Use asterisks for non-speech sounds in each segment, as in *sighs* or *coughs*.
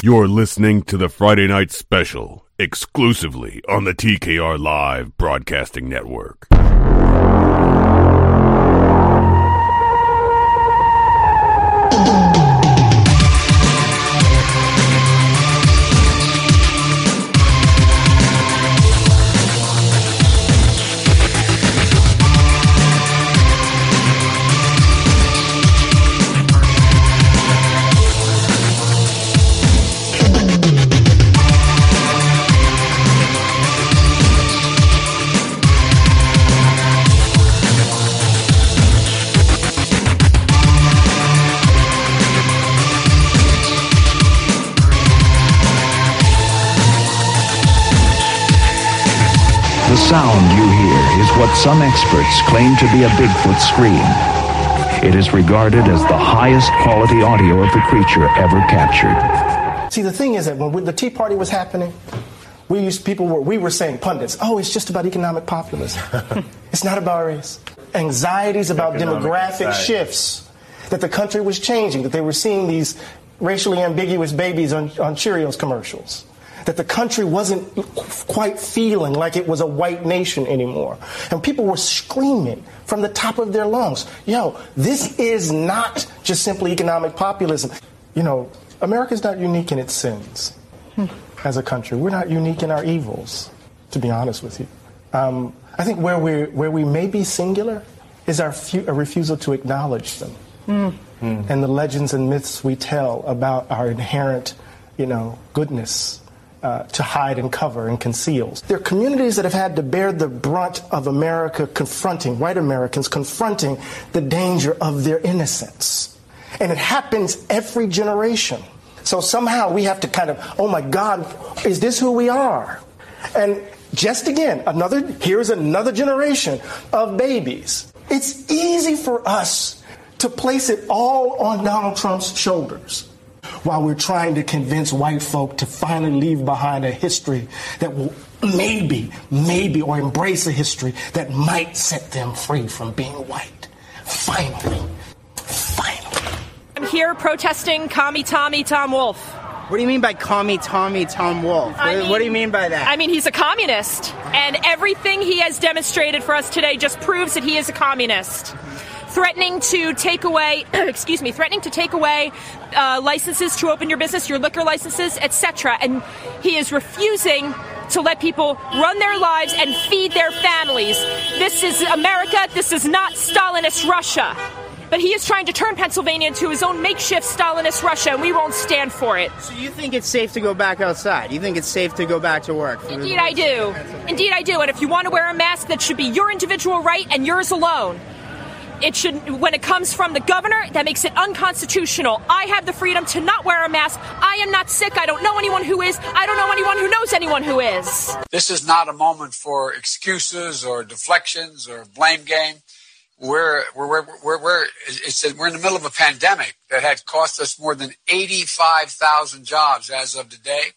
You're listening to the Friday Night Special exclusively on the TKR Live Broadcasting Network. Sound you hear is what some experts claim to be a Bigfoot scream. It is regarded as the highest quality audio of the creature ever captured. See, the thing is that when we- the Tea Party was happening, we used people were we were saying pundits, oh, it's just about economic populism. *laughs* it's not about race. Anxieties about Economic demographic anxiety. shifts, that the country was changing, that they were seeing these racially ambiguous babies on, on Cheerios commercials. That the country wasn't quite feeling like it was a white nation anymore. And people were screaming from the top of their lungs, yo, this is not just simply economic populism. You know, America's not unique in its sins as a country. We're not unique in our evils, to be honest with you. Um, I think where we where we may be singular is our fu- a refusal to acknowledge them and the legends and myths we tell about our inherent, you know, goodness. Uh, to hide and cover and conceal. There are communities that have had to bear the brunt of America confronting, white Americans confronting the danger of their innocence. And it happens every generation. So somehow we have to kind of, oh my God, is this who we are? And just again, another, here's another generation of babies. It's easy for us to place it all on Donald Trump's shoulders while we're trying to convince white folk to finally leave behind a history that will maybe, maybe, or embrace a history that might set them free from being white. Finally. Finally. I'm here protesting Commie Tommy Tom Wolf. What do you mean by commie Tommy Tom Wolf? I What- mean- what do you mean by that? I mean, he's a communist, and everything he has demonstrated for us today just proves that he is a communist. Threatening to take away, *clears throat* excuse me, threatening to take away uh, licenses to open your business, your liquor licenses, etc. And he is refusing to let people run their lives and feed their families. This is America. This is not Stalinist Russia. But he is trying to turn Pennsylvania into his own makeshift Stalinist Russia, and we won't stand for it. so you think it's safe to go back outside? You think it's safe to go back to work? Indeed, I do. Indeed, I do. And if you want to wear a mask, that should be your individual right and yours alone. It should, when it comes from the governor, that makes it unconstitutional. I have the freedom to not wear a mask. I am not sick. I don't know anyone who is. I don't know anyone who knows anyone who is. This is not a moment for excuses or deflections or blame game. We're, we're, we're, we're, it's, we're in the middle of a pandemic that had cost us more than 85,000 jobs as of today.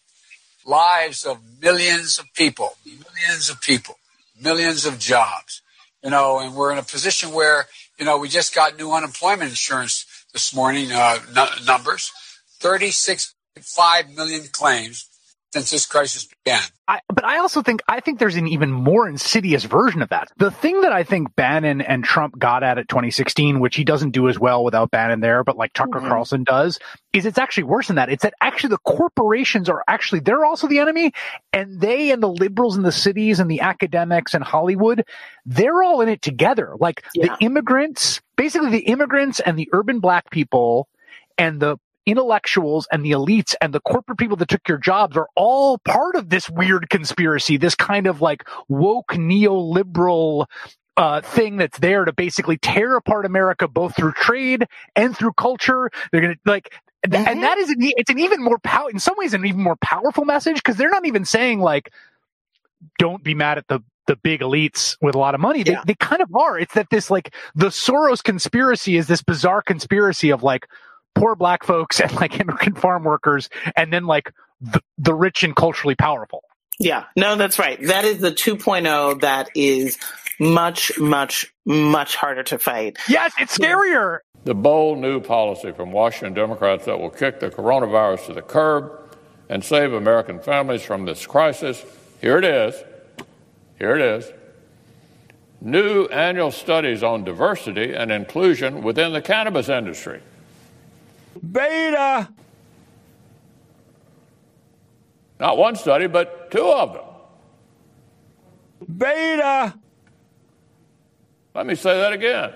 Lives of millions of people, millions of people, millions of jobs. You know, and we're in a position where, you know, we just got new unemployment insurance this morning, uh, n- numbers. 36.5 million claims since this crisis began. I, but I also think I think there's an even more insidious version of that. The thing that I think Bannon and Trump got at at 2016, which he doesn't do as well without Bannon there, but like Tucker mm-hmm. Carlson does, is it's actually worse than that. It's that actually the corporations are actually they're also the enemy, and they and the liberals in the cities and the academics and Hollywood, they're all in it together. Like Yeah. the immigrants, basically the immigrants and the urban black people and the intellectuals and the elites and the corporate people that took your jobs are all part of this weird conspiracy, this kind of like woke neoliberal uh, thing that's there to basically tear apart America both through trade and through culture. They're gonna like, and that is an, it's an even more power in some ways an even more powerful message because they're not even saying like, don't be mad at the the big elites with a lot of money. They, they kind of are. It's that this like the Soros conspiracy is this bizarre conspiracy of like poor black folks and like immigrant farm workers and then like the, the rich and culturally powerful. Yeah, no, that's right. That is the 2.0 that is much, much, much harder to fight. Yes, it's scarier. The bold new policy from Washington Democrats that will kick the coronavirus to the curb and save American families from this crisis. Here it is. Here it is. New annual studies on diversity and inclusion within the cannabis industry. Beta! Not one study, but two of them. Beta! Let me say that again.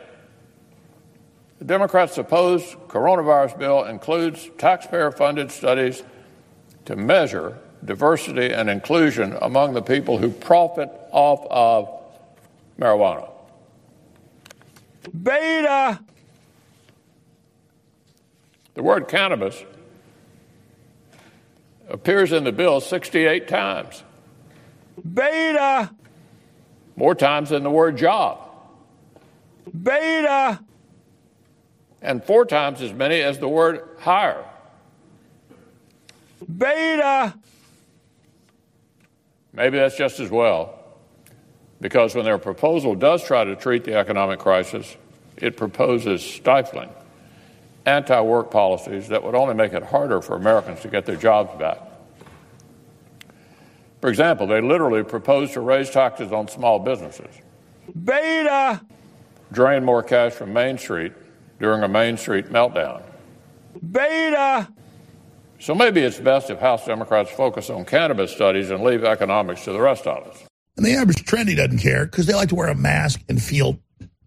The Democrats' supposed coronavirus bill includes taxpayer funded studies to measure diversity and inclusion among the people who profit off of marijuana. Beta! The word cannabis appears in the bill 68 times. Beta! More times than the word job. Beta! And four times as many as the word hire. Beta! Maybe that's just as well. Because when their proposal does try to treat the economic crisis, it proposes stifling anti work policies that would only make it harder for Americans to get their jobs back. For example, they literally propose to raise taxes on small businesses. Beta! Drain more cash from Main Street during a Main Street meltdown. Beta! So maybe it's best if House Democrats focus on cannabis studies and leave economics to the rest of us. And the average trendy doesn't care because they like to wear a mask and feel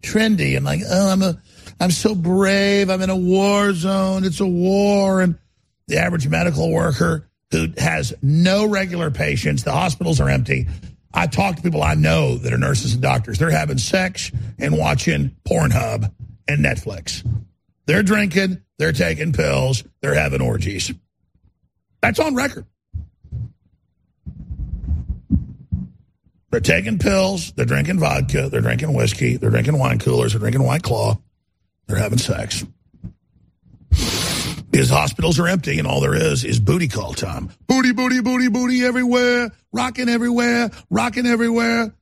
trendy and like, oh, I'm a, I'm so brave. I'm in a war zone. It's a war. And the average medical worker who has no regular patients, the hospitals are empty. I talk to people I know that are nurses and doctors. They're having sex and watching Pornhub and Netflix. They're drinking, they're taking pills, they're having orgies. That's on record. They're taking pills, they're drinking vodka, they're drinking whiskey, they're drinking wine coolers, they're drinking White Claw, they're having sex. Because hospitals are empty and all there is is booty call time. Booty, booty, booty, booty everywhere, rocking everywhere, rocking everywhere.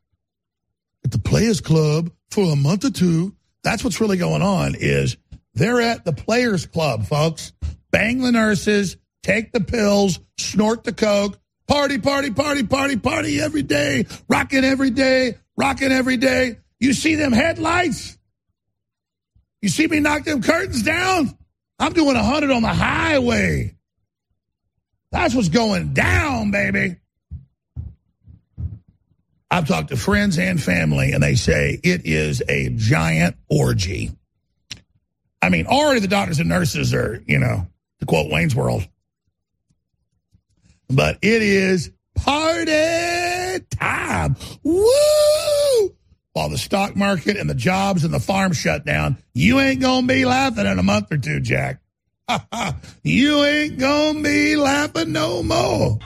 At the Players Club for a month or two. That's what's really going on is they're at the Players Club, folks. Bang the nurses, take the pills, snort the coke, party, party, party, party, party every day, rocking every day, rocking every day. You see them headlights? You see me knock them curtains down? I'm doing 100 on the highway. That's what's going down, baby. I've talked to friends and family, and they say it is a giant orgy. I mean, already the doctors and nurses are, you know, to quote Wayne's World. But it is party time. Woo! While the stock market and the jobs and the farm shut down, you ain't going to be laughing in a month or two, Jack. *laughs* you ain't going to be laughing no more.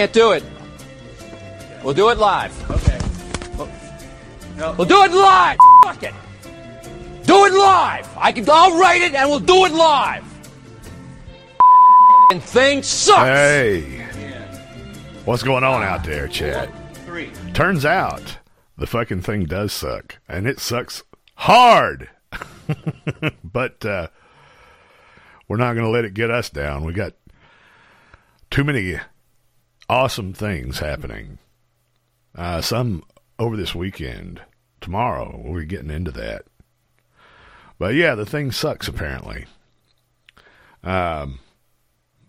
Can't do it. We'll do it live. Okay. We'll do it live. Fuck it. Do it live. I can. I'll write it, and we'll do it live. And thing sucks. Hey. What's going on out there, Chad? Three. Turns out the fucking thing does suck, and it sucks hard. *laughs* but uh, we're not going to let it get us down. We got too many awesome things happening. Uh, some over this weekend. Tomorrow, we'll be getting into that. But yeah, the thing sucks apparently. Um,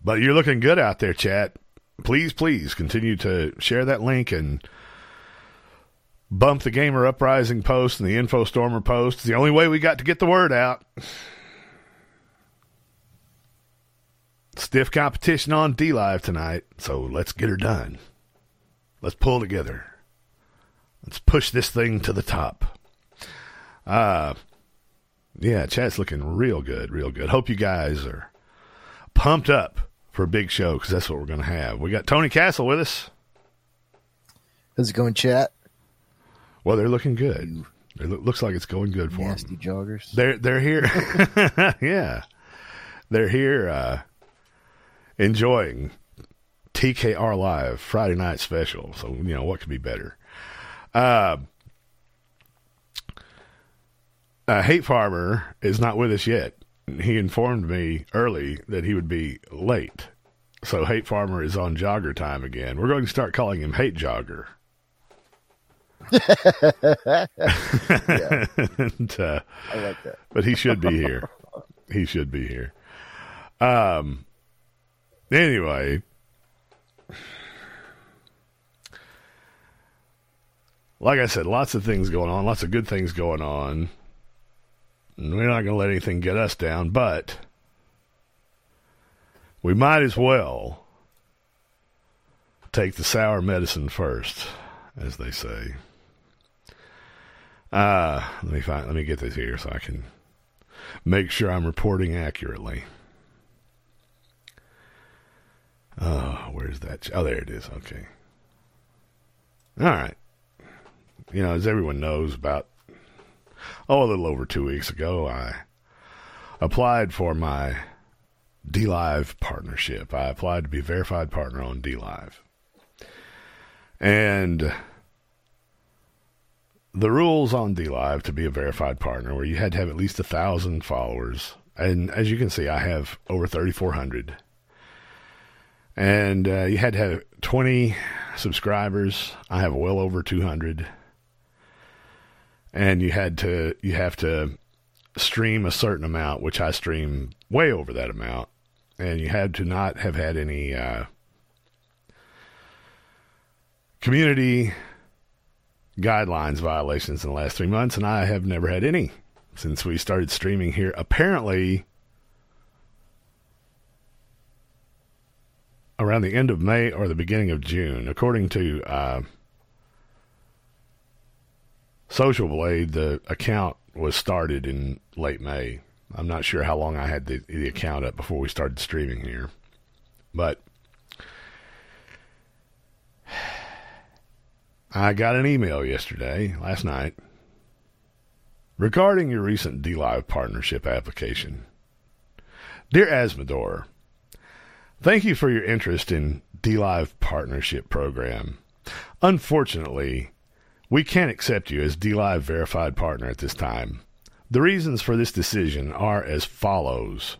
but you're looking good out there, chat. Please, please continue to share that link and bump the Gamer Uprising post and the Info Stormer post. It's the only way we got to get the word out. Stiff competition on D Live tonight, so let's get her done. Let's pull together. Let's push this thing to the top. Uh yeah, chat's looking real good, real good. Hope you guys are pumped up for a big show because that's what we're going to have. We got Tony Castle with us. How's it going, chat? Well, they're looking good. It lo- looks like it's going good for Nasty them. joggers. They're they're here. *laughs* yeah, they're here uh, enjoying TKR Live Friday night special. So you know what could be better. Uh, uh, Hate Farmer is not with us yet. He informed me early that he would be late. So Hate Farmer is on jogger time again. We're going to start calling him Hate Jogger. *laughs* *laughs* and, uh, I like that. But he should be here. *laughs* he should be here. Um. Anyway, like I said, lots of things going on, lots of good things going on. And we're not going to let anything get us down, but we might as well take the sour medicine first, as they say. Uh, let me find. Let me get this here so I can make sure I'm reporting accurately. Oh, where's that? Oh, there it is. Okay. All right. You know, as everyone knows, about oh, a little over two weeks ago, I applied for my D Live partnership. I applied to be a verified partner on D Live, and the rules on D Live to be a verified partner were you had to have at least a thousand followers, and as you can see, I have over thirty four hundred, and uh, you had to have twenty subscribers. I have well over two hundred, and you had to you have to stream a certain amount, which I stream way over that amount, and you had to not have had any uh, community guidelines violations in the last three months, and I have never had any since we started streaming here. Apparently, around the end of May or the beginning of June, according to uh, Social Blade, the account was started in late May. I'm not sure how long I had the, the account up before we started streaming here, but I got an email yesterday, last night, regarding your recent DLive partnership application. Dear Azzmador, thank you for your interest in DLive partnership program. Unfortunately, we can't accept you as DLive verified partner at this time. The reasons for this decision are as follows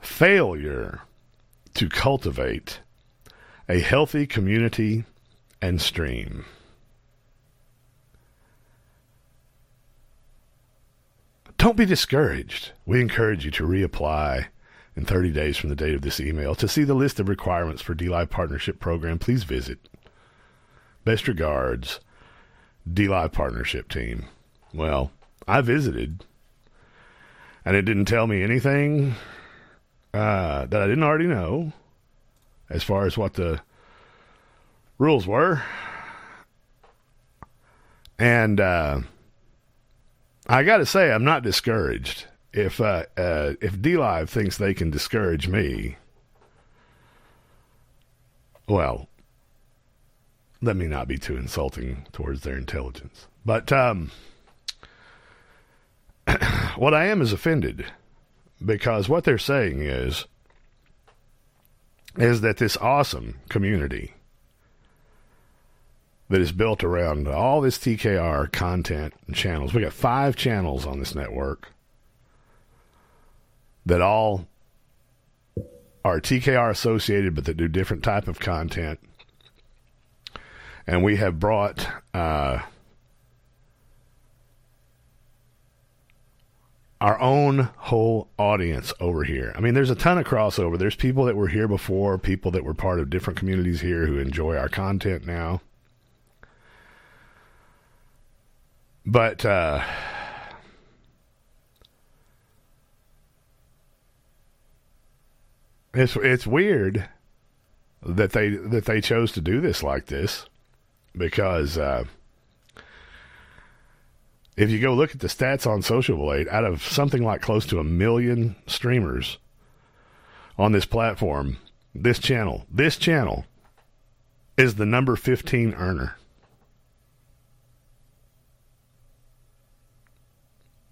failure to cultivate a healthy community and stream. Don't be discouraged. We encourage you to reapply in 30 days from the date of this email. To see the list of requirements for DLive Partnership Program, please visit. Best regards, DLive Partnership Team. Well, I visited, and it didn't tell me anything uh, that I didn't already know as far as what the rules were. And uh, I got to say, I'm not discouraged. If uh, uh, if DLive thinks they can discourage me, well, let me not be too insulting towards their intelligence. But um, *clears throat* what I am is offended because what they're saying is is that this awesome community that is built around all this TKR content and channels. We got five channels on this network that all are TKR associated, but that do different type of content. And we have brought uh, our own whole audience over here. I mean, there's a ton of crossover. There's people that were here before, people that were part of different communities here who enjoy our content now. But uh, it's it's weird that they that they chose to do this like this because uh, if you go look at the stats on Social Blade, out of something like close to a million streamers on this platform, this channel, this channel is the number 15 earner.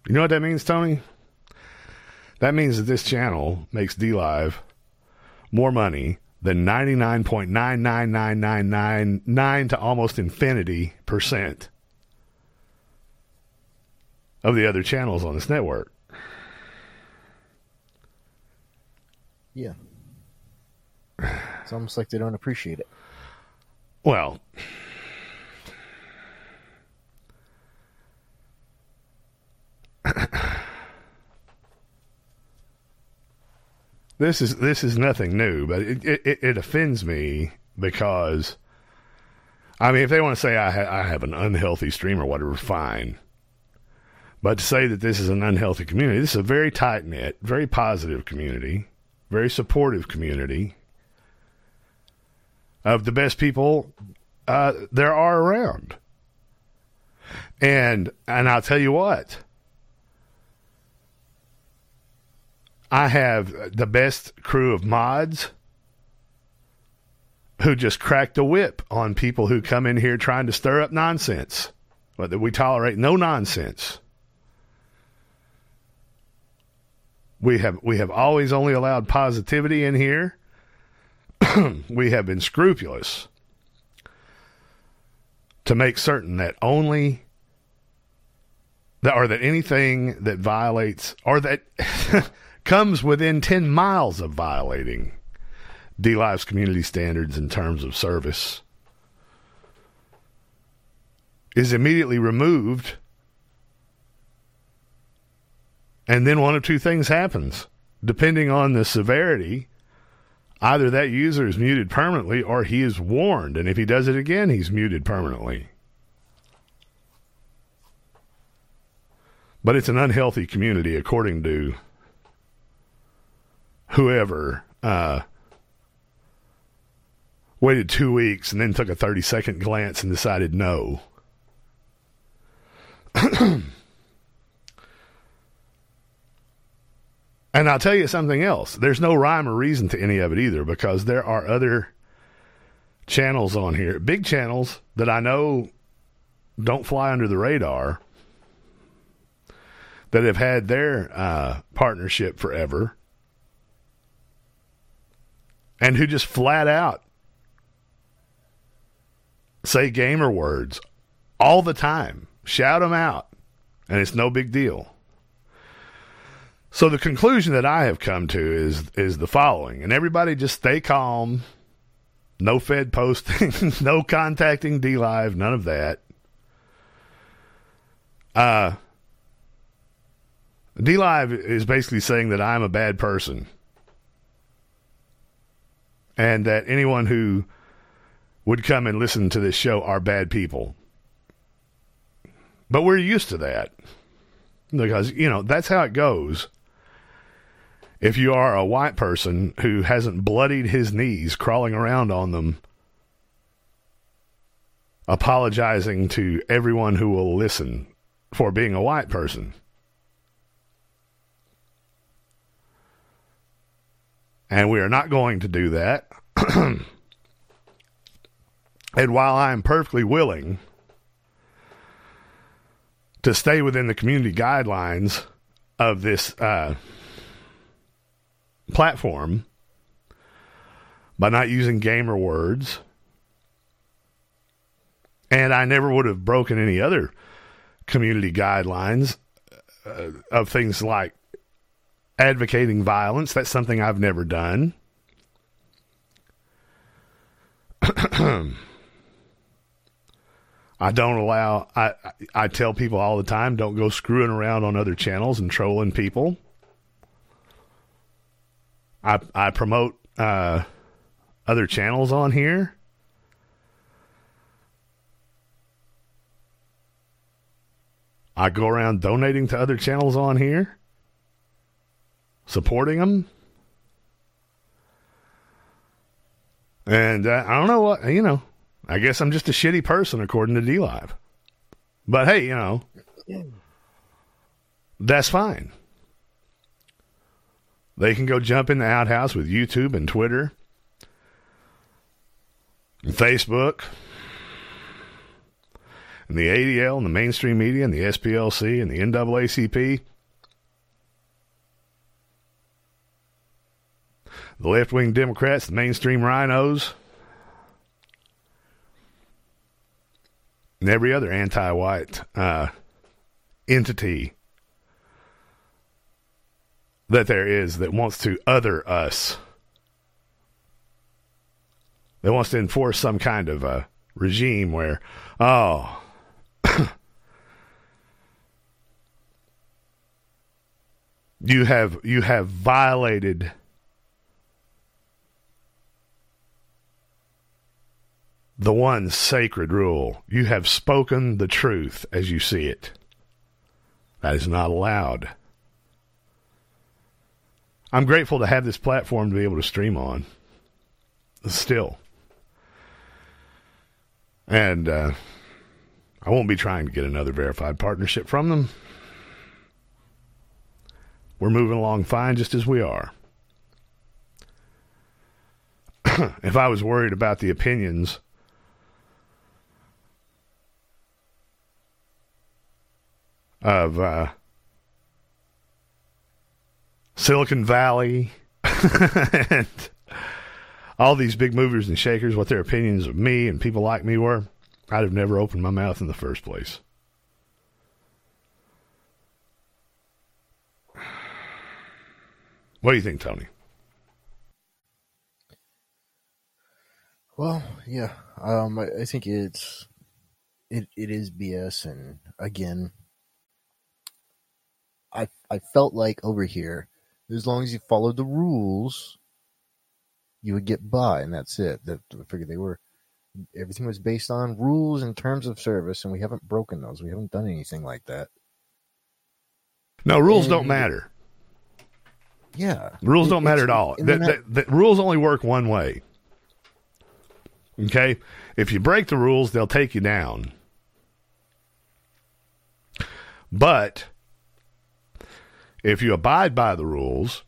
You know what that means, Tony? That means that this channel makes D Live more money than 99.99999 to almost infinity percent of the other channels on this network. Yeah. *sighs* It's almost like they don't appreciate it. Well, this is this is nothing new, but it it, it offends me because I mean, if they want to say I ha- I have an unhealthy stream or whatever, fine. But to say that this is an unhealthy community, this is a very tight knit, very positive community, very supportive community of the best people uh, there are around. And and I'll tell you what, I have the best crew of mods who just crack the whip on people who come in here trying to stir up nonsense. But that we tolerate no nonsense. We have we have always only allowed positivity in here. *clears throat* we have been scrupulous to make certain that only that or that anything that violates or that *laughs* comes within 10 miles of violating D Live's community standards in terms of service is immediately removed. And then one of two things happens. Depending on the severity, either that user is muted permanently or he is warned. And if he does it again, he's muted permanently. But it's an unhealthy community, according to whoever uh, waited two weeks and then took a 30 second glance and decided no. *clears throat* and I'll tell you something else. There's no rhyme or reason to any of it either because there are other channels on here, big channels that I know don't fly under the radar that have had their uh, partnership forever and who just flat out say gamer words all the time, shout them out, and it's no big deal. So the conclusion that I have come to is is the following, and everybody just stay calm. No Fed posting, *laughs* no contacting D Live, none of that. Uh D Live is basically saying that I'm a bad person. And that anyone who would come and listen to this show are bad people. But we're used to that. Because, you know, that's how it goes. If you are a white person who hasn't bloodied his knees crawling around on them, apologizing to everyone who will listen for being a white person. And we are not going to do that. *clears throat* And while I am perfectly willing to stay within the community guidelines of this uh, platform by not using gamer words, and I never would have broken any other community guidelines uh, of things like advocating violence. That's something I've never done. *clears throat* I don't allow. I I tell people all the time, don't go screwing around on other channels and trolling people. I I promote uh, other channels on here. I go around donating to other channels on here, supporting them. And uh, I don't know what, you know, I guess I'm just a shitty person according to D Live. But hey, you know, that's fine. They can go jump in the outhouse with YouTube and Twitter and Facebook and the ADL and the mainstream media and the SPLC and the NAACP. The left wing Democrats, the mainstream rhinos, and every other anti white uh, entity that there is that wants to other us, that wants to enforce some kind of a regime where, oh, *coughs* you have you have violated the one sacred rule. You have spoken the truth as you see it. That is not allowed. I'm grateful to have this platform to be able to stream on. Still. And uh, I won't be trying to get another verified partnership from them. We're moving along fine just as we are. *clears throat* if I was worried about the opinions of uh, Silicon Valley *laughs* and all these big movers and shakers, what their opinions of me and people like me were, I'd have never opened my mouth in the first place. What do you think, Tony? Well, yeah, um, I, I think it's it it is BS, and again, I felt like over here, as long as you followed the rules, you would get by, and that's it. That I figured they were everything was based on rules and terms of service, and we haven't broken those. We haven't done anything like that. No, rules And- don't matter. Yeah, Rules It- don't matter at all. The, the, the rules only work one way. Okay? If you break the rules, they'll take you down. But if you abide by the rules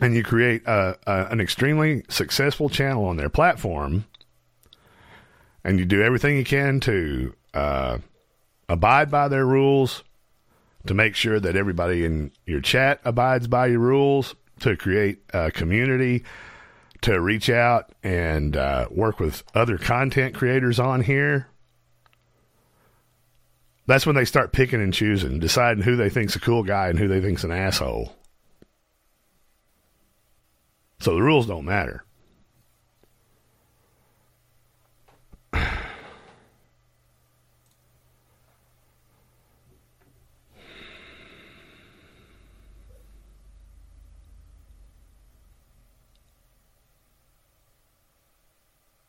and you create a, a, an extremely successful channel on their platform and you do everything you can to uh, abide by their rules, to make sure that everybody in your chat abides by your rules, to create a community, to reach out and uh, work with other content creators on here. That's when they start picking and choosing, deciding who they think's a cool guy and who they think's an asshole. So the rules don't matter.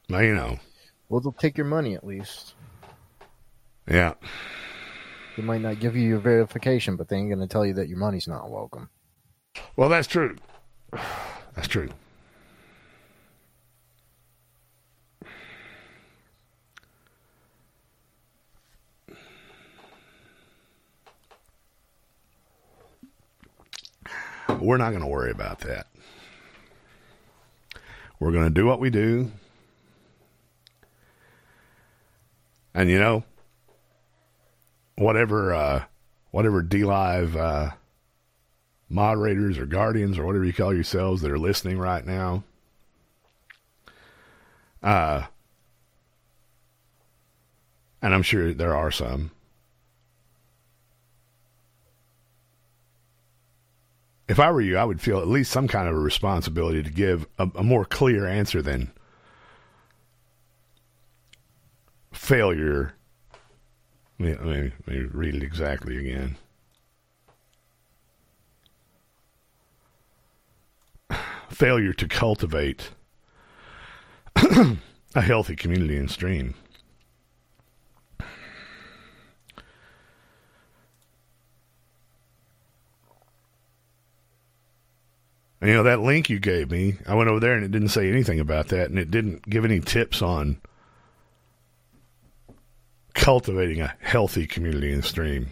Now you know. well, they'll take your money at least. Yeah. They might not give you your verification, but they ain't going to tell you that your money's not welcome. Well, that's true. *sighs* That's true. We're not going to worry about that. We're going to do what we do. And you know, whatever uh, whatever D Live uh, moderators or guardians or whatever you call yourselves that are listening right now, uh, and I'm sure there are some. If I were you, I would feel at least some kind of a responsibility to give a, a more clear answer than failure. Let me, let, me, let me read it exactly again. Failure to cultivate a healthy community and stream. And, you know, that link you gave me, I went over there and it didn't say anything about that, and it didn't give any tips on cultivating a healthy community and stream.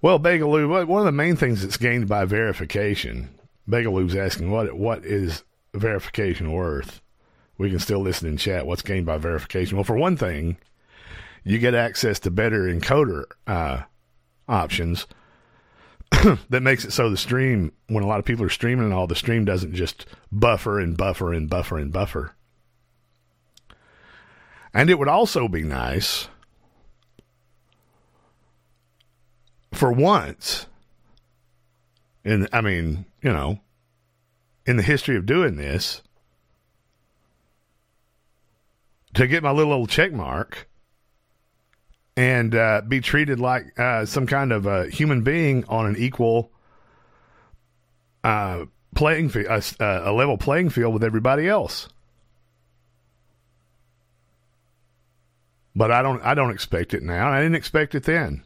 Well, Bagaloo, one of the main things that's gained by verification, Bagaloo's asking what what is verification worth? We can still listen in chat. What's gained by verification? Well, for one thing, you get access to better encoder uh, options *coughs* that makes it so the stream, when a lot of people are streaming and all, the stream doesn't just buffer and buffer and buffer and buffer. And it would also be nice for once, and I mean, you know, in the history of doing this, to get my little old check mark and uh, be treated like uh, some kind of a human being on an equal uh, playing field, uh, a level playing field with everybody else. But I don't, I don't expect it now. I didn't expect it then.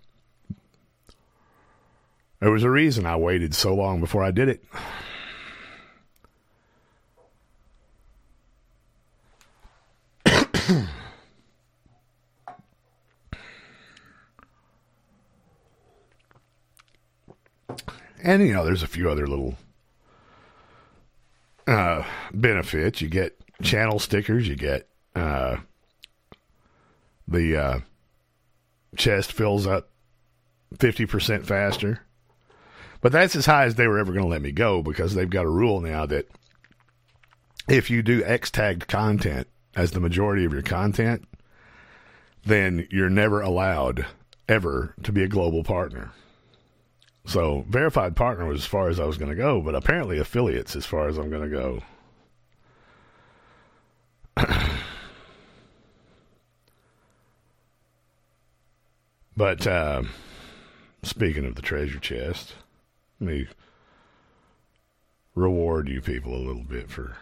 There was a reason I waited so long before I did it. *clears throat* and you know, there's a few other little uh, benefits. You get channel stickers. You get uh, the uh, chest fills up fifty percent faster. But that's as high as they were ever going to let me go because they've got a rule now that if you do X tagged content as the majority of your content, then you're never allowed ever to be a global partner. So verified partner was as far as I was going to go, but apparently affiliates as far as I'm going to go. *clears throat* but uh, speaking of the treasure chest, let me reward you people a little bit for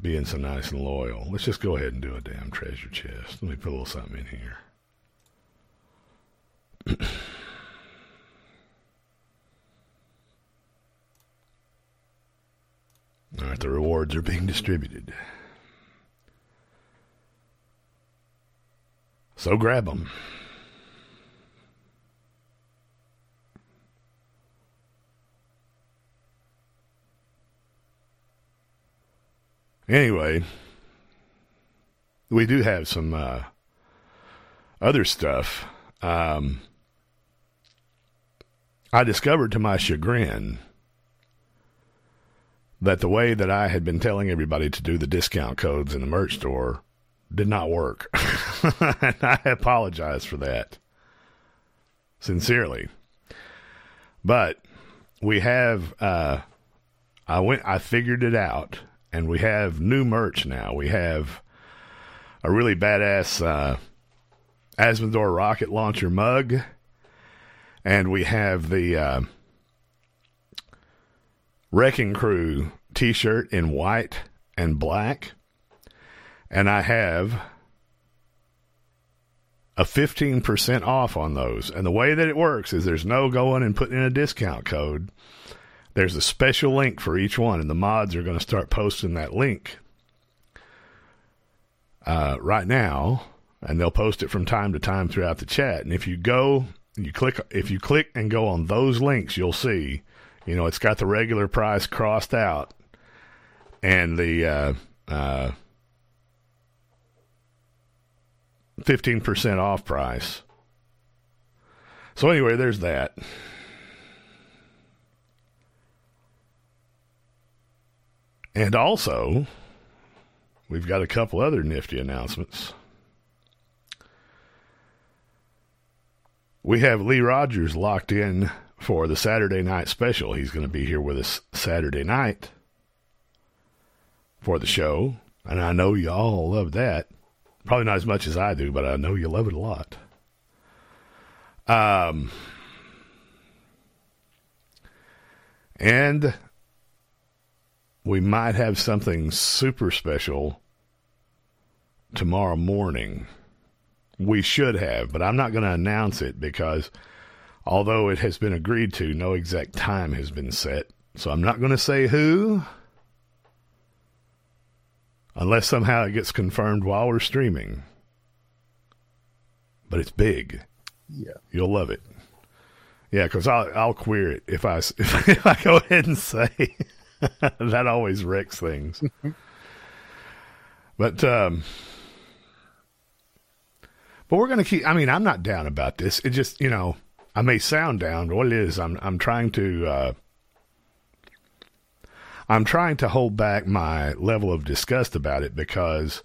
being so nice and loyal. Let's just go ahead and do a damn treasure chest. Let me put a little something in here. *clears throat* All right, the rewards are being distributed. So grab them. Anyway, we do have some uh, other stuff. Um, I discovered to my chagrin that the way that I had been telling everybody to do the discount codes in the merch store did not work. *laughs* and I apologize for that. Sincerely. But we have uh I went I figured it out and we have new merch now. We have a really badass uh Azzmador rocket launcher mug and we have the uh Wrecking Crew t shirt in white and black. And I have a 15% off on those. And the way that it works is there's no going and putting in a discount code. There's a special link for each one, and the mods are going to start posting that link uh, right now, and they'll post it from time to time throughout the chat. And if you go, you click, if you click and go on those links, you'll see You know, it's got the regular price crossed out and the uh, uh, 15% off price. So, anyway, there's that. And also, we've got a couple other nifty announcements. We have Lee Rogers locked in for the Saturday night special. He's going to be here with us Saturday night for the show. And I know y'all love that. Probably not as much as I do, but I know you love it a lot. Um, and we might have something super special tomorrow morning. We should have, but I'm not going to announce it because although it has been agreed to, no exact time has been set. So I'm not going to say who unless somehow it gets confirmed while we're streaming. But it's big. Yeah. You'll love it. Yeah, because I'll I'll queer it if I if, *laughs* if I go ahead and say *laughs* that always wrecks things. but um, but we're gonna keep. I mean, I'm not down about this. It just you know I may sound down, but what it is, I'm I'm trying to. Uh, I'm trying to hold back my level of disgust about it because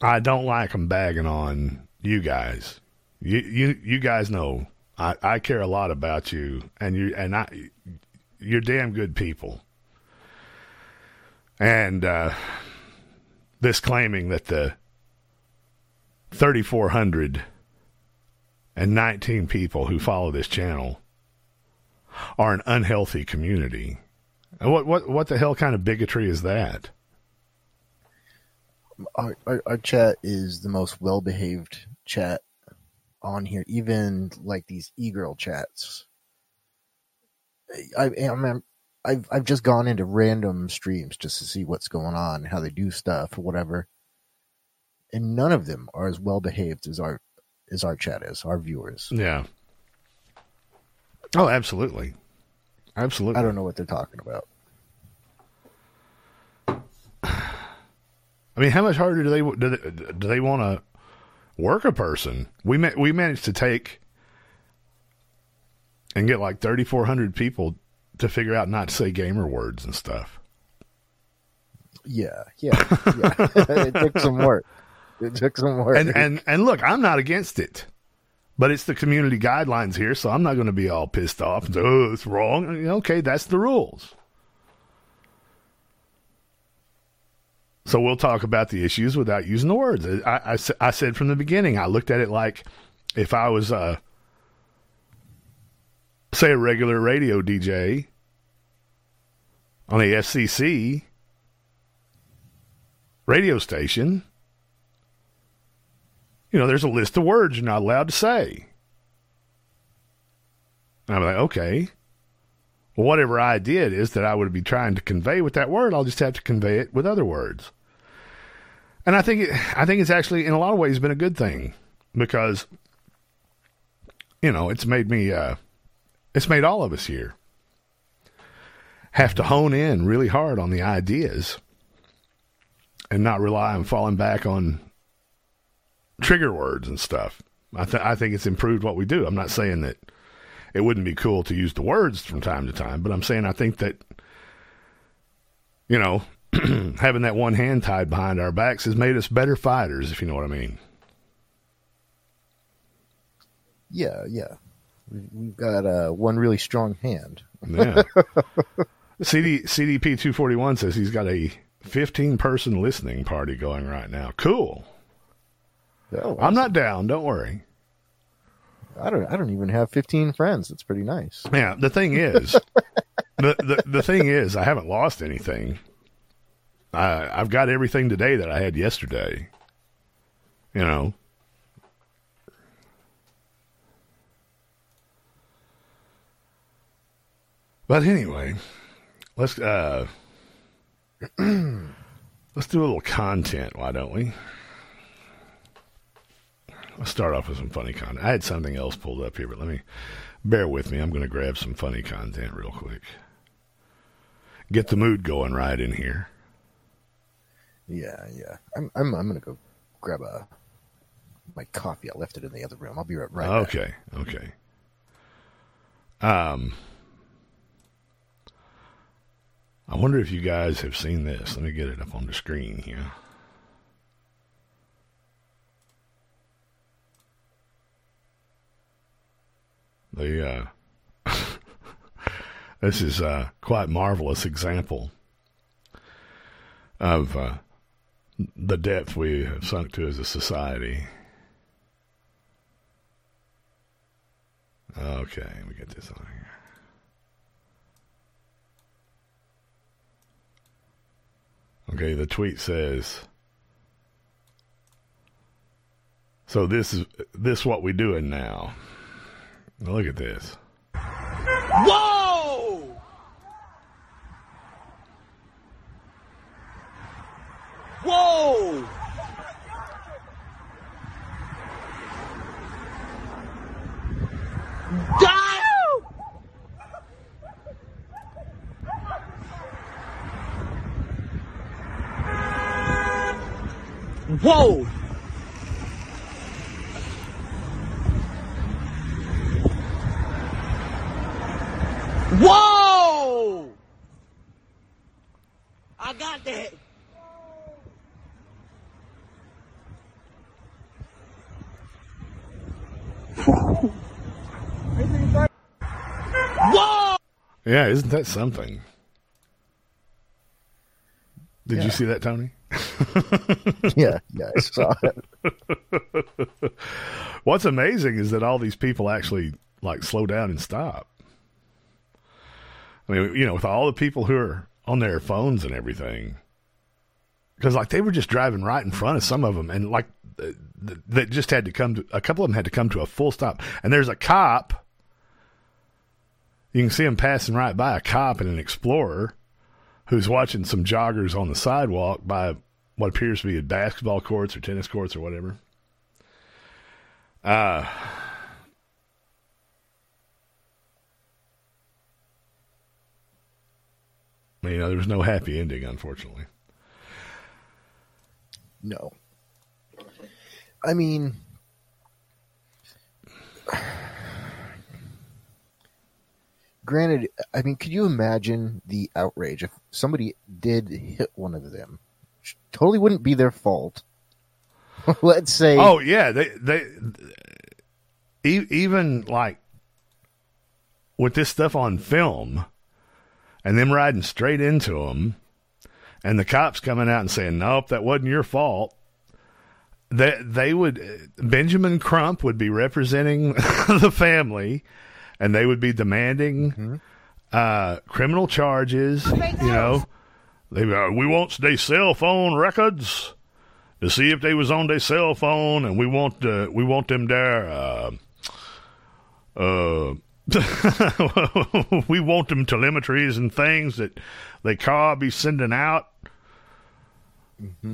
I don't like them bagging on you guys. You you you guys know I, I care a lot about you and you and I you're damn good people. And uh, this claiming that the 3,419 people who follow this channel are an unhealthy community. And what what what the hell kind of bigotry is that? Our, our, our chat is the most well behaved chat on here, even like these e girl chats. I, I mean, I've I've just gone into random streams just to see what's going on, how they do stuff, whatever, and none of them are as well behaved as our as our chat is, our viewers. Yeah. Oh, absolutely, absolutely. I don't know what they're talking about. *sighs* I mean, how much harder do they do they, do they want to work a person? We ma- we managed to take and get like thirty four hundred people to figure out not to say gamer words and stuff. Yeah, yeah, yeah. *laughs* it took some work. It took some work. And and and look, I'm not against it, but it's the community guidelines here, so I'm not going to be all pissed off and say, "Oh, it's wrong." Okay, that's the rules. So we'll talk about the issues without using the words. I, I, I said from the beginning, I looked at it like if I was, uh, say, a regular radio DJ on a FCC radio station, you know, there's a list of words you're not allowed to say. And I'm like, okay. Well, whatever I did is that I would be trying to convey with that word, I'll just have to convey it with other words. And I think it, I think it's actually in a lot of ways been a good thing because you know, it's made me uh it's made all of us here have to hone in really hard on the ideas and not rely on falling back on trigger words and stuff. I, th- I think it's improved what we do. I'm not saying that it wouldn't be cool to use the words from time to time, but I'm saying I think that, you know, *clears throat* having that one hand tied behind our backs has made us better fighters, if you know what I mean. Yeah, yeah. We- We've got uh, one really strong hand. Yeah. *laughs* CD CDP two forty one says he's got a fifteen person listening party going right now. Cool. Oh, I'm not down. Don't worry. I don't. I don't even have 15 friends. It's pretty nice. Yeah. The thing is, *laughs* the, the the thing is, I haven't lost anything. I I've got everything today that I had yesterday. You know. But anyway, let's uh *clears throat* let's do a little content, why don't we? Let's start off with some funny content. I had something else pulled up here, but let me bear with me. I'm going to grab some funny content real quick. Get the mood going right in here. Yeah, yeah. I'm I'm I'm gonna go grab a my coffee. I left it in the other room. I'll be right right back. Okay, okay. Um, I wonder if you guys have seen this. Let me get it up on the screen here. The uh, *laughs* this is a quite marvelous example of uh, the depth we have sunk to as a society. Okay, we get this on here. Okay, the tweet says. So this is this what we doing now. Look at this. Whoa! Whoa! Whoa! Whoa! I got that. Whoa! Yeah, isn't that something? Did Yeah. you see that, Tony? *laughs* Yeah, yeah, I saw it. *laughs* What's amazing is that all these people actually like slow down and stop. I mean, you know, with all the people who are on their phones and everything, because like they were just driving right in front of some of them, and like th- th- that just had to come to a couple of them had to come to a full stop. And there's a cop. You can see him passing right by a cop and an explorer who's watching some joggers on the sidewalk by what appears to be a basketball courts or tennis courts or whatever. Uh, you know, there was no happy ending, unfortunately. No. I mean, granted, I mean, could you imagine the outrage if somebody did hit one of them? Totally wouldn't be their fault. *laughs* Let's say, Oh yeah, they they e- even like with this stuff on film, and them riding straight into them, and the cops coming out and saying, "Nope, that wasn't your fault." They they would Benjamin Crump would be representing *laughs* the family, and they would be demanding uh, criminal charges. You know, they uh, we want their cell phone records to see if they was on their cell phone, and we want uh, we want them there. Uh, uh, *laughs* we want them telemetries and things that they car be sending out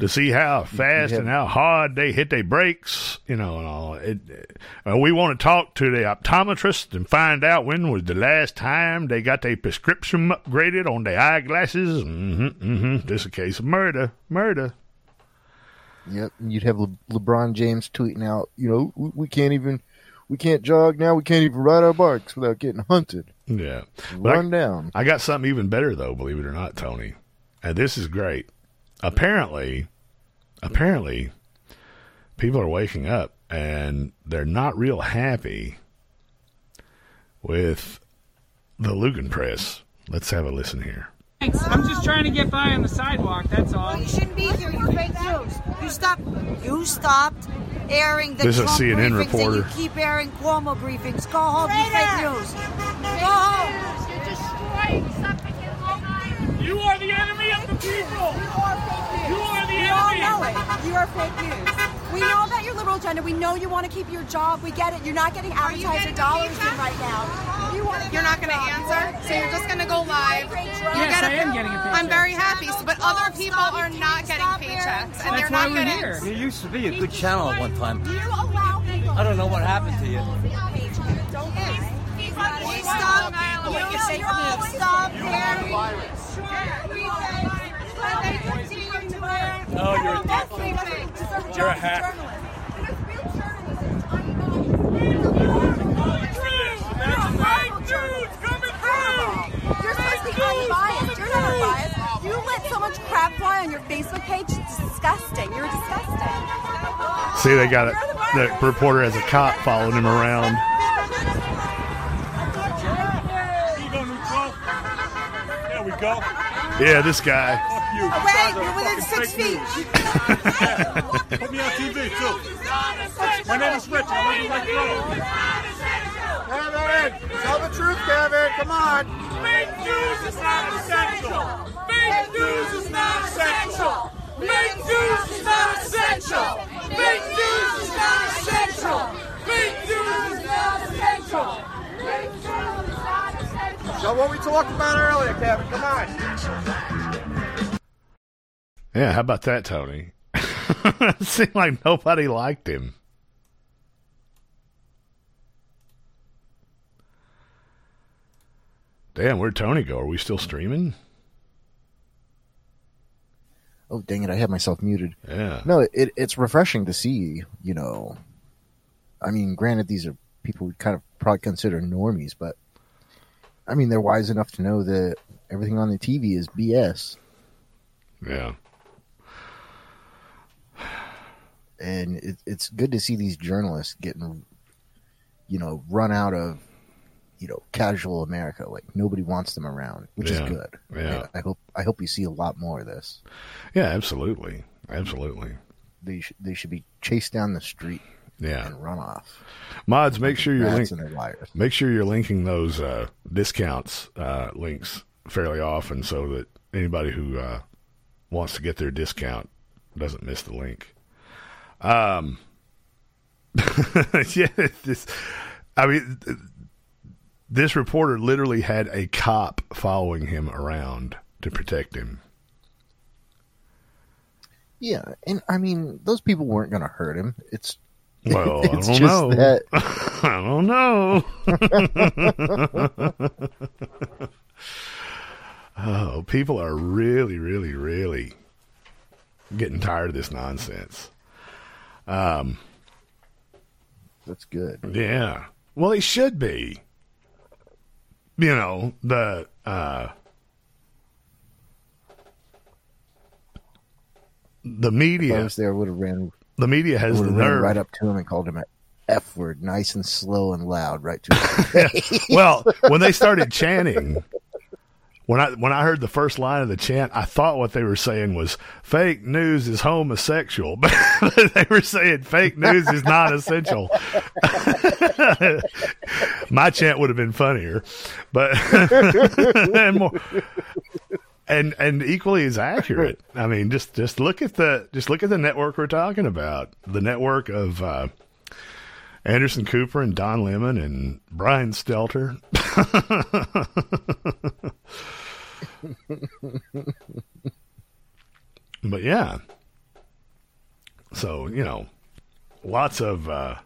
to see how fast have- and how hard they hit their brakes, you know, and all. It, uh, we want to talk to the optometrist and find out when was the last time they got their prescription upgraded on their eyeglasses. Mm-hmm, mm-hmm. This is a case of murder, murder. Yep, you'd have Le- LeBron James tweeting out, you know, we, we can't even, we can't jog now. We can't even ride our bikes without getting hunted. Yeah. But Run I, down. I got something even better though, believe it or not, Tony. And this is great. Apparently, apparently, people are waking up and they're not real happy with the Lügen press. Let's have a listen here. Thanks. I'm just trying to get by on the sidewalk. That's all. You shouldn't be here. You're fake news. You stopped. You stopped airing the This is a CNN briefings reporter. and you keep airing Cuomo briefings. Go home. You fake news. Go home. You're destroying something in Long Island. You are the enemy of the people. All know it. You are fake news. We know about your liberal agenda. We know you want to keep your job. We get it. You're not getting Are you advertiser getting dollars paycheck? in right now. You want to You're not going to answer, so you're just going to go live. You Yes, get I a- am getting a paycheck. I'm very happy, but other people are not getting paychecks, and they're That's why not we're getting. here. There used to be a good channel at one time. You allow I don't know what happened to you. Stop. Stop. Stop. No, you're a dick. You're a hack. You're supposed to be unbiased. You're not unbiased. You let so much crap fly on your Facebook page. It's disgusting. You're disgusting. See, they got it. The reporter has a cop following him around. There we go. Yeah, this guy. Wait, you're within six feet. *laughs* Put me on TV too. My name is Rich. I'm looking like Kevin, tell the truth, Kevin. Come on. Fake news is not essential. Fake news is not essential. Fake news is not essential. Fake news is not essential. Fake news is not essential. Fake news is not essential. So what we talked about earlier, Kevin. Come on. Yeah, how about that, Tony? it *laughs* seemed like nobody liked him. Damn, where'd Tony go? Are we still streaming? Oh dang it! I had myself muted. Yeah. No, it, it's refreshing to see. You know, I mean, granted, these are people we kind of probably consider normies, but I mean, they're wise enough to know that everything on the TV is BS. Yeah. And it, it's good to see these journalists getting, you know, run out of, you know, casual America. Like nobody wants them around, which Yeah. is good. Yeah. I, I hope I hope we see a lot more of this. Yeah, absolutely. Absolutely. They should they should be chased down the street. Yeah. And run off. Mods, make sure you're link- and their liars. make sure you're linking those uh, discounts uh, links fairly often so that anybody who uh, wants to get their discount doesn't miss the link. Um, *laughs* yeah, this, I mean, this reporter literally had a cop following him around to protect him. Yeah, and I mean, those people weren't going to hurt him. It's *laughs* Well, it's I don't just know. that *laughs* I don't know. oh, people are really, really, really getting tired of this nonsense. Um, that's good. Yeah. Well, he should be. You know, the uh the media was there, would have ran. the media has the would have ran nerve right up to him and called him an F word, nice and slow and loud, right to his *laughs* face. well, when they started chanting, when I when I heard the first line of the chant, I thought what they were saying was "fake news is homosexual," *laughs* but they were saying "fake news is not essential." *laughs* My chant would have been funnier, but *laughs* and more. And and equally as accurate. I mean, just just look at the just look at the network we're talking about. The network of uh, Anderson Cooper and Don Lemon and Brian Stelter. but yeah. So, you know, lots of uh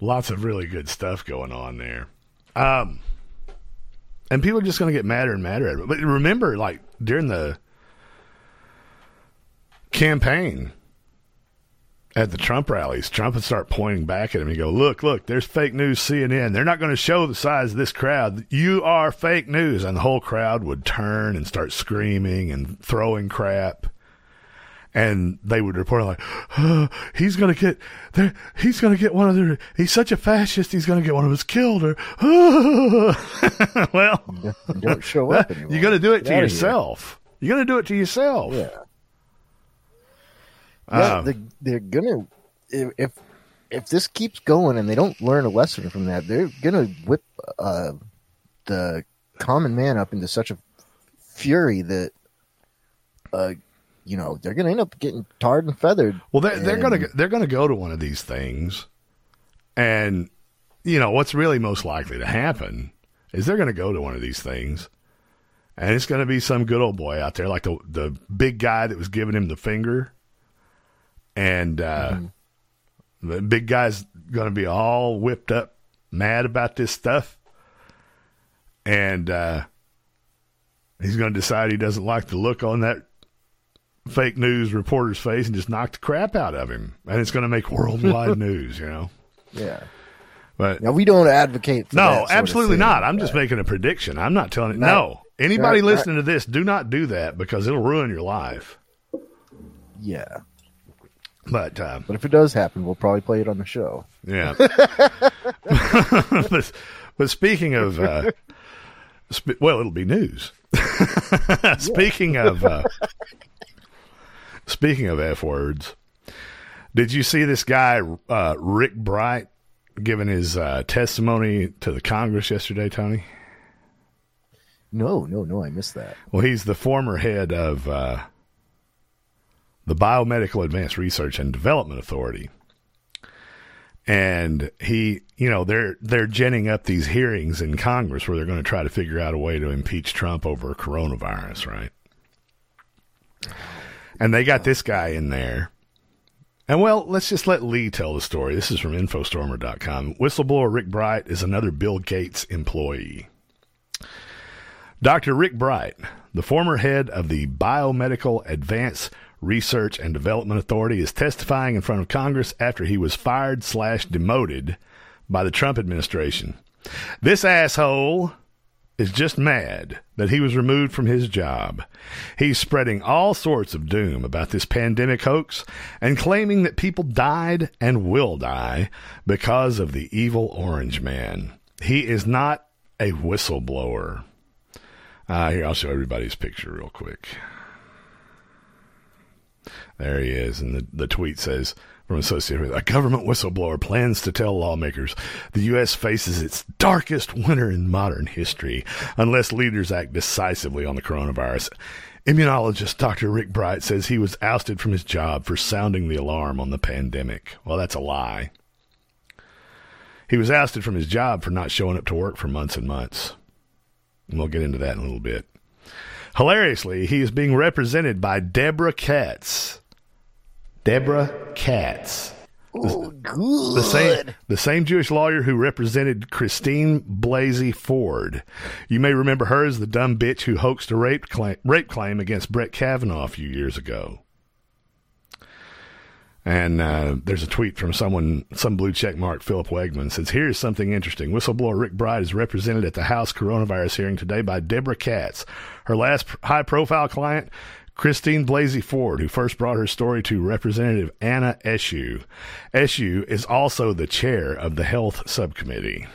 lots of really good stuff going on there. Um and people are just going to get madder and madder at it. But remember like during the campaign at the Trump rallies, Trump would start pointing back at him and go, Look, look, there's fake news CNN. They're not going to show the size of this crowd. You are fake news. And the whole crowd would turn and start screaming and throwing crap. And they would report like, "Oh, *gasps* he's going to get, there. he's going to get one of their, he's such a fascist, he's going to get one of us killed. Or, *laughs* well, don't show up *laughs* anymore. You're going to do it to yourself. You're going to do it to yourself. Yeah. Um, Yeah, they, they're gonna if if if this keeps going and they don't learn a lesson from that, they're gonna whip uh, the common man up into such a fury that uh, you know they're gonna end up getting tarred and feathered. Well, they're, they're gonna they're gonna go to one of these things, and you know what's really most likely to happen is they're gonna go to one of these things, and it's gonna be some good old boy out there, like the the big guy that was giving him the finger, and uh, The big guy's going to be all whipped up, mad about this stuff, and uh, he's going to decide he doesn't like the look on that fake news reporter's face and just knock the crap out of him, and it's going to make worldwide *laughs* news. You know. Yeah. But Now we don't advocate. For no, absolutely not. I'm but- just making a prediction. I'm not telling. Not- No, anybody not- listening to this, do not do that because it'll ruin your life. Yeah. But uh, But if it does happen, we'll probably play it on the show. Yeah. but, *laughs* *laughs* but speaking of, uh, sp- well, it'll be news. *laughs* speaking of, uh, speaking of f words, did you see this guy uh, Rick Bright giving his uh, testimony to the Congress yesterday, Tony? No, no, no. I missed that. Well, he's the former head of uh, the Biomedical Advanced Research and Development Authority, and he, you know, they're they're ginning up these hearings in Congress where they're going to try to figure out a way to impeach Trump over coronavirus, right? And they got this guy in there. And well, let's just let Lee tell the story. This is from Infostormer.com. Whistleblower Rick Bright is another Bill Gates employee. Dr. Rick Bright, the former head of the Biomedical Advanced Research and Development Authority, is testifying in front of Congress after he was fired slash demoted by the Trump administration. This asshole is just mad that he was removed from his job. He's spreading all sorts of doom about this pandemic hoax and claiming that people died and will die because of the evil orange man. He is not a whistleblower. Uh, here, I'll show everybody's picture real quick. There he is, and the, the tweet says from Associated with a government whistleblower plans to tell lawmakers the U.S. faces its darkest winter in modern history unless leaders act decisively on the coronavirus. Immunologist Dr. Rick Bright says he was ousted from his job for sounding the alarm on the pandemic. Well, that's a lie. He was ousted from his job for not showing up to work for months and months. And we'll get into that in a little bit. Hilariously, he is being represented by Deborah Katz. Deborah Katz. Oh, good. The same, the same Jewish lawyer who represented Christine Blasey Ford. You may remember her as the dumb bitch who hoaxed a rape claim, rape claim against Brett Kavanaugh a few years ago. And uh, there's a tweet from someone, some blue check mark, Philip Wegmann says, Here's something interesting. Whistleblower Rick Bright is represented at the House coronavirus hearing today by Deborah Katz. Her last high profile client, Christine Blasey Ford, who first brought her story to Representative Anna Eshoo. Eshoo is also the chair of the Health Subcommittee.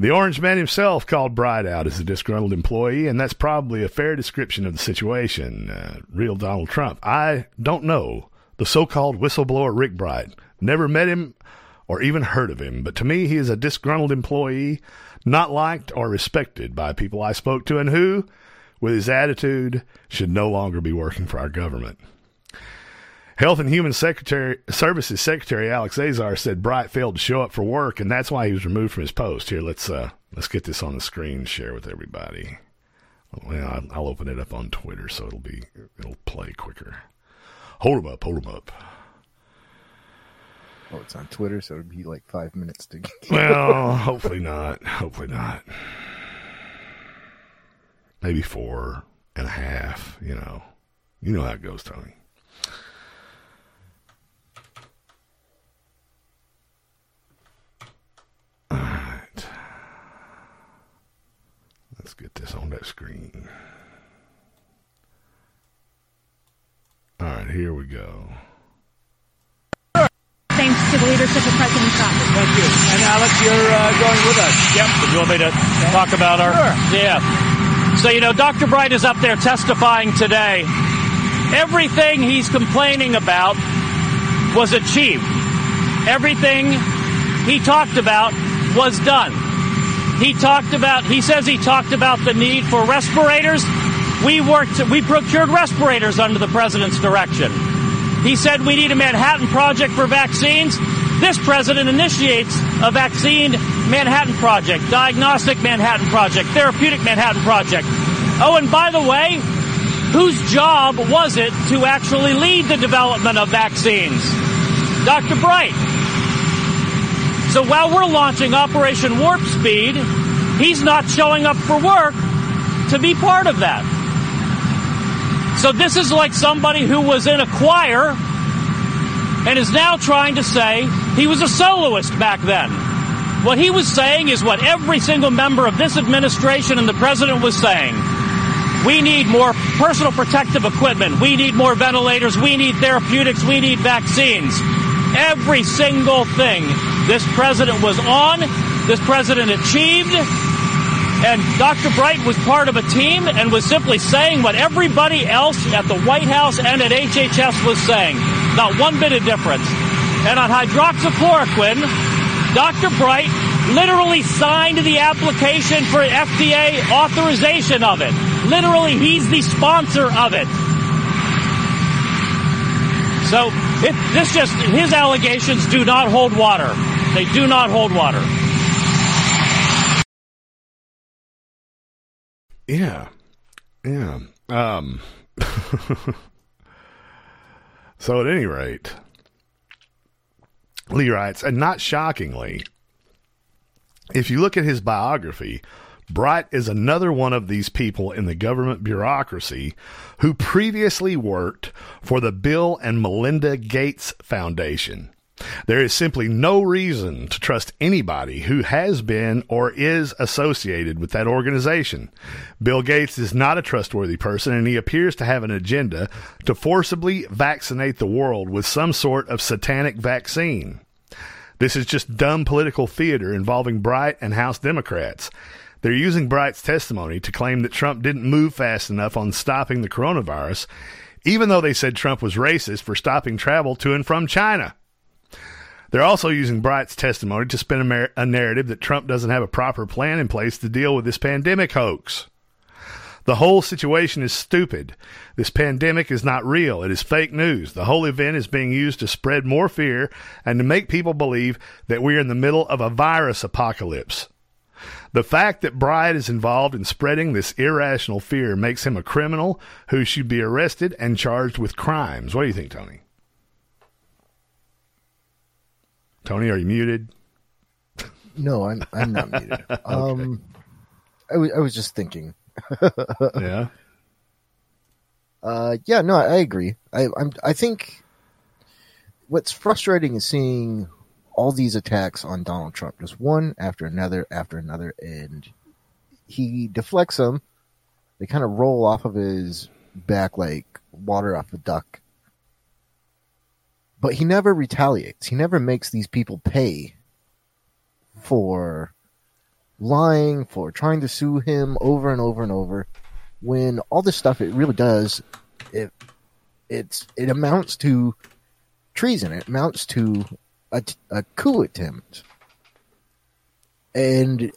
The Orange Man himself called Bright out as a disgruntled employee, and that's probably a fair description of the situation. Uh, real Donald Trump. I don't know the so called whistleblower Rick Bright. Never met him or even heard of him, but to me, he is a disgruntled employee, not liked or respected by people I spoke to, and who, with his attitude, should no longer be working for our government. Health and Human Secretary, Services Secretary Alex Azar said Bright failed to show up for work, and that's why he was removed from his post. Here, let's uh, let's get this on the screen, share with everybody. Well, I'll- open it up on Twitter, so it'll be it'll play quicker. Hold him up, hold him up. Oh, it's on Twitter, so it'll be like five minutes to. Well, hopefully not. Hopefully not. Maybe four and a half. You know, you know how it goes, Tony. All right. Let's get this on that screen. All right, here we go. Thanks to the leadership of President Trump. Thank you. And Alex, you're uh, going with us. Yep. Do you want me to talk about our? Yeah. So you know, Dr. Bright is up there testifying today. Everything he's complaining about was achieved. Everything he talked about was done. He talked about. He says he talked about the need for respirators. We worked. We procured respirators under the president's direction. He said we need a Manhattan Project for vaccines. This president initiates a vaccine Manhattan Project, diagnostic Manhattan Project, therapeutic Manhattan Project. Oh, and by the way, whose job was it to actually lead the development of vaccines? Dr. Bright. So while we're launching Operation Warp Speed, he's not showing up for work to be part of that. So this is like somebody who was in a choir and is now trying to say he was a soloist back then. What he was saying is what every single member of this administration and the president was saying. We need more personal protective equipment. We need more ventilators. We need therapeutics. We need vaccines. Every single thing this president was on, this president achieved, and Dr. Bright was part of a team and was simply saying what everybody else at the White House and at HHS was saying. Not one bit of difference. And on hydroxychloroquine, Dr. Bright literally signed the application for FDA authorization of it. Literally, he's the sponsor of it. So it, this just his allegations do not hold water. They do not hold water. Yeah. Yeah. Um *laughs* So at any rate, Lee writes, and not shockingly, if you look at his biography, Bright is another one of these people in the government bureaucracy who previously worked for the Bill and Melinda Gates Foundation. There is simply no reason to trust anybody who has been or is associated with that organization. Bill Gates is not a trustworthy person, and he appears to have an agenda to forcibly vaccinate the world with some sort of satanic vaccine. This is just dumb political theater involving Bright and House Democrats. They're using Bright's testimony to claim that Trump didn't move fast enough on stopping the coronavirus, even though they said Trump was racist for stopping travel to and from China. They're also using Bright's testimony to spin a, mer- a, narrative that Trump doesn't have a proper plan in place to deal with this pandemic hoax. The whole situation is stupid. This pandemic is not real. It is fake news. The whole event is being used to spread more fear and to make people believe that we are in the middle of a virus apocalypse. The fact that Bright is involved in spreading this irrational fear makes him a criminal who should be arrested and charged with crimes. What do you think, Tony? Tony, are you muted? No, I'm I'm not *laughs* muted. Um, I was I was just thinking. *laughs* yeah. Uh, yeah, no, I agree. I I'm I think what's frustrating is seeing all these attacks on Donald Trump, just one after another after another, and he deflects them. They kind of roll off of his back like water off a duck. But he never retaliates. He never makes these people pay for lying, for trying to sue him over and over and over. When all this stuff, it really does, it it's it amounts to treason. It amounts to a, a coup attempt, and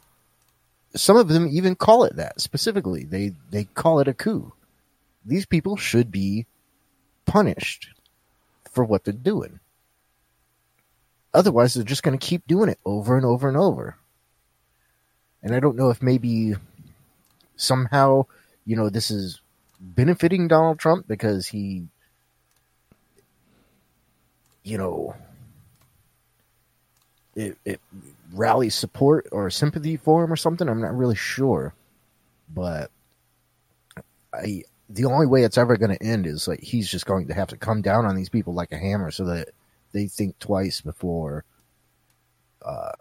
some of them even call it that specifically. They they call it a coup. These people should be punished for what they're doing. Otherwise, they're just going to keep doing it over and over and over. And I don't know if maybe somehow, you know, this is benefiting Donald Trump because he, you know, it, it rallies support or sympathy for him or something. I'm not really sure. But I the only way it's ever going to end is like he's just going to have to come down on these people like a hammer so that they think twice before uh,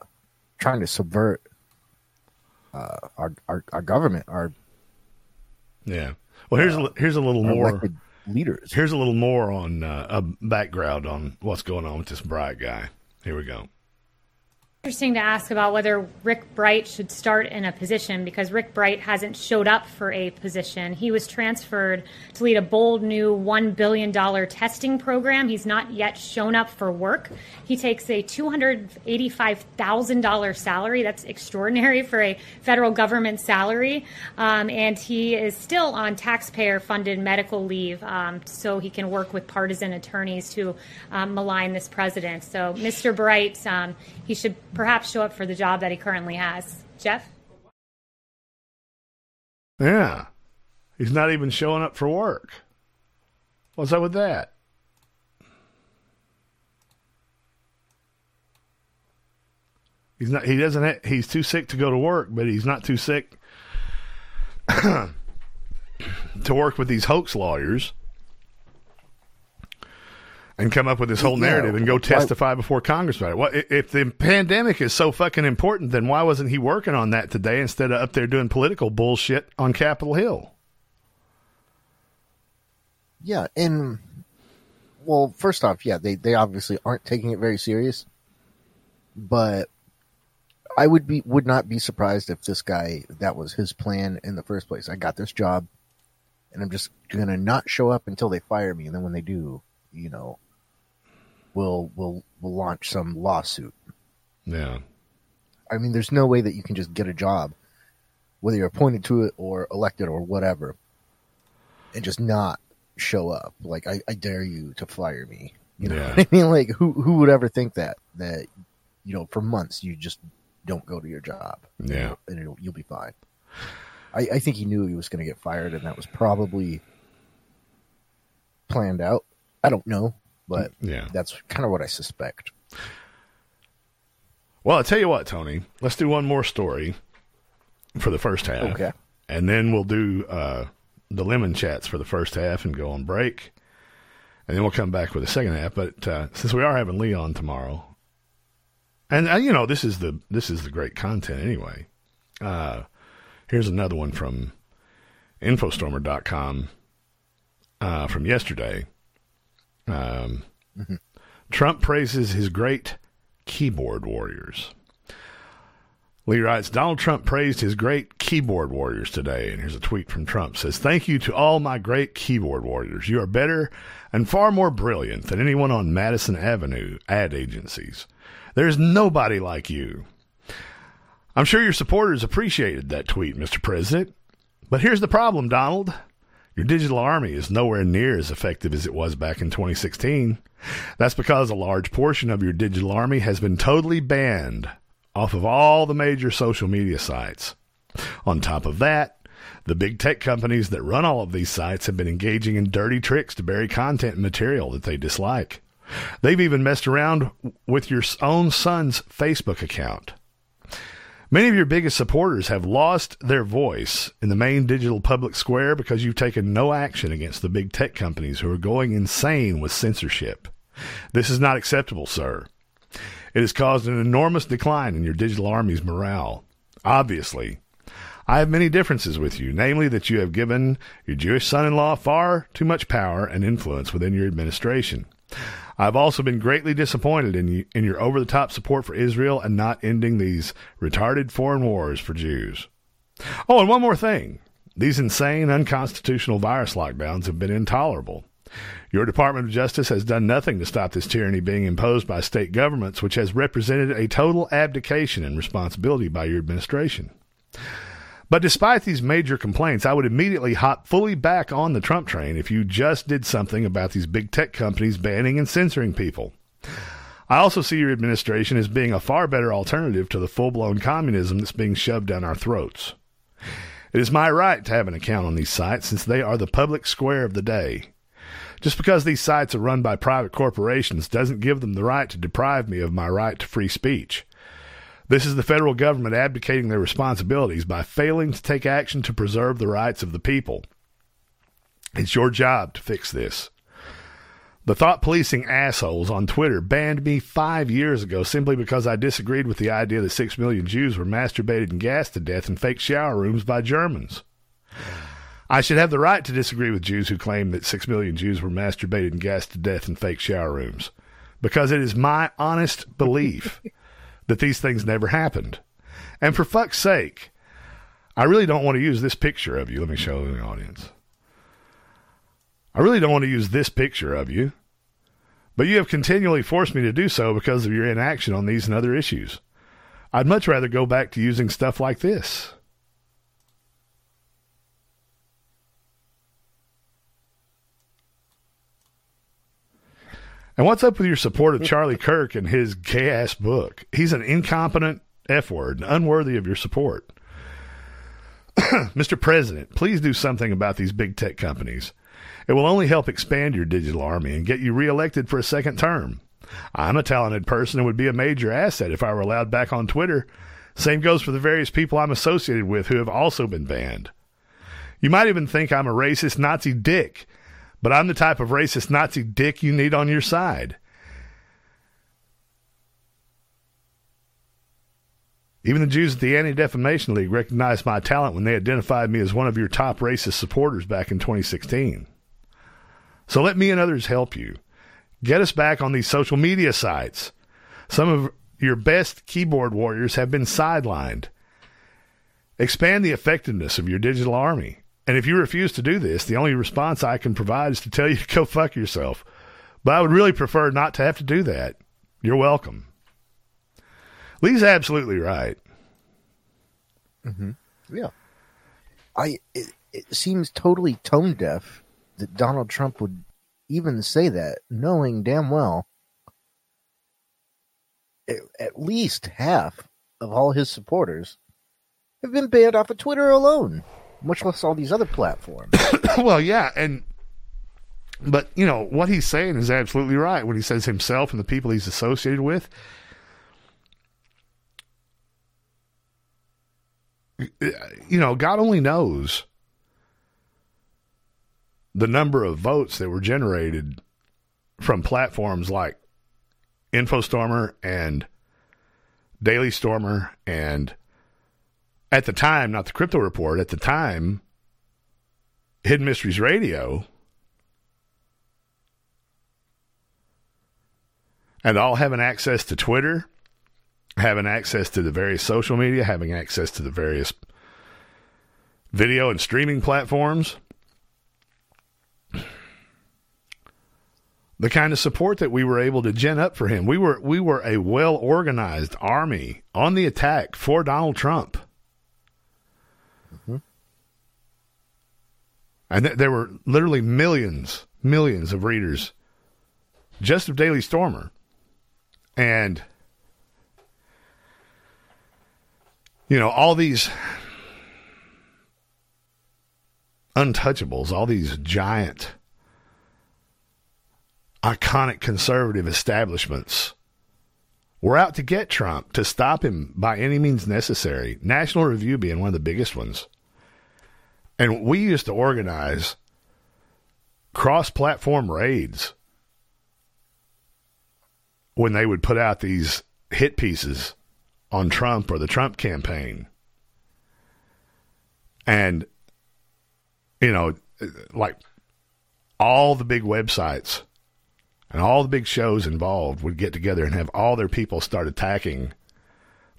trying to subvert uh, our, our our government our yeah. Well here's uh, a, here's a little more leaders. here's a little more on uh, a background on what's going on with this Bright guy. Here we go interesting to ask about whether Rick Bright should start in a position because Rick Bright hasn't showed up for a position. He was transferred to lead a bold new $1 billion testing program. He's not yet shown up for work. He takes a $285,000 salary. That's extraordinary for a federal government salary. Um, and he is still on taxpayer funded medical leave um, so he can work with partisan attorneys to um, malign this president. So, Mr. Bright, um, he should perhaps show up for the job that he currently has. Jeff? Yeah. He's not even showing up for work. What's up with that? He's not. He doesn't. Have, he's too sick to go to work, but he's not too sick *clears throat* to work with these hoax lawyers and come up with this whole Yeah, narrative and go testify before Congress about it. Well, if the pandemic is so fucking important, then why wasn't he working on that today instead of up there doing political bullshit on Capitol Hill? Yeah, and well, first off, yeah, they they obviously aren't taking it very serious. But I would be would not be surprised if this guy that was his plan in the first place. I got this job, and I'm just gonna not show up until they fire me, and then when they do, you know, we'll we'll we'll launch some lawsuit. Yeah. I mean, there's no way that you can just get a job, whether you're appointed to it or elected or whatever, and just not show up. Like, I, I dare you to fire me. You know Yeah. what I mean? *laughs* Like, who who would ever think that that you know for months you just don't go to your job? Yeah. and it'll, you'll be fine. I, I think he knew he was going to get fired, and that was probably planned out. I don't know, but Yeah. that's kind of what I suspect. Well, I'll tell you what, Tony. Let's do one more story for the first half. Okay. And then we'll do uh, the lemon chats for the first half and go on break. And then we'll come back with the second half. But uh, since we are having Lee on tomorrow, and uh, you know this is the this is the great content anyway. Uh, here's another one from Infostormer.com uh, from yesterday. Um, Trump praises his great keyboard warriors. Lee writes, Donald Trump praised his great keyboard warriors today. And here's a tweet from Trump says, Thank you to all my great keyboard warriors. You are better and far more brilliant than anyone on Madison Avenue ad agencies. There's nobody like you. I'm sure your supporters appreciated that tweet, Mr. President. But here's the problem, Donald. Your digital army is nowhere near as effective as it was back in 2016. That's because a large portion of your digital army has been totally banned off of all the major social media sites. On top of that, the big tech companies that run all of these sites have been engaging in dirty tricks to bury content and material that they dislike. They've even messed around with your own son's Facebook account. Many of your biggest supporters have lost their voice in the main digital public square because you've taken no action against the big tech companies who are going insane with censorship. This is not acceptable, sir. It has caused an enormous decline in your digital army's morale. Obviously, I have many differences with you, namely that you have given your Jewish son in law far too much power and influence within your administration. I've also been greatly disappointed in, you, in your over the top support for Israel and not ending these retarded foreign wars for Jews. Oh, and one more thing. These insane, unconstitutional virus lockdowns have been intolerable. Your Department of Justice has done nothing to stop this tyranny being imposed by state governments, which has represented a total abdication and responsibility by your administration. But despite these major complaints, I would immediately hop fully back on the Trump train if you just did something about these big tech companies banning and censoring people. I also see your administration as being a far better alternative to the full blown communism that's being shoved down our throats. It is my right to have an account on these sites since they are the public square of the day. Just because these sites are run by private corporations doesn't give them the right to deprive me of my right to free speech. This is the federal government abdicating their responsibilities by failing to take action to preserve the rights of the people. It's your job to fix this. The thought policing assholes on Twitter banned me five years ago simply because I disagreed with the idea that six million Jews were masturbated and gassed to death in fake shower rooms by Germans. I should have the right to disagree with Jews who claim that six million Jews were masturbated and gassed to death in fake shower rooms because it is my honest belief *laughs* that these things never happened. And for fuck's sake, I really don't want to use this picture of you. Let me show the audience. I really don't want to use this picture of you, but you have continually forced me to do so because of your inaction on these and other issues. I'd much rather go back to using stuff like this. And what's up with your support of Charlie Kirk and his gay ass book? He's an incompetent F word and unworthy of your support. *clears throat* Mr. President, please do something about these big tech companies. It will only help expand your digital army and get you reelected for a second term. I'm a talented person and would be a major asset if I were allowed back on Twitter. Same goes for the various people I'm associated with who have also been banned. You might even think I'm a racist Nazi dick, but I'm the type of racist Nazi dick you need on your side. Even the Jews at the Anti Defamation League recognized my talent when they identified me as one of your top racist supporters back in 2016. So let me and others help you. Get us back on these social media sites. Some of your best keyboard warriors have been sidelined. Expand the effectiveness of your digital army. And if you refuse to do this, the only response I can provide is to tell you *laughs* to go fuck yourself. But I would really prefer not to have to do that. You're welcome. Lee's absolutely right. Mm-hmm. Yeah. I it, it seems totally tone deaf that Donald Trump would even say that, knowing damn well at, at least half of all his supporters have been banned off of Twitter alone, much less all these other platforms. *coughs* well, yeah, and but you know what he's saying is absolutely right when he says himself and the people he's associated with. You know, God only knows the number of votes that were generated from platforms like InfoStormer and Daily Stormer and at the time, not the Krypto Report, at the time, Hidden Mysteries Radio and all having access to Twitter, having access to the various social media, having access to the various video and streaming platforms. the kind of support that we were able to gen up for him. We were we were a well organized army on the attack for Donald Trump. And th- there were literally millions, millions of readers just of Daily Stormer. And you know, all these untouchables, all these giant iconic conservative establishments were out to get Trump, to stop him by any means necessary. National Review being one of the biggest ones. And we used to organize cross platform raids when they would put out these hit pieces on Trump or the Trump campaign. And, you know, like all the big websites and all the big shows involved would get together and have all their people start attacking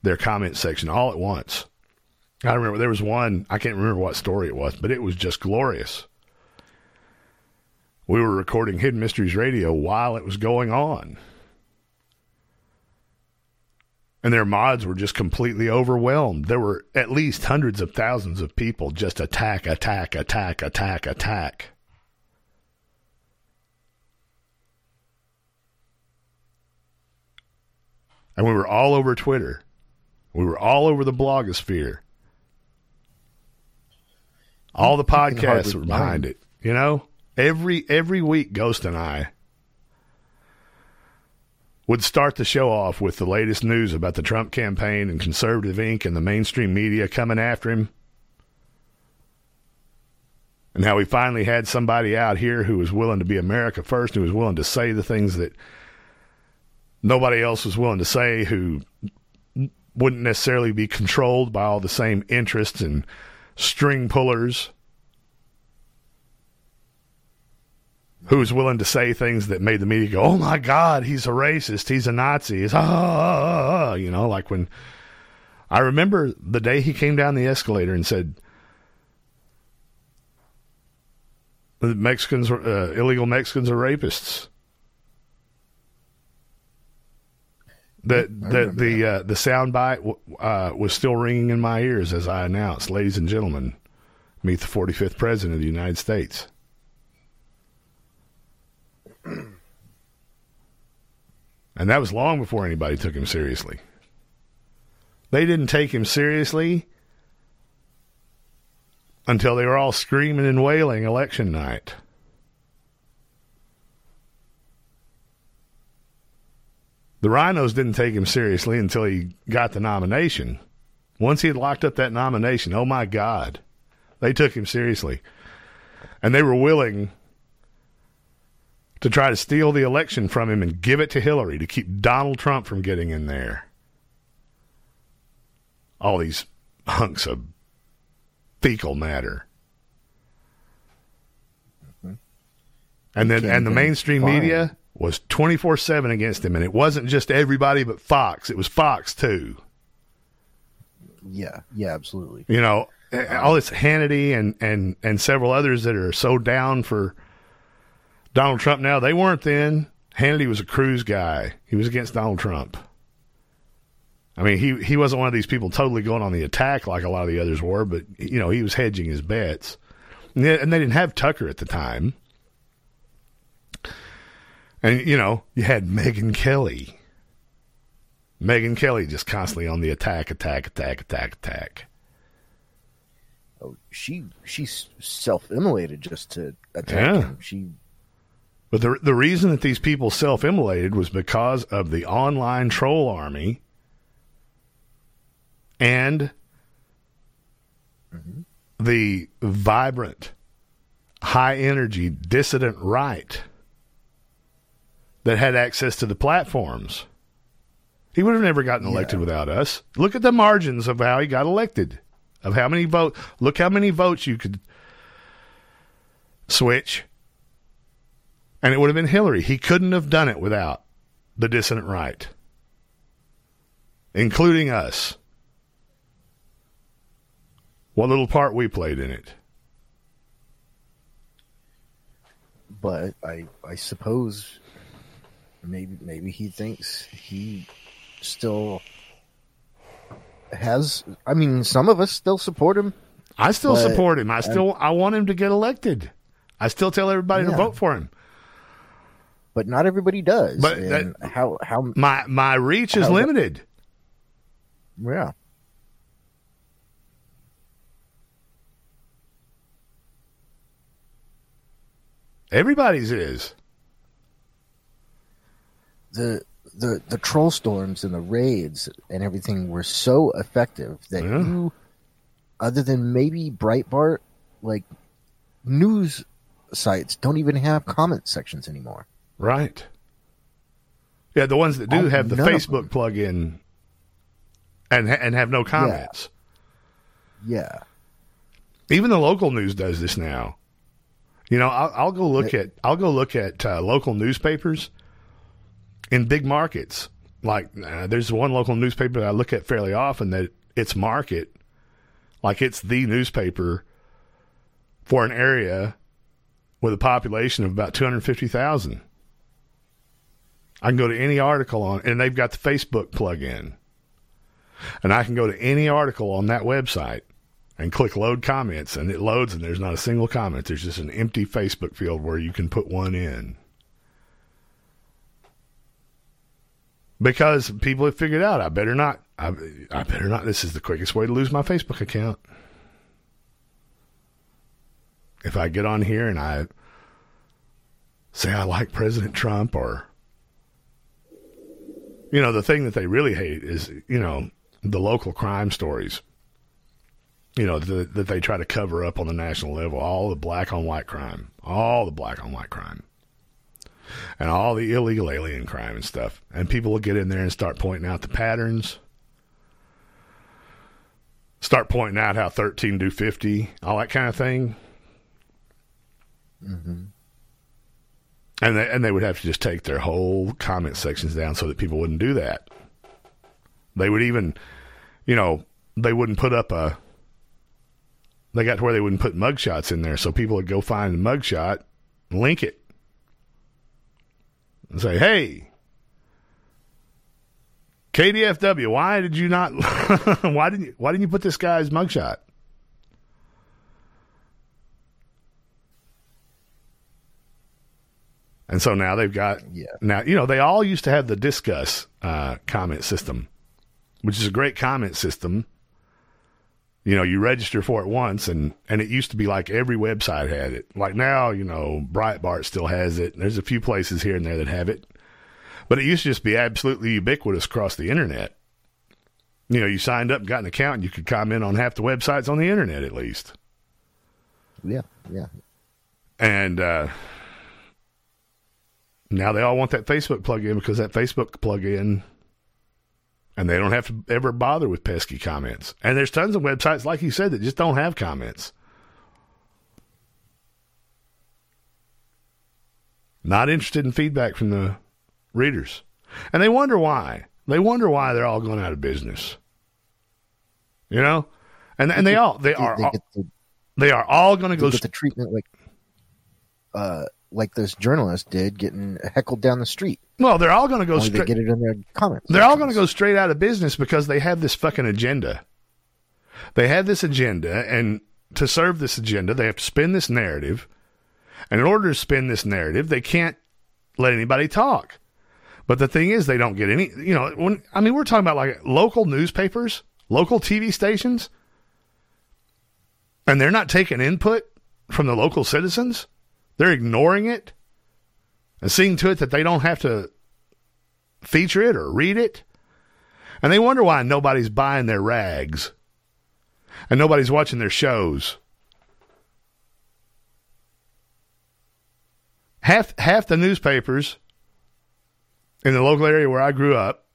their comment section all at once. I remember there was one, I can't remember what story it was, but it was just glorious. We were recording Hidden Mysteries Radio while it was going on. And their mods were just completely overwhelmed. There were at least hundreds of thousands of people just attack, attack, attack, attack, attack. And we were all over Twitter. We were all over the blogosphere. All the podcasts were behind it. You know, every every week, Ghost and I would start the show off with the latest news about the Trump campaign and conservative Inc. and the mainstream media coming after him. And how we finally had somebody out here who was willing to be America first, who was willing to say the things that nobody else was willing to say, who wouldn't necessarily be controlled by all the same interests and string pullers. Who was willing to say things that made the media go, "Oh my God, he's a racist, he's a Nazi," he's ah, ah, ah, you know, like when I remember the day he came down the escalator and said, "The Mexicans, uh, illegal Mexicans, are rapists." The the the uh, the soundbite uh, was still ringing in my ears as I announced, "Ladies and gentlemen, meet the 45th president of the United States." *clears throat* And that was long before anybody took him seriously. They didn't take him seriously until they were all screaming and wailing election night. The RINOs didn't take him seriously until he got the nomination. Once he had locked up that nomination, oh my God, they took him seriously. And they were willing to try to steal the election from him and give it to Hillary to keep Donald Trump from getting in there. All these hunks of fecal matter. And then and the mainstream find- media was 24/7 against him and it wasn't just everybody but Fox, it was Fox too. Yeah, yeah, absolutely. You know, all this Hannity and and and several others that are so down for Donald Trump now, they weren't then. Hannity was a Cruz guy. He was against Donald Trump. I mean, he he wasn't one of these people totally going on the attack like a lot of the others were, but you know, he was hedging his bets. And they, and they didn't have Tucker at the time. And you know, you had Megyn Kelly. Megyn Kelly just constantly on the attack, attack, attack, attack, attack. Oh, she she's self-immolated just to attack Yeah. him. She But the the reason that these people self-immolated was because of the online troll army and mm-hmm. the vibrant, high energy dissident right that had access to the platforms. He would have never gotten elected without us. Look at the margins of how he got elected. Of how many votes look how many votes you could switch and it would have been Hillary. He couldn't have done it without the dissident right, including us. What little part we played in it. but I I suppose maybe maybe he thinks he still has I mean some of us still support him. I still but- support him. I still I want him to get elected. I still tell everybody to vote for him. but not everybody does. But and how how My my reach is How- limited. yeah. Everybody's is. The the the troll storms and the raids and everything were so effective that you other than maybe Breitbart like news sites don't even have comment sections anymore. Right. Yeah, the ones that do Oh, have the Facebook plug-in and and have no comments. Yeah. Even the local news does this now. You know, I'll, I'll go look at I'll go look at uh, local newspapers in big markets. Like uh, there's one local newspaper that I look at fairly often that its market, like it's the newspaper for an area with a population of about two hundred fifty thousand. I can go to any article on, and they've got the Facebook plug-in, and I can go to any article on that website and click load comments and it loads and there's not a single comment. There's just an empty Facebook field where you can put one in. Because people have figured out I better not I, I better not this is the quickest way to lose my Facebook account. If I get on here and I say I like President Trump or you know the thing that they really hate is you know the local crime stories you know, th- that they try to cover up on the national level, all the black on white crime, all the black on white crime, and all the illegal alien crime and stuff. And people will get in there and start pointing out the patterns, start pointing out how 13 do 50, all that kind of thing. Mm-hmm. And they, and they would have to just take their whole comment sections down so that people wouldn't do that. They would even, you know, they wouldn't put up a. They got to where they wouldn't put mugshots in there, so people would go find the mugshot, link it, and say, "Hey, KDFW, why did you not? *laughs* why didn't you? Why didn't you put this guy's mugshot?" And so now they've got yeah. now you know they all used to have the Disqus uh, comment system, which is a great comment system. You know, you register for it once, and and it used to be like every website had it. Like now, you know, Breitbart still has it. There's a few places here and there that have it, But it used to just be absolutely ubiquitous across the internet. You know, you signed up, got an account, and you could comment on half the websites on the internet at least. Yeah, yeah. And uh, now they all want that Facebook plug-in because that Facebook plug-in, and they don't have to ever bother with pesky comments. And there's tons of websites, like you said, that just don't have comments. Not interested in feedback from the readers. And they wonder why. They wonder why they're all going out of business. You know? And and they all they are they all, they are all going to go get the treatment like uh like this journalist did getting heckled down the street. Well, they're all going to go Only straight get it in their comments. They're all going to go straight out of business because they have this fucking agenda. They have this agenda, and to serve this agenda, they have to spin this narrative. And in order to spin this narrative, they can't let anybody talk. But the thing is, they don't get any. You know, when I mean, we're talking about like local newspapers, local TV stations, and they're not taking input from the local citizens. They're ignoring it and seeing to it that they don't have to feature it or read it. And they wonder why nobody's buying their rags and nobody's watching their shows. Half half the newspapers in the local area where I grew up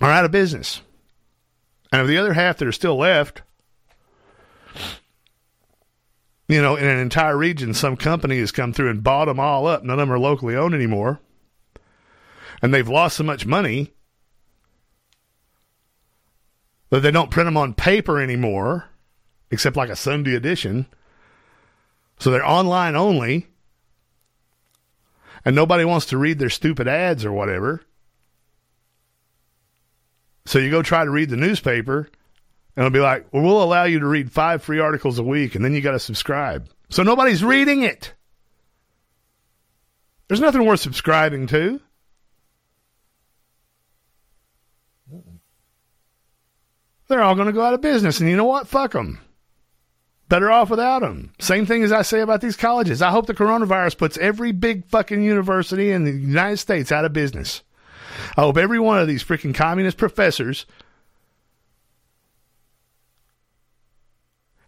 are out of business. And of the other half that are still left, you know, in an entire region, some company has come through and bought them all up. None of them are locally owned anymore. And they've lost so much money that they don't print them on paper anymore, except like a Sunday edition. So they're online only. And nobody wants to read their stupid ads or whatever. So you go try to read the newspaper, and it'll be like, well, we'll allow you to read five free articles a week, and then you got to subscribe. So nobody's reading it. There's nothing worth subscribing to. They're all going to go out of business, and you know what? Fuck them. Better off without them. Same thing as I say about these colleges. I hope the coronavirus puts every big fucking university in the United States out of business. I hope every one of these freaking communist professors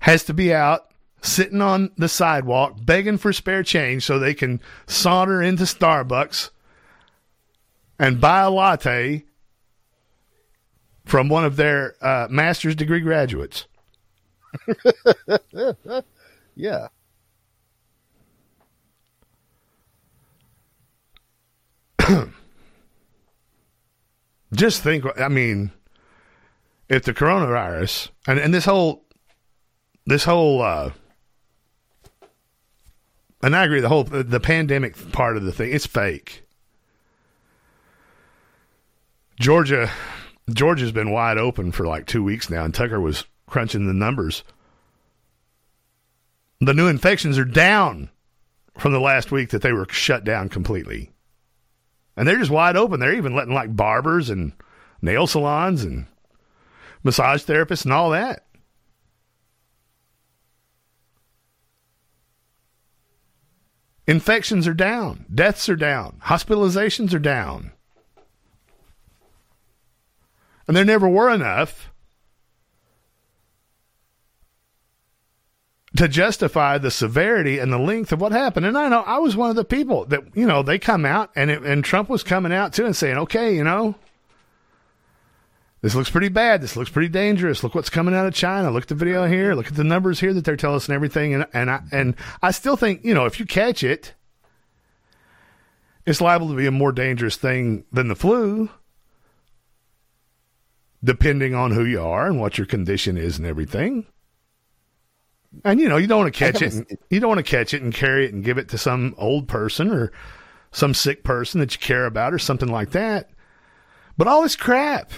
has to be out sitting on the sidewalk begging for spare change so they can saunter into Starbucks and buy a latte from one of their uh, master's degree graduates. *laughs* yeah. *clears throat* Just think, I mean, if the coronavirus and, and this whole, this whole, uh, and I agree, the whole, the pandemic part of the thing, it's fake. Georgia, Georgia's been wide open for like two weeks now, and Tucker was crunching the numbers. The new infections are down from the last week that they were shut down completely. And they're just wide open. They're even letting like barbers and nail salons and massage therapists and all that. Infections are down. Deaths are down. Hospitalizations are down. And there never were enough to justify the severity and the length of what happened. And I know I was one of the people that, you know, they come out and it, and Trump was coming out too and saying, okay, you know, this looks pretty bad. This looks pretty dangerous. Look what's coming out of China. Look at the video here. Look at the numbers here that they're telling us and everything. And, and I, and I still think, you know, if you catch it, it's liable to be a more dangerous thing than the flu, depending on who you are and what your condition is and everything. And you know, you don't want to catch it. And, you don't want to catch it and carry it and give it to some old person or some sick person that you care about or something like that. But all this crap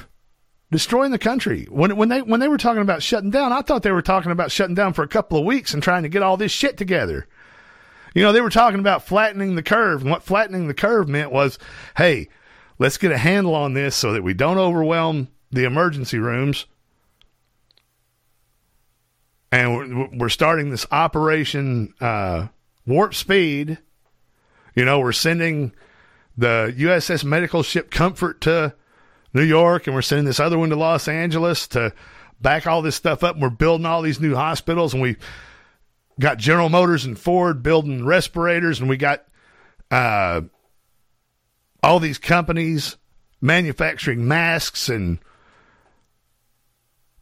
destroying the country. When when they when they were talking about shutting down, I thought they were talking about shutting down for a couple of weeks and trying to get all this shit together. You know, they were talking about flattening the curve, and what flattening the curve meant was, hey, let's get a handle on this so that we don't overwhelm the emergency rooms and we're, we're starting this operation uh, warp speed. You know, we're sending the USS medical ship Comfort to New York, and we're sending this other one to Los Angeles to back all this stuff up. And we're building all these new hospitals, and we got General Motors and Ford building respirators, and we got uh, all these companies manufacturing masks and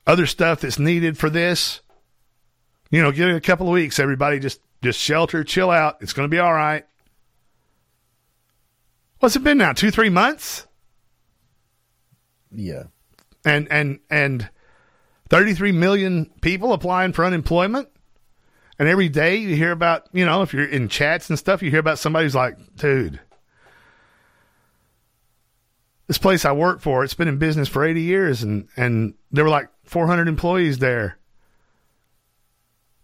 other stuff that's needed for this. You know, give it a couple of weeks, everybody. Just just shelter, chill out. It's going to be all right. What's it been now? Two, three months? Yeah. And and and 33 million people applying for unemployment. And every day you hear about, you know, if you're in chats and stuff, you hear about somebody who's like, dude, this place I work for, it's been in business for 80 years and, and there were like 400 employees there.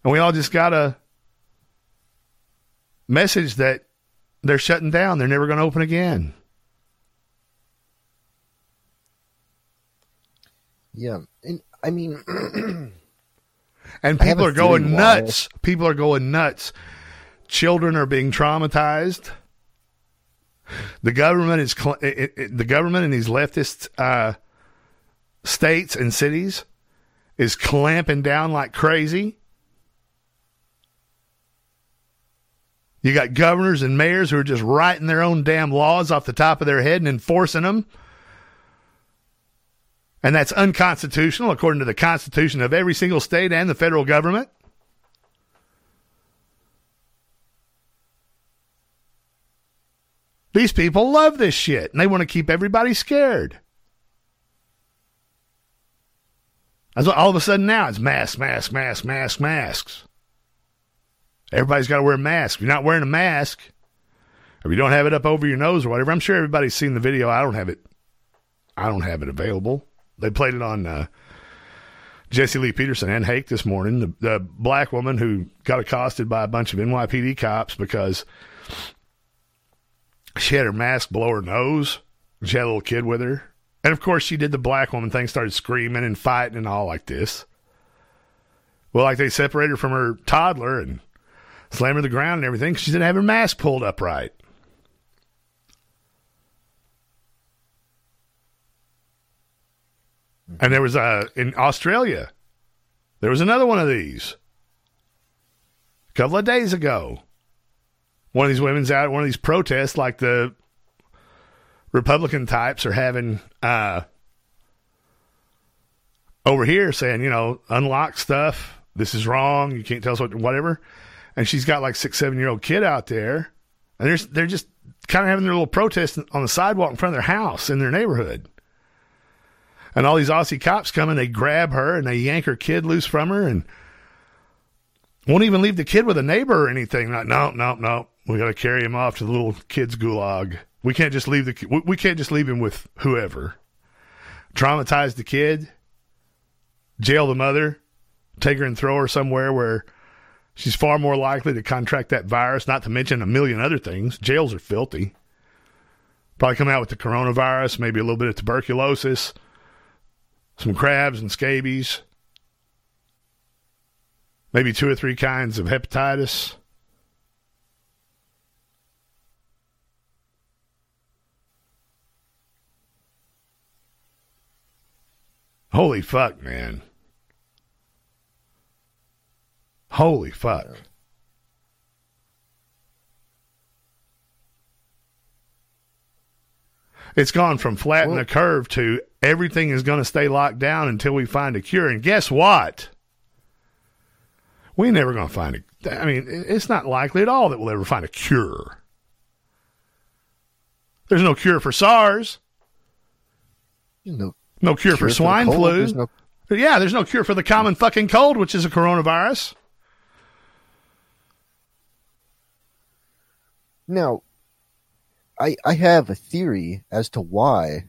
And we all just got a message that they're shutting down. They're never going to open again. Yeah. And I mean, *clears throat* and people are going theory why. nuts. People are going nuts. Children are being traumatized. The government is cl- it, it, the government in these leftist uh, states and cities is clamping down like crazy. You got governors and mayors who are just writing their own damn laws off the top of their head and enforcing them. And that's unconstitutional according to the Constitution of every single state and the federal government. These people love this shit and they want to keep everybody scared. That's all of a sudden now it's mask, mask, mask, mask, masks. Everybody's got to wear a mask. If you're not wearing a mask, if you don't have it up over your nose or whatever, I'm sure everybody's seen the video. I don't have it. I don't have it available. They played it on uh, Jesse Lee Peterson and Hake this morning. The, the black woman who got accosted by a bunch of NYPD cops because she had her mask below her nose. She had a little kid with her. And of course, she did the black woman thing, started screaming and fighting and all like this. Well, like they separated her from her toddler and slammed her to the ground and everything 'cause she didn't have her mask pulled up right. And there was a in Australia. There was another one of these a couple of days ago. One of these women's out one of these protests, like the Republican types are having uh, over here, saying, you know, unlock stuff. This is wrong. You can't tell us what, whatever. And she's got like six, seven year old kid out there, and they're they're just kind of having their little protest on the sidewalk in front of their house in their neighborhood. And all these Aussie cops come and they grab her and they yank her kid loose from her and won't even leave the kid with a neighbor or anything. Like, no, no, no. We got to carry him off to the little kid's gulag. We can't just leave the we can't just leave him with whoever. Traumatize the kid, jail the mother, take her and throw her somewhere where she's far more likely to contract that virus. Not to mention a million other things. Jails are filthy. Probably come out with the coronavirus, maybe a little bit of tuberculosis some crabs and scabies, maybe two or three kinds of hepatitis. Holy fuck, man. Holy fuck. It's gone from flatten the curve to everything is going to stay locked down until we find a cure. And guess what? We're never going to find a. I mean, it's not likely at all that we'll ever find a cure. There's no cure for SARS. No, no cure, for cure for the swine cold. flu. There's no- Yeah, there's no cure for the common fucking cold, which is a coronavirus. Now, I I have a theory as to why,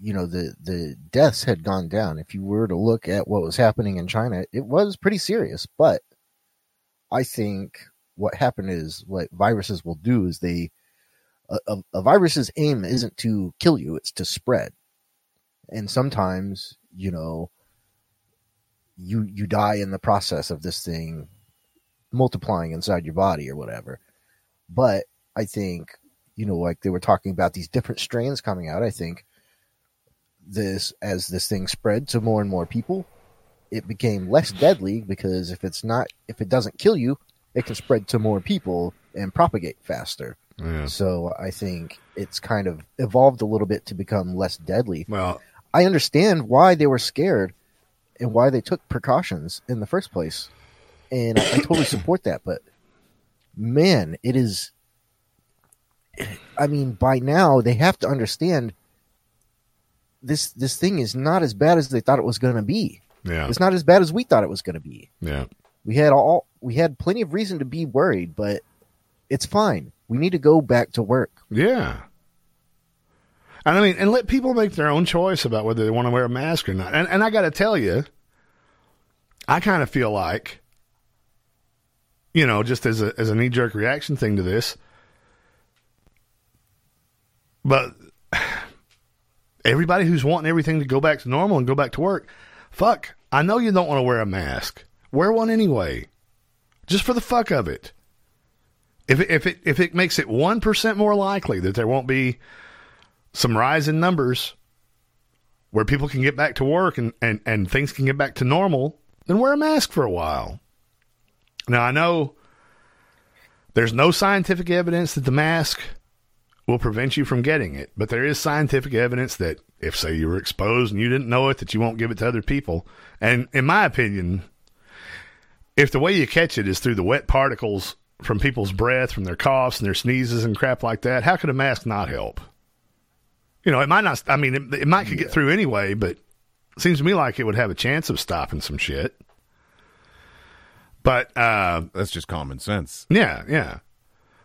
you know, the the deaths had gone down. If you were to look at what was happening in China, it was pretty serious. But I think what happened is what viruses will do is they a, a, virus's aim isn't to kill you; it's to spread. And sometimes, you know, you you die in the process of this thing multiplying inside your body or whatever. But I think, you know, like they were talking about these different strains coming out. I think this as this thing spread to more and more people, it became less deadly because if it's not, if it doesn't kill you, it can spread to more people and propagate faster. Yeah. So I think it's kind of evolved a little bit to become less deadly. Well, I understand why they were scared and why they took precautions in the first place, and I, I totally *coughs* support that. But man, it is. I mean, by now they have to understand this. This thing is not as bad as they thought it was going to be. Yeah. It's not as bad as we thought it was going to be. Yeah. We had all we had plenty of reason to be worried, but it's fine. We need to go back to work. Yeah. And I mean, and let people make their own choice about whether they want to wear a mask or not. And and I got to tell you, I kind of feel like, you know, just as a as a knee jerk reaction thing to this, but everybody who's wanting everything to go back to normal and go back to work, fuck. I know you don't want to wear a mask. Wear one anyway, just for the fuck of it. If it, if it if it makes it one percent more likely that there won't be some rise in numbers where people can get back to work and, and, and things can get back to normal, then wear a mask for a while. Now I know there's no scientific evidence that the mask will prevent you from getting it, but there is scientific evidence that if say you were exposed and you didn't know it, that you won't give it to other people. And in my opinion, if the way you catch it is through the wet particles from people's breath, from their coughs and their sneezes and crap like that, how could a mask not help? You know, it might not. I mean, it, it might could get through anyway, but it seems to me like it would have a chance of stopping some shit. But uh, that's just common sense. Yeah, yeah.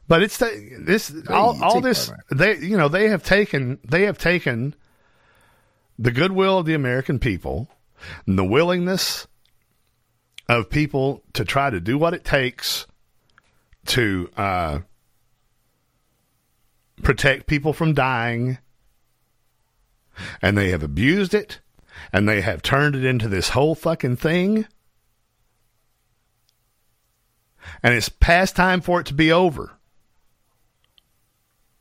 But it's the, this all, all this they you know they have taken they have taken the goodwill of the American people, and the willingness of people to try to do what it takes to uh, protect people from dying, and they have abused it, and they have turned it into this whole fucking thing. And it's past time for it to be over.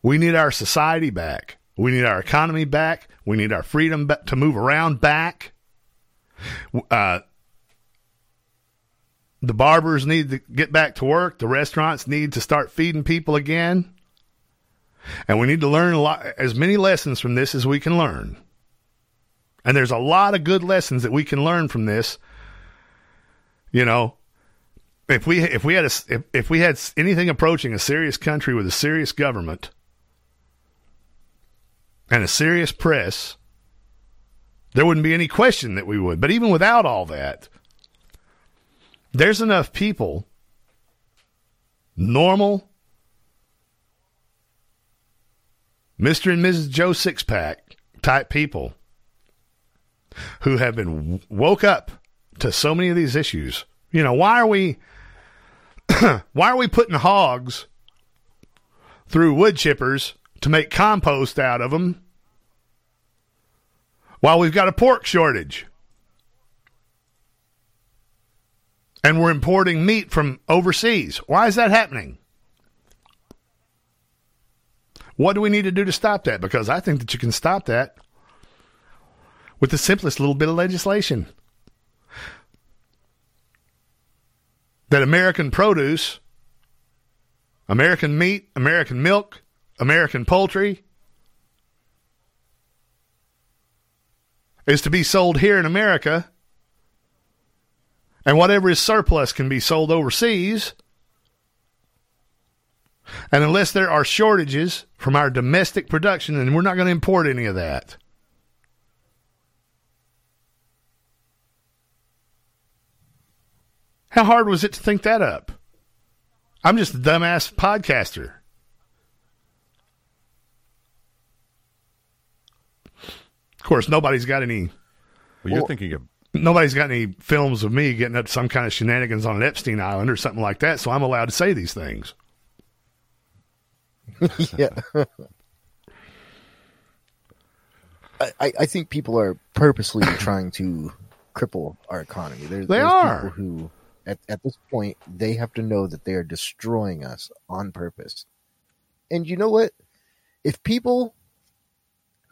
We need our society back. We need our economy back. We need our freedom to move around back. Uh, the barbers need to get back to work. The restaurants need to start feeding people again. And we need to learn a lot, as many lessons from this as we can learn. And there's a lot of good lessons that we can learn from this. You know, if we if we had a, if, if we had anything approaching a serious country with a serious government and a serious press, there wouldn't be any question that we would. But even without all that, there's enough people, normal, Mr. and Mrs. Joe Sixpack type people who have been woke up to so many of these issues. You know, why are we *clears throat* why are we putting hogs through wood chippers to make compost out of them while we've got a pork shortage? And we're importing meat from overseas. Why is that happening? What do we need to do to stop that? Because I think that you can stop that with the simplest little bit of legislation. That American produce, American meat, American milk, American poultry is to be sold here in America, and whatever is surplus can be sold overseas. And unless there are shortages from our domestic production, then we're not going to import any of that. How hard was it to think that up? I'm just a dumbass podcaster. Of course, nobody's got any. Well, you're thinking of Nobody's got any films of me getting up to some kind of shenanigans on an Epstein Island or something like that, so I'm allowed to say these things. *laughs* yeah. I, I- I think people are purposely *coughs* trying to cripple our economy. There's, They are. people who, at, at this point, they have to know that they are destroying us on purpose. And you know what? if people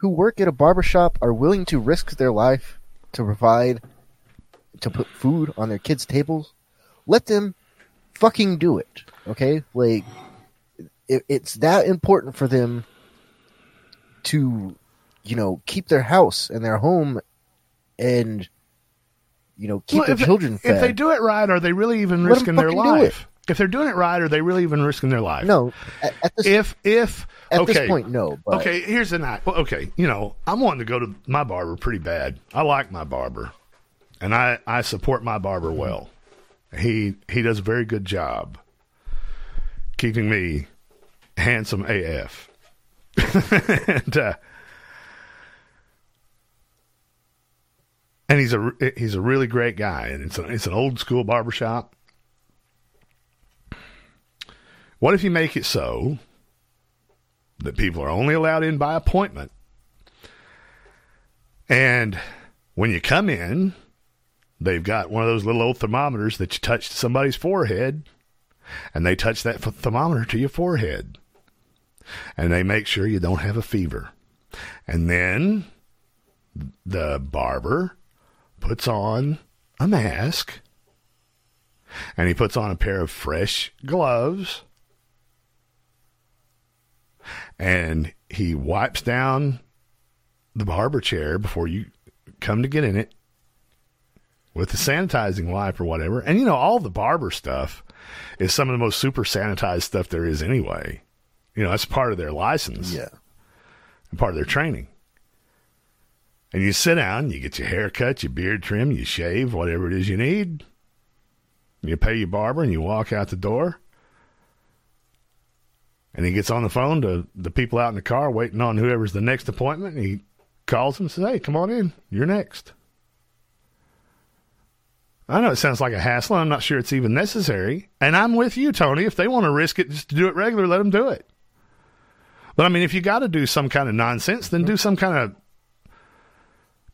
who work at a barbershop are willing to risk their life to provide to put food on their kids' tables, let them fucking do it. Okay? Like it, it's that important for them to you know, keep their house and their home and you know, keep Well, their children fed. If they do it right, are they really even risking their fucking do it. life? If they're doing it right, are they really even risking their life? No, at, this if if at okay, this point, no. But okay, here's the night. Well, okay, you know, I'm wanting to go to my barber pretty bad. I like my barber, and I I support my barber well. He he does a very good job keeping me handsome AF. *laughs* and uh, and he's a he's a really great guy, and it's a, it's an old school barber shop. What if you make it so that people are only allowed in by appointment, and when you come in, they've got one of those little old thermometers that you touch to somebody's forehead, and they touch that thermometer to your forehead, and they make sure you don't have a fever, and then the barber puts on a mask and he puts on a pair of fresh gloves and he wipes down the barber chair before you come to get in it with the sanitizing wipe or whatever. And you know, all the barber stuff is some of the most super sanitized stuff there is anyway. You know, that's part of their license. Yeah. And part of their training. And you sit down, you get your hair cut, your beard trimmed, you shave, whatever it is you need. You pay your barber and you walk out the door. And he gets on the phone to the people out in the car waiting on whoever's the next appointment. And he calls them and says, Hey, come on in. You're next. I know it sounds like a hassle. I'm not sure it's even necessary. And I'm with you, Tony. If they want to risk it just to do it regular, let them do it. But I mean, if you got to do some kind of nonsense, then do some kind of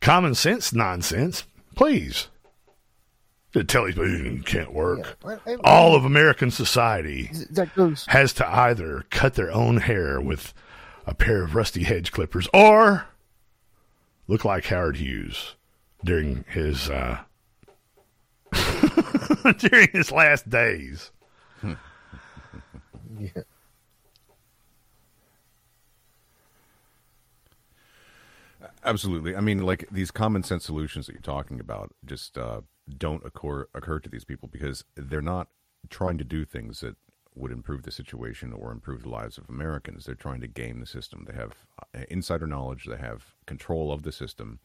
common sense nonsense, please. To tell these people it can't work. I- I- All of American society that goes has to either cut their own hair with a pair of rusty hedge clippers or look like Howard Hughes during his uh, *laughs* during his last days. *laughs* yeah. Absolutely. I mean, like these common sense solutions that you're talking about just uh, don't occur occur to these people because they're not trying to do things that would improve the situation or improve the lives of Americans. They're trying to game the system. They have uh, insider knowledge. They have control of the system,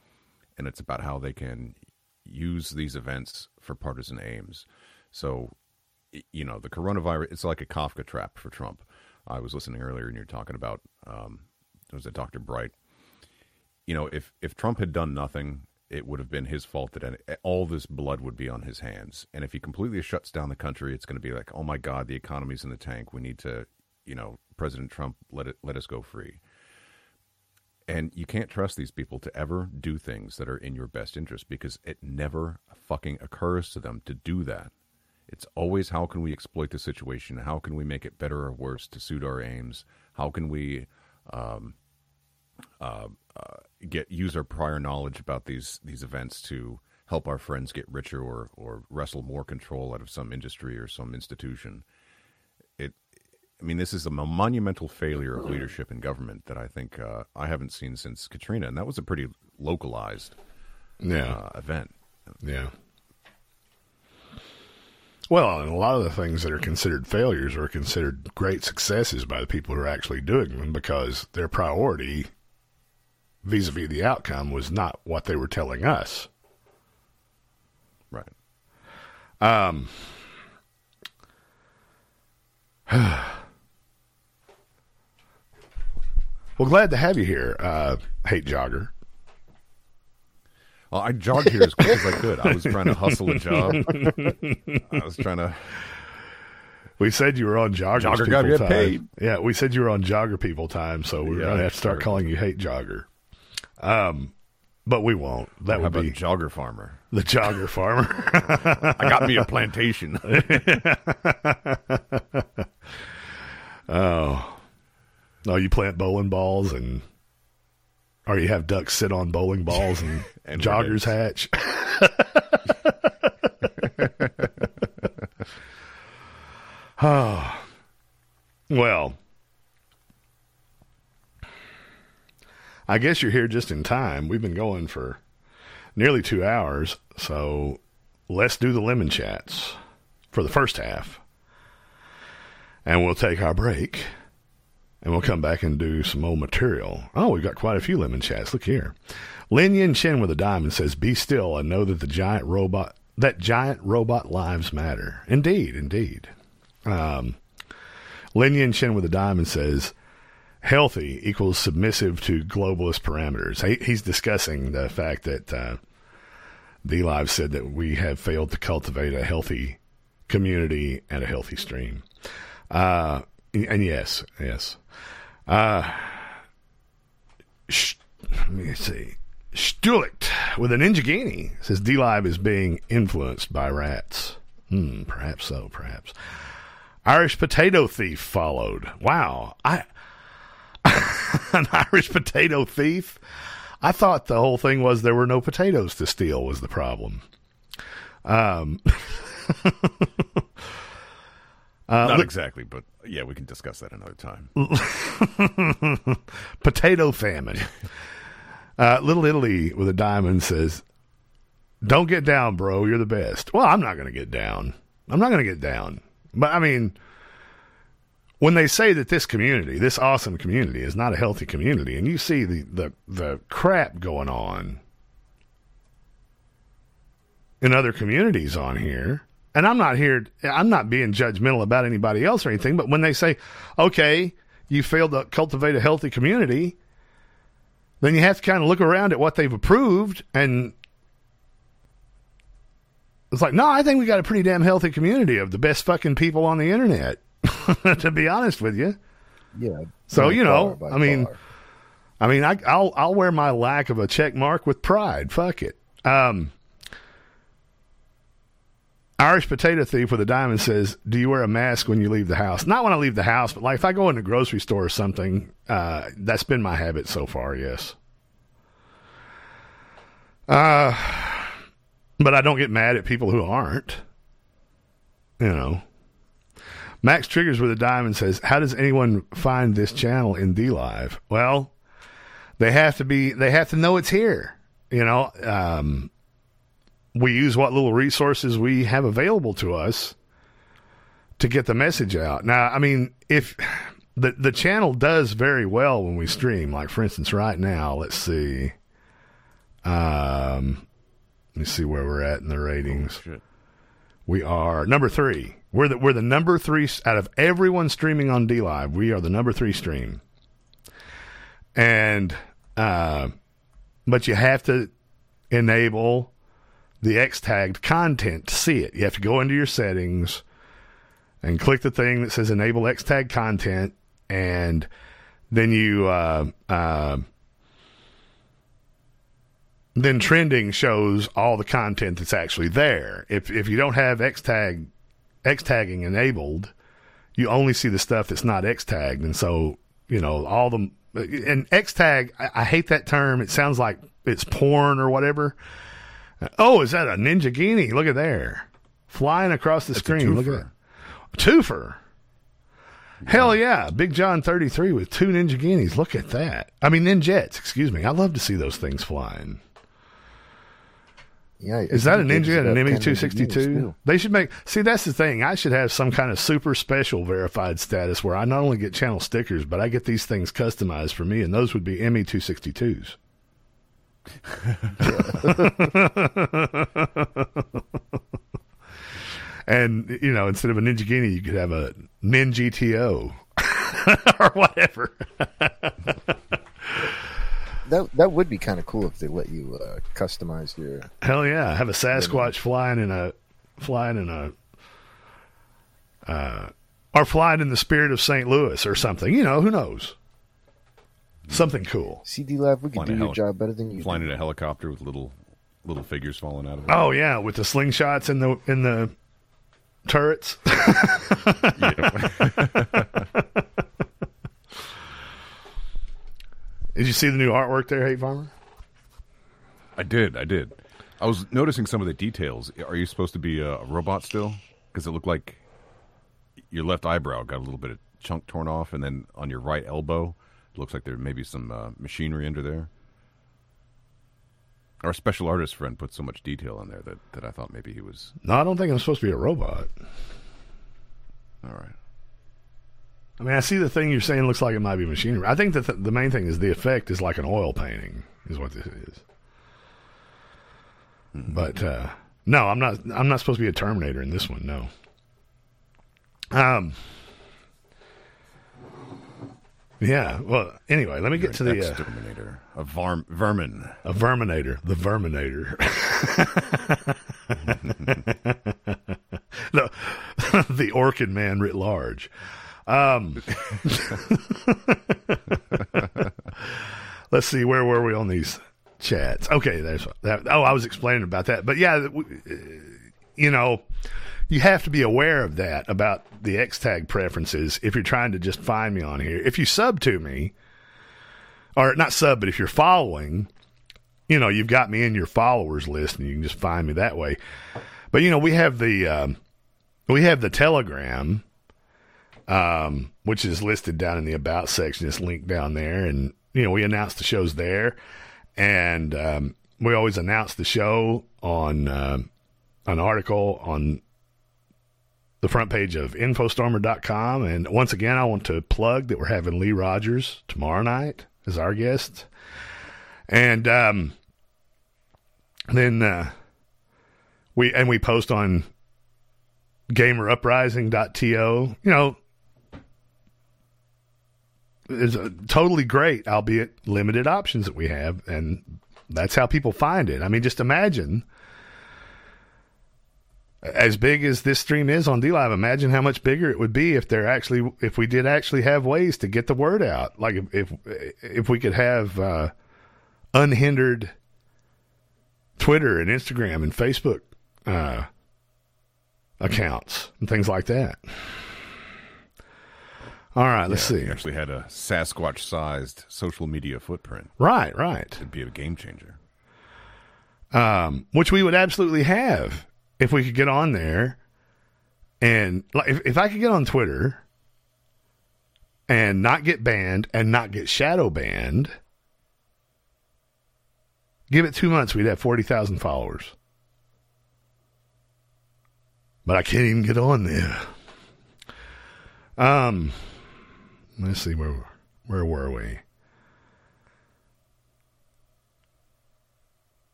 and it's about how they can use these events for partisan aims. So, you know, the coronavirus. It's like a Kafka trap for Trump. I was listening earlier, and you're talking about um, was it Dr. Bright? you know, if if Trump had done nothing, it would have been his fault that all this blood would be on his hands. And if he completely shuts down the country, it's going to be like, oh my God, the economy's in the tank. We need to, you know, President Trump let it let us go free. And you can't trust these people to ever do things that are in your best interest because it never fucking occurs to them to do that. It's always how can we exploit the situation? How can we make it better or worse to suit our aims? How can we um, uh, uh, get use our prior knowledge about these these events to help our friends get richer or or wrestle more control out of some industry or some institution. It, I mean, this is a monumental failure of leadership in government that I think uh, I haven't seen since Katrina, and that was a pretty localized Yeah. uh, event. Yeah. Well, and a lot of the things that are considered failures are considered great successes by the people who are actually doing them because their priority vis a vis the outcome was not what they were telling us. Right. Um, *sighs* well, glad to have you here, uh, Hate Jogger. Well, I jogged here as quick as I could. I was trying to hustle a job. *laughs* I was trying to. We said you were on Jogger. Jogger get paid. Yeah, we said you were on Jogger people time, so we're Yeah, gonna have to start sorry. calling you Hate Jogger. Um, but we won't. That How would be Jogger Farmer. the Jogger Farmer. *laughs* I got me a plantation. *laughs* oh, Oh, you plant bowling balls and, or you have ducks sit on bowling balls and, *laughs* And joggers hatch. oh, *sighs* well, I guess you're here just in time. We've been going for nearly two hours, so let's do the lemon chats for the first half. And we'll take our break. And we'll come back and do some more material. Oh, we've got quite a few lemon chats. Look here. Lin Yin Chen with a diamond says, Be still and know that the giant robot that giant robot lives matter. Indeed, indeed. Um Lin Yin Chen with a diamond says, healthy equals submissive to globalist parameters. He, he's discussing the fact that uh, D Live said that we have failed to cultivate a healthy community and a healthy stream. Uh, and yes, yes. Uh, sh- let me see. Stulicht with an Ninjaghini says D Live is being influenced by rats. Hmm, perhaps so, perhaps. Irish potato thief followed. Wow. I *laughs* an Irish potato thief? I thought the whole thing was there were no potatoes to steal was the problem. Um *laughs* Uh, Not look- exactly, but yeah, we can discuss that another time. *laughs* Potato famine. Uh, Little Italy with a diamond says, "Don't get down, bro. You're the best." Well, I'm not going to get down. I'm not going to get down. But I mean, when they say that this community, this awesome community, is not a healthy community, and you see the the, the crap going on in other communities on here, and I'm not here, I'm not being judgmental about anybody else or anything, but when they say, okay, you failed to cultivate a healthy community, then you have to kind of look around at what they've approved and it's like, no, I think we got a pretty damn healthy community of the best fucking people on the internet, *laughs* to be honest with you. Yeah. So you know, I mean, far. I mean, I, I'll I'll wear my lack of a check mark with pride. Fuck it. Um, Irish potato thief with a diamond says, "Do you wear a mask when you leave the house? Not when I leave the house, but like if I go in the grocery store or something. Uh, that's been my habit so far. Yes. Uh, but I don't get mad at people who aren't. You know." Max Triggers with a diamond says, "How does anyone find this channel in D Live?" Well, they have to be they have to know it's here. You know, um, we use what little resources we have available to us to get the message out. Now, I mean, if the the channel does very well when we stream, like for instance, right now, let's see. Um, let me see where we're at in the ratings. We are number three. We're the we're the number three out of everyone streaming on D Live. We are the number three stream, and uh, but you have to enable the X tagged content to see it. You have to go into your settings and click the thing that says enable X tag content, and then you uh, uh, then trending shows all the content that's actually there. If if you don't have X tag X tagging enabled, you only see the stuff that's not X tagged, and so you know all the and X tag. I, I hate that term. It sounds like it's porn or whatever. Oh, is that a Ninjaghini? Look at there, flying across the That's screen. Look at that, twofer. Hell yeah, Big John thirty three with two Ninjaghinis. Look at that. I mean Ninjets. Excuse me. I love to see those things flying. Yeah, Is that a think they Ninja and an ME got 10 two sixty two? They should make. See, that's the thing. I should have some kind of super special verified status where I not only get channel stickers, but I get these things customized for me, and those would be ME two sixty twos. *laughs* And you know, instead of a Ninjaghini, you could have a Ninja *laughs* or whatever. *laughs* That that would be kind of cool if they let you uh, customize your. Hell yeah! Have a Sasquatch flying in a flying in a uh, or flying in the spirit of St. Louis or something. You know, who knows? Something cool. CD Lab, we could do a your heli- job better than you. Flying do. in a helicopter with little little figures falling out of it. Oh yeah, with the slingshots in the in the turrets. *laughs* *laughs* Did you see the new artwork there, Hate Farmer? I did. I did. I was noticing some of the details. Are you supposed to be a, a robot still? Because it looked like your left eyebrow got a little bit of chunk torn off, and then on your right elbow, it looks like there may be some uh, machinery under there. Our special artist friend put so much detail in there that, that I thought maybe he was. No, I don't think I'm supposed to be a robot. All right. I mean, I see the thing you're saying looks like it might be machinery. I think that the, the main thing is the effect is like an oil painting, is what this is. But uh, no, I'm not. I'm not supposed to be a Terminator in this one. No. Um. Yeah. Well. Anyway, let me get to the uh, a varm, vermin, a verminator, the verminator. *laughs* *laughs* no, *laughs* the Orchid Man writ large. Um, let's see, where were we on these chats? Okay, there's that. Oh, I was explaining about that, but yeah, uh, you know, you have to be aware of that about the X tag preferences if you're trying to just find me on here. If you sub to me, or not sub, but if you're following, you know, you've got me in your followers list, and you can just find me that way. But you know, we have the um, we have the Telegram, um, which is listed down in the about section. It's linked down there, and you know, we announce the shows there, and um, we always announce the show on um an article on the front page of infostormer.com. And once again, I want to plug that we're having Lee Rogers tomorrow night as our guest. And um, then uh, we and we post on gameruprising.to. You know, it's a totally great, albeit limited options that we have, and that's how people find it. I mean, just imagine as big as this stream is on DLive, imagine how much bigger it would be if there actually if we did actually have ways to get the word out. Like if if, if we could have uh, unhindered Twitter and Instagram and Facebook uh, accounts and things like that. All right, let's Yeah, see. Actually, had a Sasquatch-sized social media footprint. Right, right. It'd be a game changer. um, which we would absolutely have if we could get on there and like if, if I could get on Twitter and not get banned and not get shadow banned, give it two months, we'd have forty thousand followers. But I can't even get on there. Um, let's see where where were we?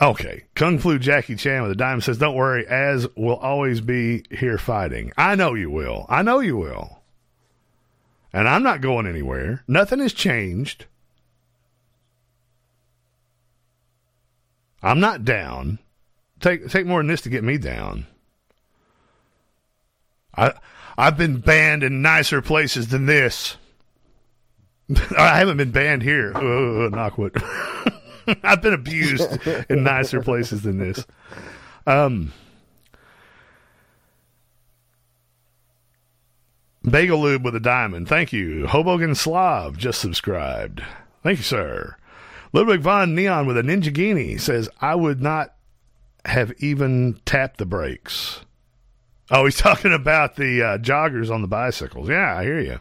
Okay. Kung Flu Jackie Chan with a diamond says, Don't worry, as will always be here fighting. I know you will. I know you will. And I'm not going anywhere. Nothing has changed. I'm not down. Take take more than this to get me down. I I've been banned in nicer places than this. I haven't been banned here. Knockwood. *laughs* I've been abused in nicer places than this. Um, Bagel Lube with a diamond. Thank you. Hoboken Slav just subscribed. Thank you, sir. Ludwig von Neon with a Ninjaghini says, I would not have even tapped the brakes. Oh, he's *laughs* talking about the uh, joggers on the bicycles. Yeah, I hear you.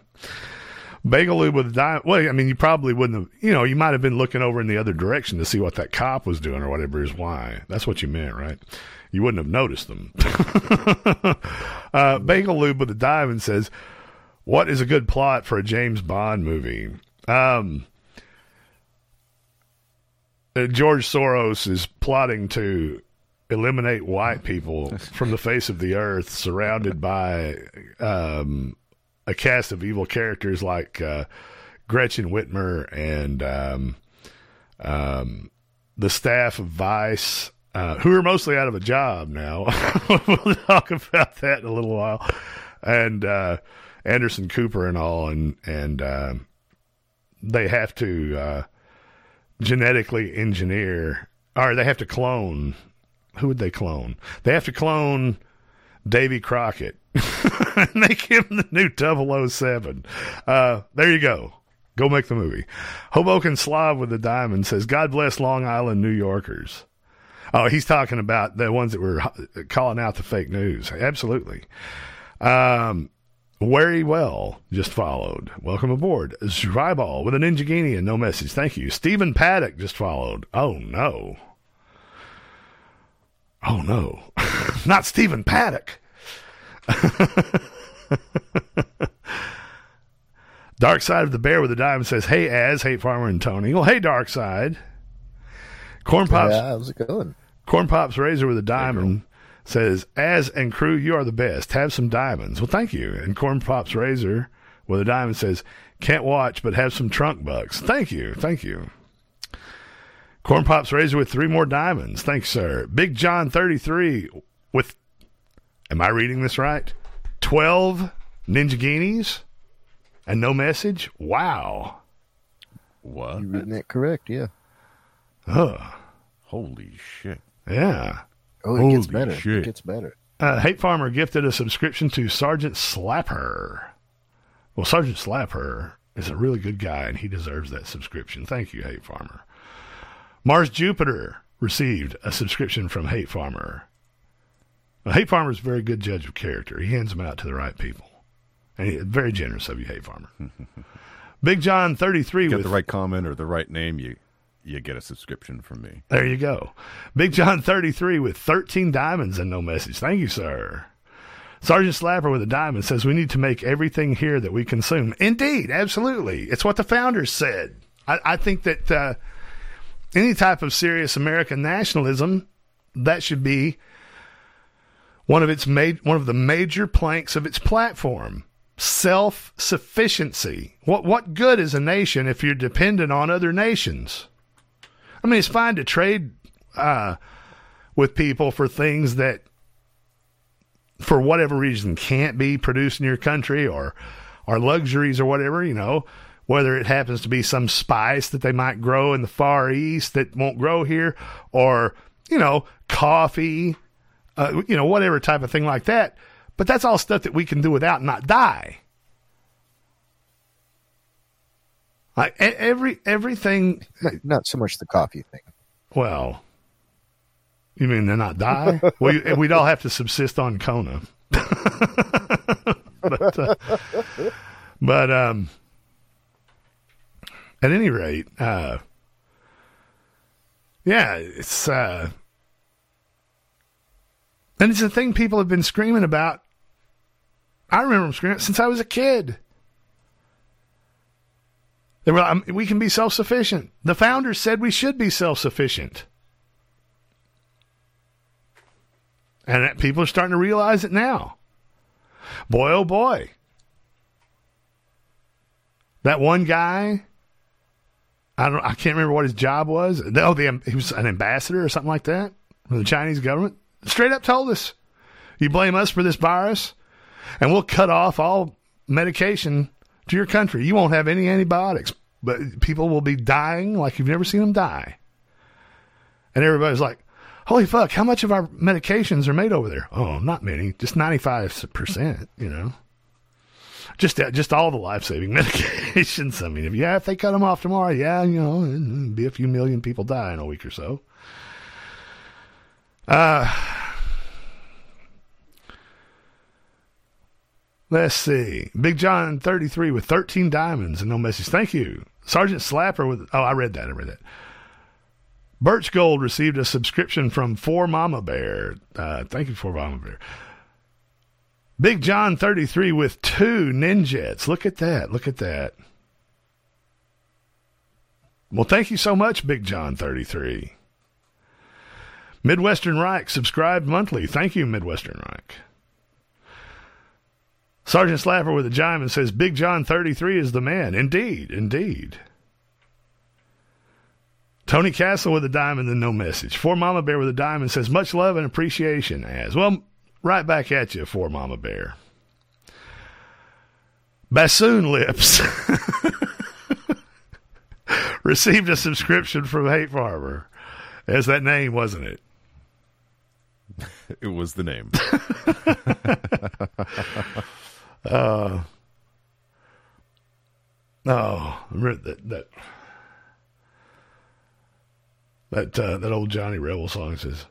Lube with a diamond. Well, I mean, you probably wouldn't have, you know, you might have been looking over in the other direction to see what that cop was doing or whatever is why. That's what you meant, right? You wouldn't have noticed them. *laughs* uh, Lube with a diamond says, What is a good plot for a James Bond movie? Um, uh, George Soros is plotting to eliminate white people *laughs* from the face of the earth, surrounded by um, a cast of evil characters like uh, Gretchen Whitmer and um, um, the staff of Vice, uh, who are mostly out of a job now. *laughs* we'll talk about that in a little while, and uh, Anderson Cooper and all, and and um they have to uh, genetically engineer, or they have to clone. Who would they clone? They have to clone Davy Crockett. *laughs* Make him the new 007. Uh, there you go. Go make the movie. Hoboken Slav with the diamond says, God bless Long Island New Yorkers. Oh, he's talking about the ones that were calling out the fake news. Absolutely. Um, very well just followed. Welcome aboard. Zryball with a Ninjaghini and no message. Thank you. Stephen Paddock just followed. Oh, no. Oh, no. *laughs* Not Stephen Paddock. *laughs* Dark Side of the Bear with a diamond says, Hey, Az, hey, Farmer and Tony. Well, hey, Dark Side. Corn Pops. Yeah, how's it going? Corn Pops Razor with a diamond says, As and crew, you are the best. Have some diamonds. Well, thank you. And Corn Pops Razor with a diamond says, Can't watch, but have some trunk bucks. Thank you. Thank you. Corn Pops Razor with three more diamonds. Thanks, sir. Big John 33 with, am I reading this right? 12 Ninjaghinis and no message? Wow. What? You reading that correct? Yeah. Ugh. Holy shit. Yeah. Oh, it gets better. shit. It gets better. Uh, Hate Farmer gifted a subscription to Sergeant Slapper. Well, Sergeant Slapper is a really good guy, and he deserves that subscription. Thank you, Hate Farmer. Mars Jupiter received a subscription from Hate Farmer. Well, Hate Farmer is a very good judge of character. He hands them out to the right people. And he, very generous of you, Hate Farmer. *laughs* Big John 33 Get with the right comment or the right name, you you get a subscription from me. There you go. Big John 33 with 13 diamonds and no message. Thank you, sir. Sergeant Slapper with a diamond says we need to make everything here that we consume. Indeed, absolutely. It's what the founders said. I, I think that uh, any type of serious American nationalism, that should be one of its ma- one of the major planks of its platform. Self sufficiency. What what good is a nation if you're dependent on other nations? I mean, it's fine to trade uh, with people for things that, for whatever reason, can't be produced in your country or or luxuries or whatever. You know, whether it happens to be some spice that they might grow in the Far East that won't grow here, or you know, coffee, uh, you know, whatever type of thing like that. But that's all stuff that we can do without and not die. Like every everything. Not so much the coffee thing. Well, you mean they're not die? *laughs* we we'd all have to subsist on Kona. *laughs* but uh, but um, at any rate, uh, yeah, it's uh, and it's a thing people have been screaming about. I remember them screaming since I was a kid. They were, um, we can be self sufficient. The founders said we should be self sufficient. And people are starting to realize it now. Boy, oh boy. That one guy, I don't, I can't remember what his job was. Oh, the, um, he was an ambassador or something like that from the Chinese government. Straight up told us, you blame us for this virus, and we'll cut off all medication to your country. You won't have any antibiotics, but people will be dying like you've never seen them die. And everybody's like, holy fuck, how much of our medications are made over there? Oh, not many, just 95%, you know. Just uh, just all the life saving *laughs* medications. I mean, if, yeah, if they cut them off tomorrow, yeah, you know, be a few million people die in a week or so. Uh, Let's see. Big John 33 with 13 diamonds and no message. Thank you. Sergeant Slapper with. Oh, I read that. I read that. Birch Gold received a subscription from Four Mama Bear. Uh, thank you, For Mama Bear. Big John 33 with two ninjets. Look at that. Look at that. Well, thank you so much, Big John 33. Midwestern Reich subscribed monthly. Thank you, Midwestern Reich. Sergeant Slapper with a diamond says Big John 33 is the man. Indeed, indeed. Tony Castle with a diamond and no message. For Mama Bear with a diamond says much love and appreciation as well. Right back at you, for Mama Bear. Bassoon Lips *laughs* received a subscription from Hate Farmer. As that name, wasn't it? *laughs* It was the name. *laughs* Uh, oh, Remember that that that uh, that old Johnny Rebel song says,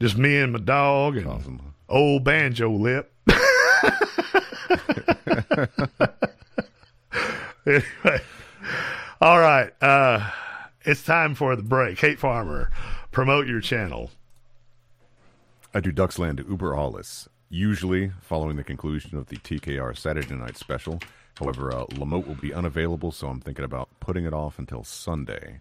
"Just me and my dog and old banjo lip." *laughs* anyway, all right. Uh, it's time for the break. Hate Farmer, promote your channel. I do Ducksland to Uber Alles, usually following the conclusion of the TKR Saturday night special. However, uh, Lamote will be unavailable, so I'm thinking about putting it off until Sunday.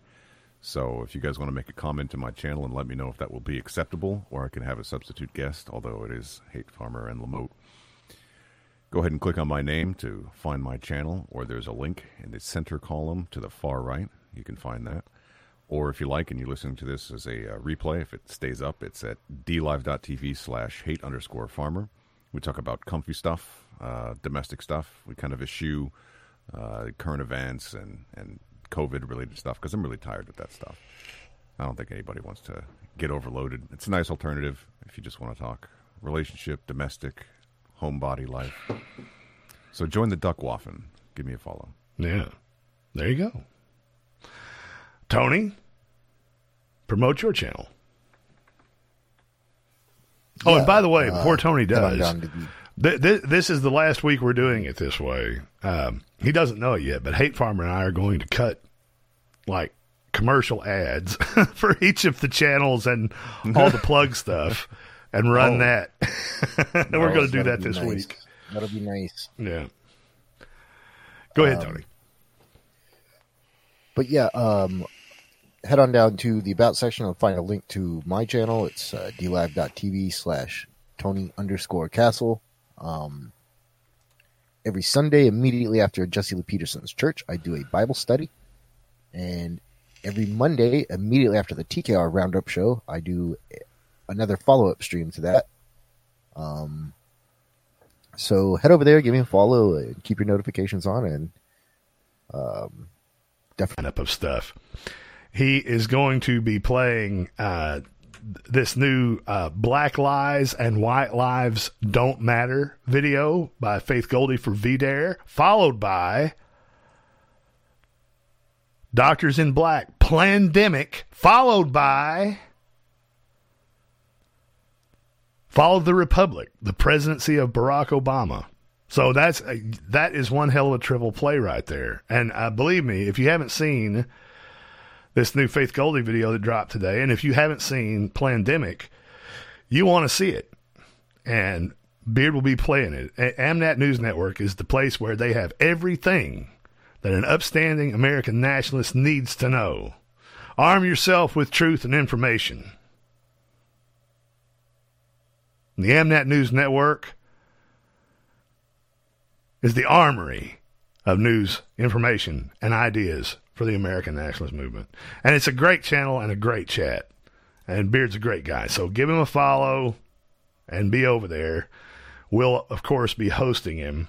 So if you guys want to make a comment to my channel and let me know if that will be acceptable, or I can have a substitute guest, although it is Hate Farmer and Lamote. Go ahead and click on my name to find my channel, or there's a link in the center column to the far right. You can find that. Or if you like and you're listening to this as a uh, replay, if it stays up, it's at dlive.tv slash hate underscore farmer. We talk about comfy stuff, uh, domestic stuff. We kind of eschew uh, current events and, and COVID related stuff because I'm really tired of that stuff. I don't think anybody wants to get overloaded. It's a nice alternative if you just want to talk relationship, domestic, homebody life. So join the Duck Waffen. Give me a follow. Yeah. There you go. Tony, promote your channel. oh, and by the way, uh, before Tony head does, down to the- th- th- this is the last week we're doing it this way. Um, he doesn't know it yet, but Hate Farmer and I are going to cut like commercial ads *laughs* for each of the channels and all the plug *laughs* stuff and run Oh. that. and *laughs* we're Oh, going to do that'll that this nice. week. That'll be nice. Yeah. Go ahead, Um, Tony. But yeah, um, head on down to the About section and find a link to my channel. It's uh, dlive.tv slash Tony underscore Castle. Um, every Sunday, immediately after Jesse Lee Peterson's church, I do a Bible study. And every Monday, immediately after the TKR Roundup show, I do another follow up stream to that. Um, so head over there, give me a follow, and keep your notifications on, and um, definitely up of stuff. He is going to be playing uh, this new uh, Black Lives and White Lives Don't Matter video by Faith Goldy for VDare, followed by Doctors in Black Plandemic, followed by Fall of the Republic, the presidency of Barack Obama. So that's a, that is one hell of a triple play right there. And uh, believe me, if you haven't seen this new Faith Goldy video that dropped today, and if you haven't seen Plandemic, you want to see it. And Beard will be playing it. Amnat News Network is the place where they have everything that an upstanding American nationalist needs to know. Arm yourself with truth and information. The Amnat News Network is the armory of news, information, and ideas for the American nationalist movement. And it's a great channel and a great chat. And Beard's a great guy. So give him a follow and be over there. We'll, of course, be hosting him.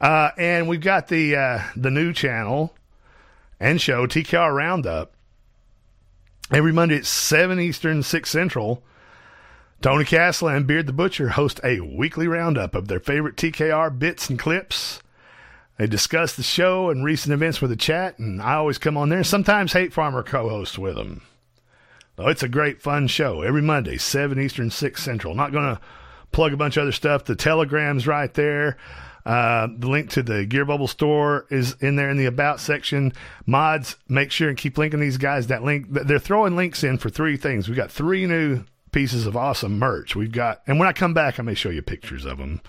Uh, and we've got the uh, the new channel and show, TKR Roundup, every Monday at 7 Eastern, 6 Central. Tony Castle and Beard the Butcher host a weekly roundup of their favorite TKR bits and clips. They discuss the show and recent events with a chat, and I always come on there. Sometimes Hate Farmer co hosts with them. So it's a great, fun show every Monday, 7 Eastern, 6 Central. Not going to plug a bunch of other stuff. The Telegram's right there. Uh, the link to the Gear Bubble store is in there in the About section. Mods, make sure and keep linking these guys. That link, they're throwing links in for three things. We've got three new pieces of awesome merch. We've got, and when I come back, I may show you pictures of them.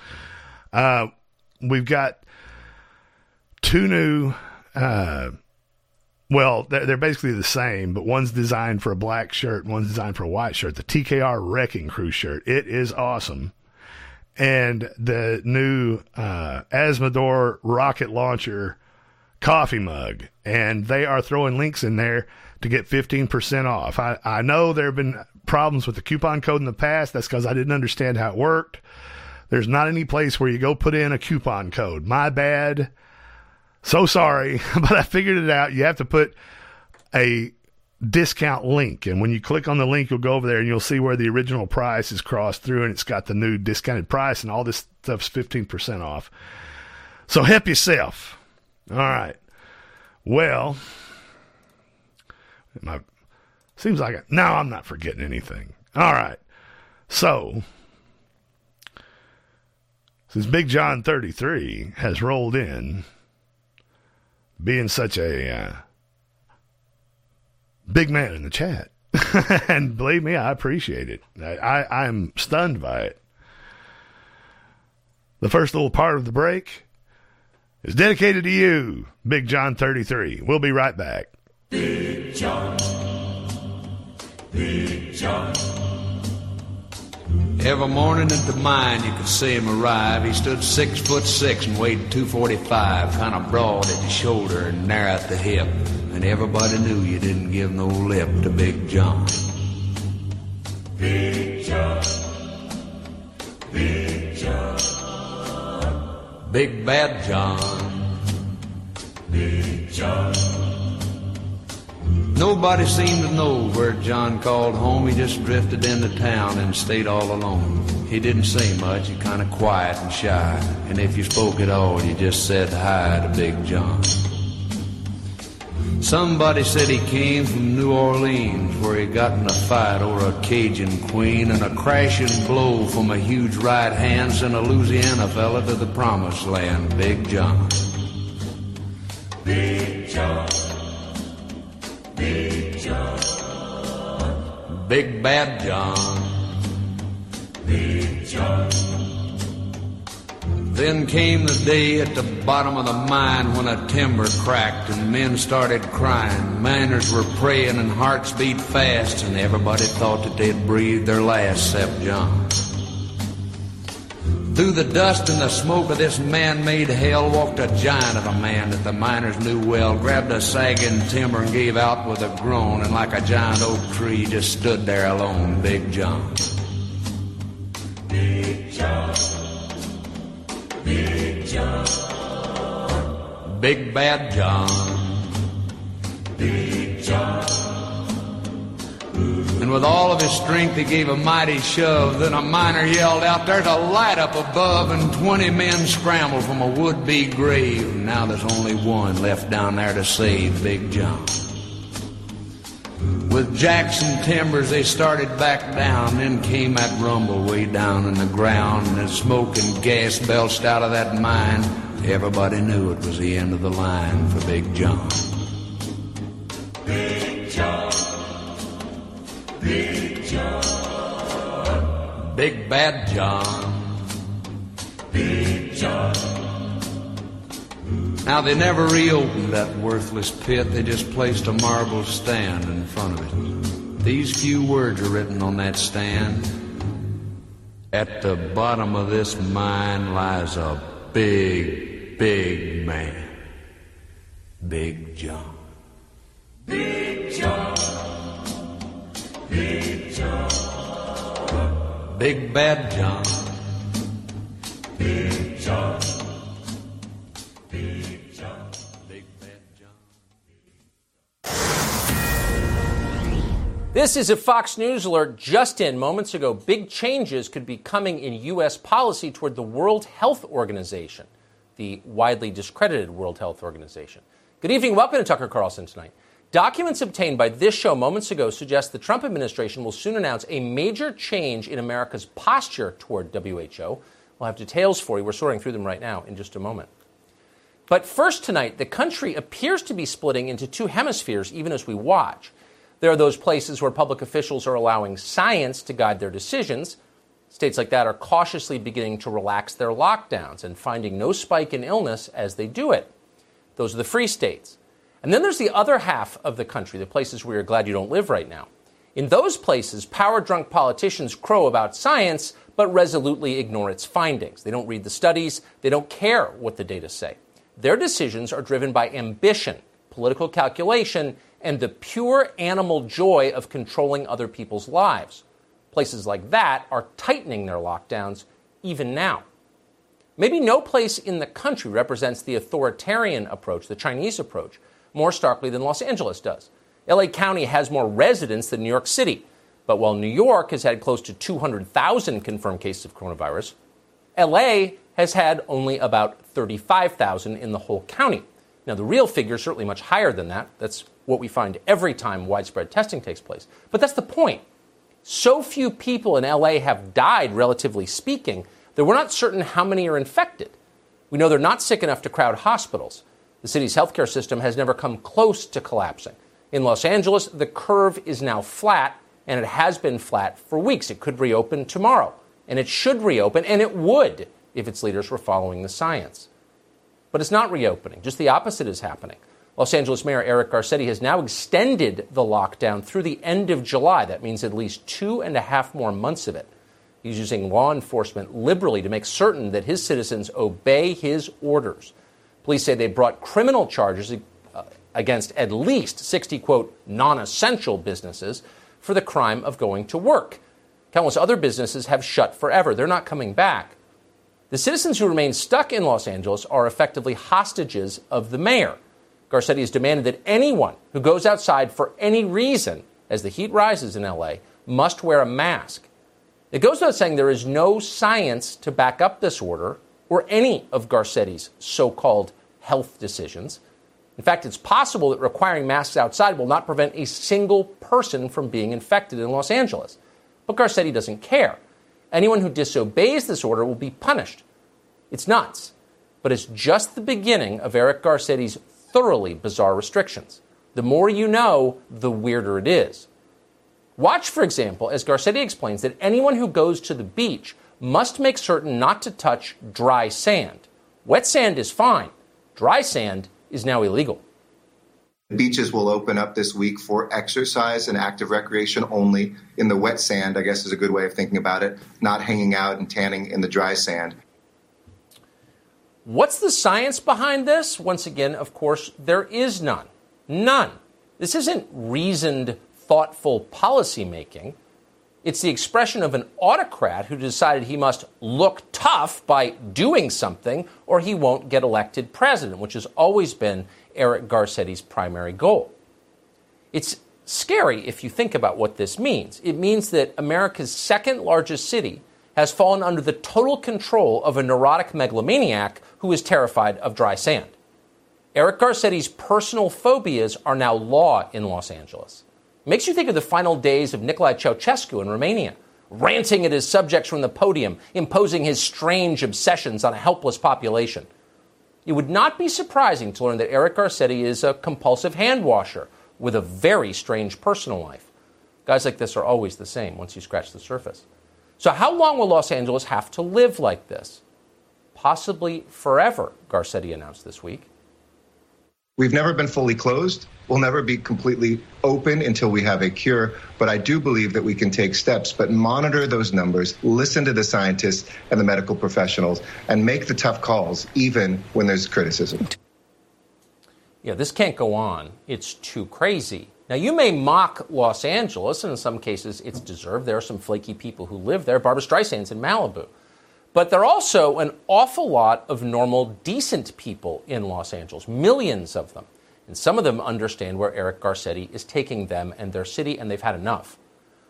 Uh, we've got two new, uh, well, they're, basically the same, but one's designed for a black shirt, one's designed for a white shirt. The TKR Wrecking Crew shirt. It is awesome. And the new uh, Azzmador rocket launcher coffee mug. And they are throwing links in there to get 15% off. I, I know there have been problems with the coupon code in the past. That's because I didn't understand how it worked. There's not any place where you go put in a coupon code. My bad. So sorry, *laughs* but I figured it out. You have to put a discount link. And when you click on the link, you'll go over there and you'll see where the original price is crossed through and it's got the new discounted price and all this stuff's 15% off. So help yourself. All right. Well, my seems like it. Now I'm not forgetting anything. All right. So, since Big John 33 has rolled in, being such a uh, big man in the chat, *laughs* and believe me, I appreciate it. I, I, I'm stunned by it. The first little part of the break is dedicated to you, Big John 33. We'll be right back. Big John. Big John. Every morning at the mine, you could see him arrive. He stood six foot six and weighed 245, kind of broad at the shoulder and narrow at the hip. And everybody knew you didn't give no lip to Big John. Big John. Big John. Big Bad John. Big John. Nobody seemed to know where John called home. He just drifted into town and stayed all alone. He didn't say much, he kind of quiet and shy. And if you spoke at all, you just said hi to Big John. Somebody said he came from New Orleans, where he got in a fight over a Cajun queen, and a crashing blow from a huge right hand sent a Louisiana fella to the promised land, Big John. Big John. Big John. Big Bad John. Big John. Then came the day at the bottom of the mine when a timber cracked and men started crying. Miners were praying and hearts beat fast, and everybody thought that they'd breathe their last except John. Through the dust and the smoke of this man-made hell walked a giant of a man that the miners knew well, grabbed a sagging timber and gave out with a groan, and like a giant oak tree just stood there alone, Big John. Big John. Big John. Big Bad John. Big John. And with all of his strength, he gave a mighty shove. Then a miner yelled out, There's a light up above, and 20 men scrambled from a would be grave. Now there's only one left down there to save Big John. With Jackson timbers, they started back down. Then came that rumble way down in the ground, and as smoke and gas belched out of that mine, everybody knew it was the end of the line for Big John. Big John. Big Bad John. Big John. Now they never reopened that worthless pit, they just placed a marble stand in front of it. These few words are written on that stand. At the bottom of this mine lies a big, big man. Big John. Big John. Big John. Big Bad John. Big John. Big John. Big Bad John. This is a Fox News alert just in moments ago. Big changes could be coming in U.S. policy toward the World Health Organization, the widely discredited World Health Organization. Good evening. Welcome to Tucker Carlson tonight. Documents obtained by this show moments ago suggest the Trump administration will soon announce a major change in America's posture toward WHO. We'll have details for you. We're sorting through them right now in just a moment. But first tonight, the country appears to be splitting into two hemispheres even as we watch. There are those places where public officials are allowing science to guide their decisions. States like that are cautiously beginning to relax their lockdowns and finding no spike in illness as they do it. Those are the free states. And then there's the other half of the country, the places where you're glad you don't live right now. In those places, power drunk politicians crow about science, but resolutely ignore its findings. They don't read the studies, they don't care what the data say. Their decisions are driven by ambition, political calculation, and the pure animal joy of controlling other people's lives. Places like that are tightening their lockdowns even now. Maybe no place in the country represents the authoritarian approach, the Chinese approach, more starkly than Los Angeles does. LA County has more residents than New York City, but while New York has had close to 200,000 confirmed cases of coronavirus, LA has had only about 35,000 in the whole county. Now, the real figure is certainly much higher than that. That's what we find every time widespread testing takes place. But that's the point. So few people in LA have died, relatively speaking, that we're not certain how many are infected. We know they're not sick enough to crowd hospitals. The city's healthcare system has never come close to collapsing. In Los Angeles, the curve is now flat, and it has been flat for weeks. It could reopen tomorrow, and it should reopen, and it would if its leaders were following the science. But it's not reopening, just the opposite is happening. Los Angeles Mayor Eric Garcetti has now extended the lockdown through the end of July. That means at least two and a half more months of it. He's using law enforcement liberally to make certain that his citizens obey his orders. Police say they brought criminal charges uh, against at least 60, quote, non essential businesses for the crime of going to work. Countless other businesses have shut forever. They're not coming back. The citizens who remain stuck in Los Angeles are effectively hostages of the mayor. Garcetti has demanded that anyone who goes outside for any reason, as the heat rises in LA, must wear a mask. It goes without saying there is no science to back up this order or any of Garcetti's so called health decisions. In fact, it's possible that requiring masks outside will not prevent a single person from being infected in Los Angeles. But Garcetti doesn't care. Anyone who disobeys this order will be punished. It's nuts. But it's just the beginning of Eric Garcetti's thoroughly bizarre restrictions. The more you know, the weirder it is. Watch, for example, as Garcetti explains that anyone who goes to the beach must make certain not to touch dry sand. Wet sand is fine, dry sand is now illegal. Beaches will open up this week for exercise and active recreation only in the wet sand, I guess is a good way of thinking about it, not hanging out and tanning in the dry sand. What's the science behind this? Once again, of course, there is none. None. This isn't reasoned, thoughtful policymaking. It's the expression of an autocrat who decided he must look tough by doing something or he won't get elected president, which has always been Eric Garcetti's primary goal. It's scary if you think about what this means. It means that America's second largest city has fallen under the total control of a neurotic megalomaniac who is terrified of dry sand. Eric Garcetti's personal phobias are now law in Los Angeles. Makes you think of the final days of Nicolae Ceausescu in Romania, ranting at his subjects from the podium, imposing his strange obsessions on a helpless population. It would not be surprising to learn that Eric Garcetti is a compulsive hand washer with a very strange personal life. Guys like this are always the same once you scratch the surface. So, how long will Los Angeles have to live like this? Possibly forever, Garcetti announced this week. We've never been fully closed. We'll never be completely open until we have a cure. But I do believe that we can take steps, but monitor those numbers, listen to the scientists and the medical professionals, and make the tough calls, even when there's criticism. Yeah, this can't go on. It's too crazy. Now, you may mock Los Angeles, and in some cases it's deserved. There are some flaky people who live there. Barbra Streisand's in Malibu. But there are also an awful lot of normal, decent people in Los Angeles, millions of them. And some of them understand where Eric Garcetti is taking them and their city, and they've had enough.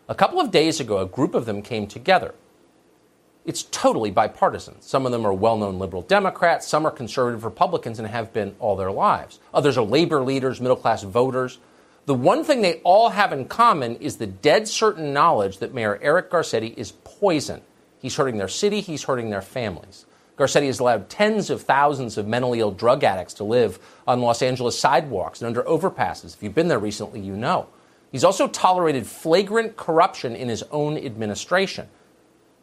A couple of days ago, a group of them came together. It's totally bipartisan. Some of them are well known liberal Democrats, some are conservative Republicans and have been all their lives. Others are labor leaders, middle class voters. The one thing they all have in common is the dead certain knowledge that Mayor Eric Garcetti is poison. He's hurting their city, he's hurting their families. Garcetti has allowed tens of thousands of mentally ill drug addicts to live on Los Angeles sidewalks and under overpasses. If you've been there recently, you know. He's also tolerated flagrant corruption in his own administration.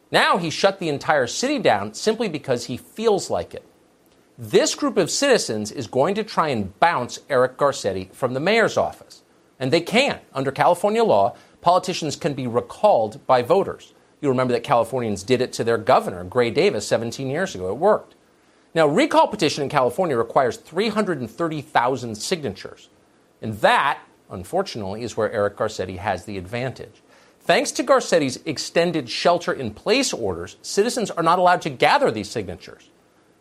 Now he shut the entire city down simply because he feels like it. This group of citizens is going to try and bounce Eric Garcetti from the mayor's office. And they can. Under California law, politicians can be recalled by voters. You remember that Californians did it to their governor, Gray Davis, 17 years ago. It worked. Now, recall petition in California requires 330,000 signatures. And that, unfortunately, is where Eric Garcetti has the advantage. Thanks to Garcetti's extended shelter in place orders, citizens are not allowed to gather these signatures.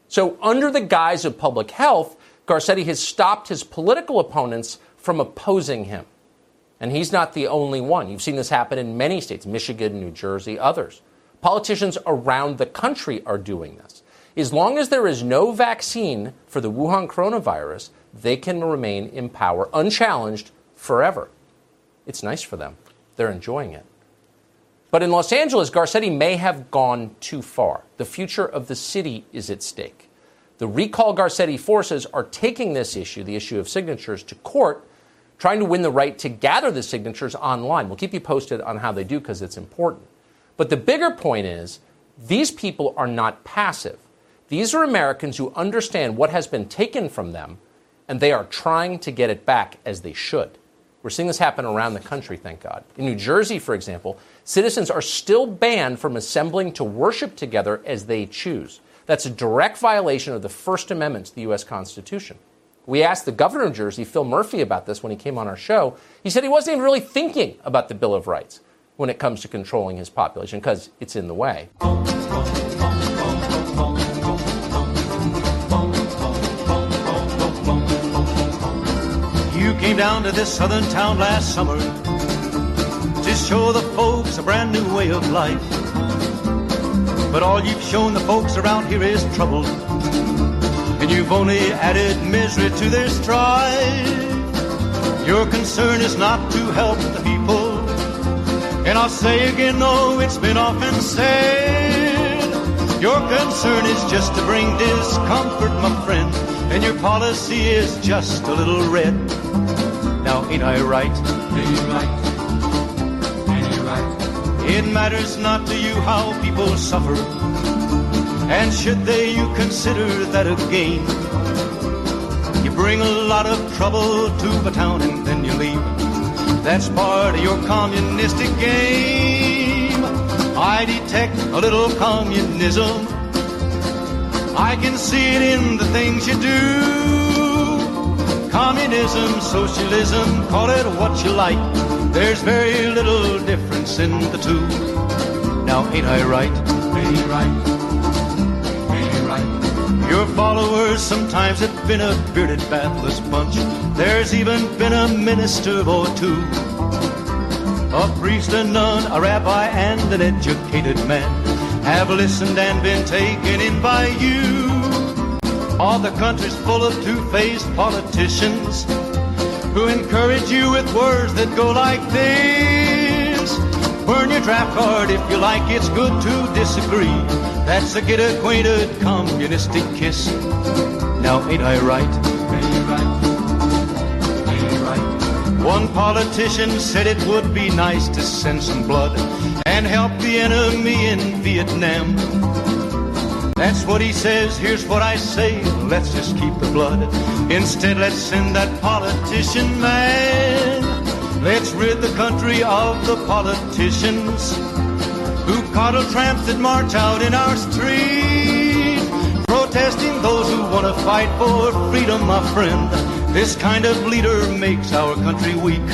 So, under the guise of public health, Garcetti has stopped his political opponents from opposing him. And he's not the only one. You've seen this happen in many states Michigan, New Jersey, others. Politicians around the country are doing this. As long as there is no vaccine for the Wuhan coronavirus, they can remain in power unchallenged forever. It's nice for them. They're enjoying it. But in Los Angeles, Garcetti may have gone too far. The future of the city is at stake. The recall Garcetti forces are taking this issue, the issue of signatures, to court, trying to win the right to gather the signatures online. We'll keep you posted on how they do because it's important. But the bigger point is these people are not passive. These are Americans who understand what has been taken from them, and they are trying to get it back as they should. We're seeing this happen around the country, thank God. In New Jersey, for example, citizens are still banned from assembling to worship together as they choose. That's a direct violation of the First Amendment to the U.S. Constitution. We asked the governor of Jersey, Phil Murphy, about this when he came on our show. He said he wasn't even really thinking about the Bill of Rights when it comes to controlling his population because it's in the way. You came down to this southern town last summer to show the folks a brand new way of life. But all you've shown the folks around here is trouble, and you've only added misery to their strife. Your concern is not to help the people, and I'll say again, no, it's been often said. Your concern is just to bring discomfort, my friend, and your policy is just a little red. Now, ain't I right? Ain't you right? Ain't you right? It matters not to you how people suffer, and should they, you consider that a game, You bring a lot of trouble to a town and then you leave. That's part of your communistic game. I detect a little communism. I can see it in the things you do. Communism, socialism, call it what you like. There's very little difference in the two. Now, ain't I right? Ain't right? Your followers sometimes have been a bearded, bathless bunch. There's even been a minister or two. A priest, a nun, a rabbi, and an educated man have listened and been taken in by you. All the country's full of two-faced politicians who encourage you with words that go like this. Burn your draft card if you like, it's good to disagree. That's a get acquainted communistic kiss. Now ain't I right? Right? One politician said it would be nice to send some blood and help the enemy in Vietnam. That's what he says, here's what I say, let's just keep the blood. Instead, let's send that politician man. Let's rid the country of the politicians coddle tramps that march out in our street, protesting those who want to fight for freedom, my friend. This kind of leader makes our country weak.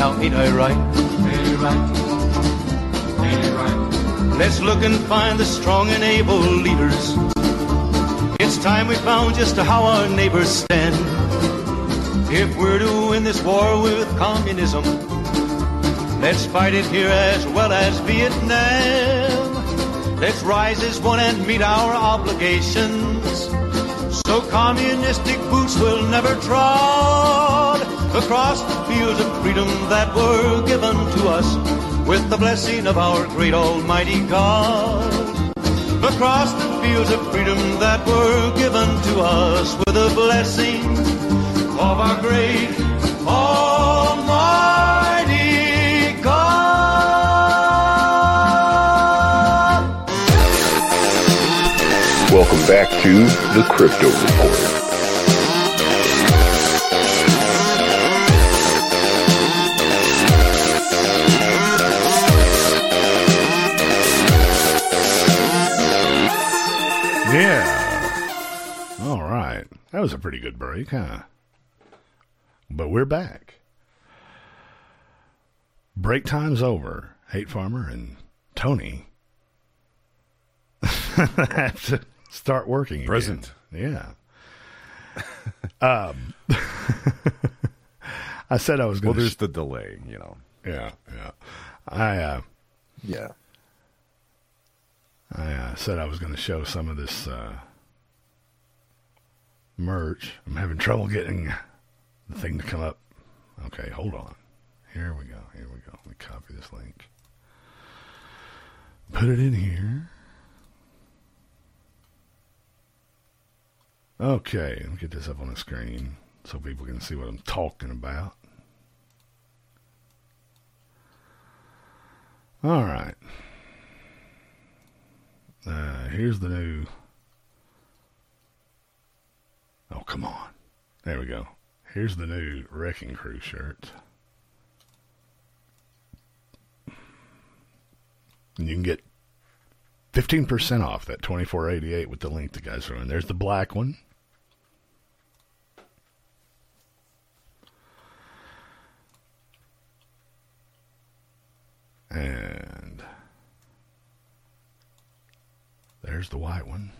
Now, ain't I right? Ain't you right? Ain't you right? Let's look and find the strong and able leaders. It's time we found just how our neighbors stand. If we're to win this war with communism, let's fight it here as well as Vietnam. Let's rise as one and meet our obligations. So communistic boots will never trod across the fields of freedom that were given to us with the blessing of our great almighty God. Across the fields of freedom that were given to us with the blessing of our great Welcome back to the Krypto Report. Yeah. All right. That was a pretty good break, huh? But we're back. Break time's over. Hate Farmer and Tony *laughs* to start working again. Present. Yeah. *laughs* um, *laughs* I said I was going Well, there's the delay, you know. Yeah, yeah. I uh, Yeah. I uh, uh, said I was going to show some of this uh, merch. I'm having trouble getting the thing to come up. Okay, hold on. Here we go. Here we go. Let me copy this link. Put it in here. Okay, let me get this up on the screen so people can see what I'm talking about. All right. Uh, here's the new. Oh, come on. There we go. Here's the new Wrecking Crew shirt. And you can get 15% off that 2488 with the link the guys are in. There's the black one. And there's the white one.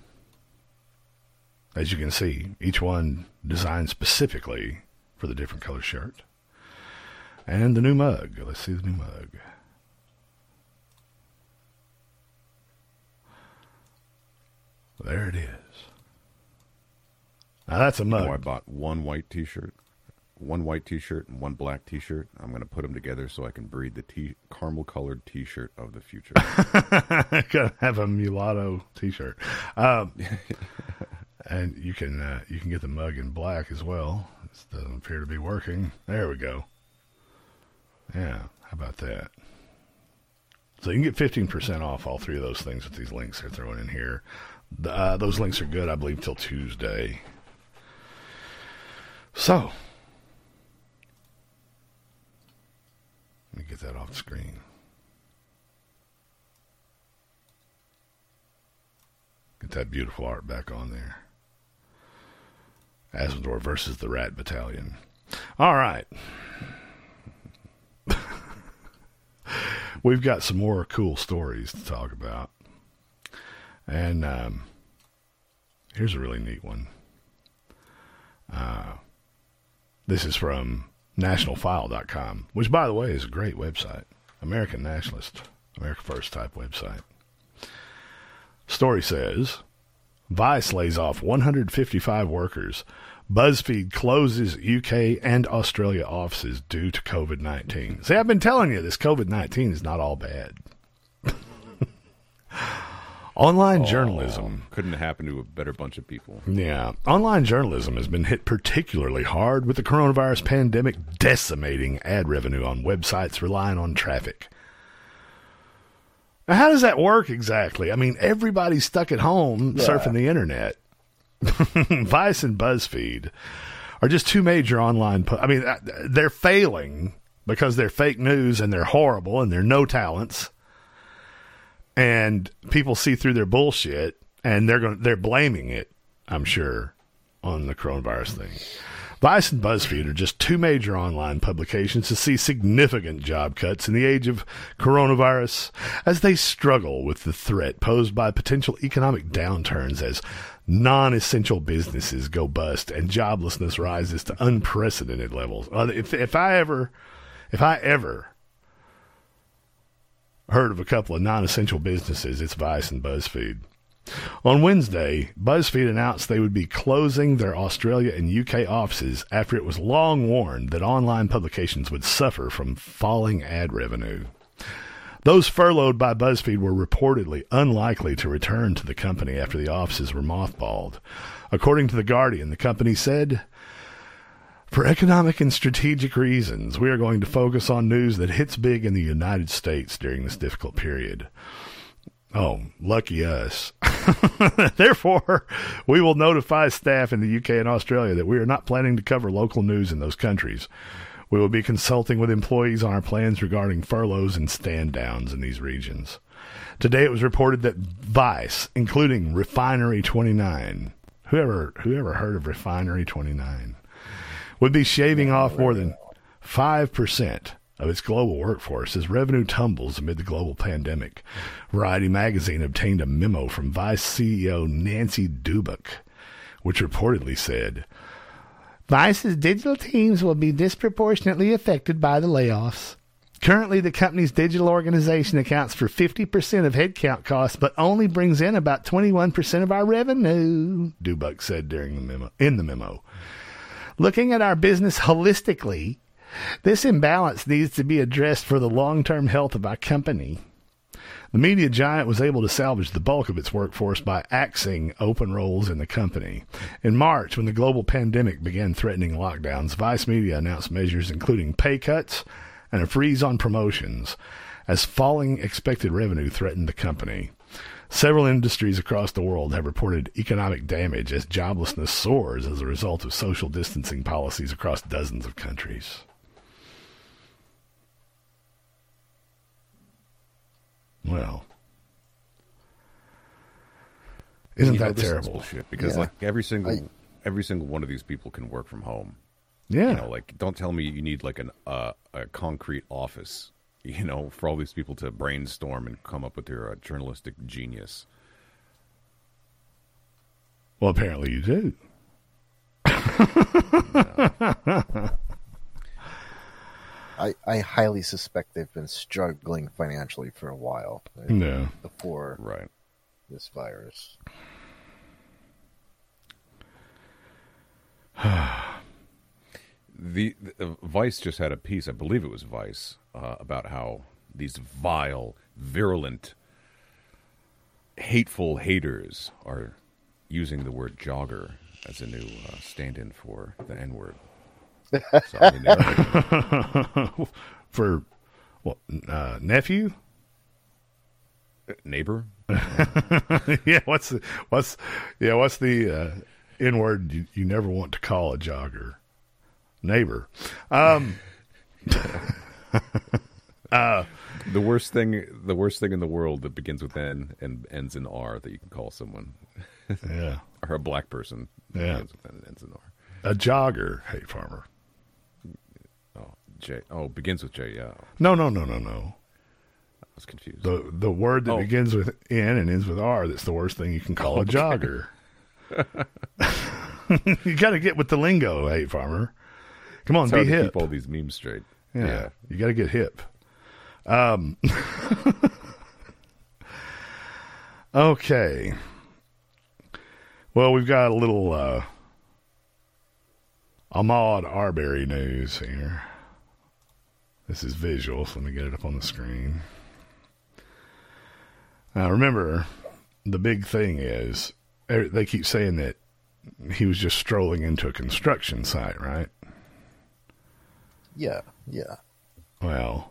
As you can see, each one designed specifically for the different color shirt. And the new mug. Let's see the new mug. There it is. Now that's a mug. Oh, I bought one white T-shirt, one white T-shirt, and one black T-shirt. I'm going to put them together so I can breed the t- caramel-colored T-shirt of the future. *laughs* Gotta have a mulatto T-shirt, um, *laughs* and you can uh, you can get the mug in black as well. This doesn't appear to be working. There we go. Yeah, how about that? So you can get fifteen percent off all three of those things with these links they're throwing in here. Uh, those links are good, I believe, till Tuesday. So let me get that off screen. Get that beautiful art back on there. Azzmador versus the Rat Battalion. All right. *laughs* We've got some more cool stories to talk about. And um, here's a really neat one. Uh, this is from nationalfile.com, which, by the way, is a great website. American Nationalist, America First type website. Story says Vice lays off 155 workers. BuzzFeed closes UK and Australia offices due to COVID 19. See, I've been telling you this COVID 19 is not all bad. *laughs* Online journalism. Couldn't happen to a better bunch of people. Yeah. Online journalism has been hit particularly hard with the coronavirus pandemic decimating ad revenue on websites relying on traffic. Now, how does that work exactly? I mean, everybody's stuck at home Yeah. surfing the internet. *laughs* Vice and BuzzFeed are just two major online. I mean, uh, they're failing because they're fake news and they're horrible and they're no talents. And people see through their bullshit and they're going they're blaming it, I'm sure, on the coronavirus thing. Vice and BuzzFeed are just two major online publications to see significant job cuts in the age of coronavirus as they struggle with the threat posed by potential economic downturns as non essential businesses go bust and joblessness rises to unprecedented levels. Uh, If, if I ever, if I ever heard of a couple of non essential businesses, it's Vice and BuzzFeed. On Wednesday, BuzzFeed announced they would be closing their Australia and UK offices after it was long warned that online publications would suffer from falling ad revenue. Those furloughed by BuzzFeed were reportedly unlikely to return to the company after the offices were mothballed. According to The Guardian, the company said, For economic and strategic reasons, we are going to focus on news that hits big in the United States during this difficult period. Oh, lucky us. *laughs* Therefore, we will notify staff in the UK and Australia that we are not planning to cover local news in those countries. We will be consulting with employees on our plans regarding furloughs and stand downs in these regions. Today it was reported that Vice, including Refinery 29, whoever whoever heard of Refinery 29, would be shaving off more than 5% of its global workforce as revenue tumbles amid the global pandemic. Variety magazine obtained a memo from Vice CEO Nancy Dubuc, which reportedly said, Vice's digital teams will be disproportionately affected by the layoffs. Currently, the company's digital organization accounts for 50% of headcount costs, but only brings in about 21% of our revenue, Dubuc said during the memo, in the memo. Looking at our business holistically, this imbalance needs to be addressed for the long term health of our company. The media giant was able to salvage the bulk of its workforce by axing open roles in the company. In March, when the global pandemic began threatening lockdowns, Vice Media announced measures including pay cuts and a freeze on promotions as falling expected revenue threatened the company. Several industries across the world have reported economic damage as joblessness soars as a result of social distancing policies across dozens of countries. Well, isn't You know, that this is terrible? bullshit, because Yeah. like every single I- every single one of these people can work from home. Yeah. You know, like don't tell me you need like an uh, a concrete office. *laughs* You know, for all these people to brainstorm and come up with their uh, journalistic genius. Well, apparently you do. *laughs* I, I highly suspect they've been struggling financially for a while. Yeah. Before right. this virus. *sighs* *sighs* *sighs* The, the uh, Vice just had a piece, I believe it was Vice, uh, about how these vile, virulent, hateful haters are using the word jogger as a new uh, stand-in for the N word. So, I mean, they're- *laughs* For what uh, nephew? neighbor. *laughs* yeah, what's the what's yeah what's the uh, N word you, you never want to call a jogger? Neighbor. Um, *laughs* uh, the worst thing, the worst thing in the world that begins with N and ends in R that you can call someone. Yeah. *laughs* or a black person. Yeah. begins with N and ends in R. a jogger, hey farmer. Oh, J. Oh, begins with J. Yeah, No, no, no, no, no. I was confused. The the word that Oh. begins with N and ends with R. That's the worst thing you can call a *laughs* jogger. you got to get with the lingo, hey farmer. Come on, It's be hip. keep all these memes straight. Yeah, Yeah. you got to get hip. Um, *laughs* okay. Well, we've got a little uh, Ahmaud Arbery news here. This is visual, so let me get it up on the screen. Now, remember, the big thing is er, they keep saying that he was just strolling into a construction site, right? Yeah, yeah. Well,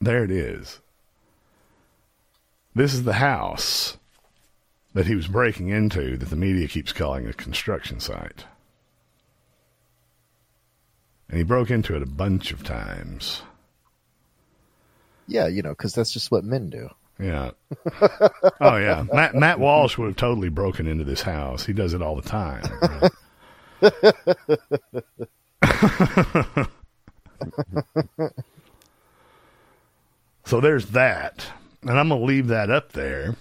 there it is. This is the house that he was breaking into that the media keeps calling a construction site. And he broke into it a bunch of times. Yeah, you know, because that's just what men do. Yeah. *laughs* oh yeah. Matt Matt Walsh would have totally broken into this house. He does it all the time. *laughs* so there's that. And I'm to leave that up there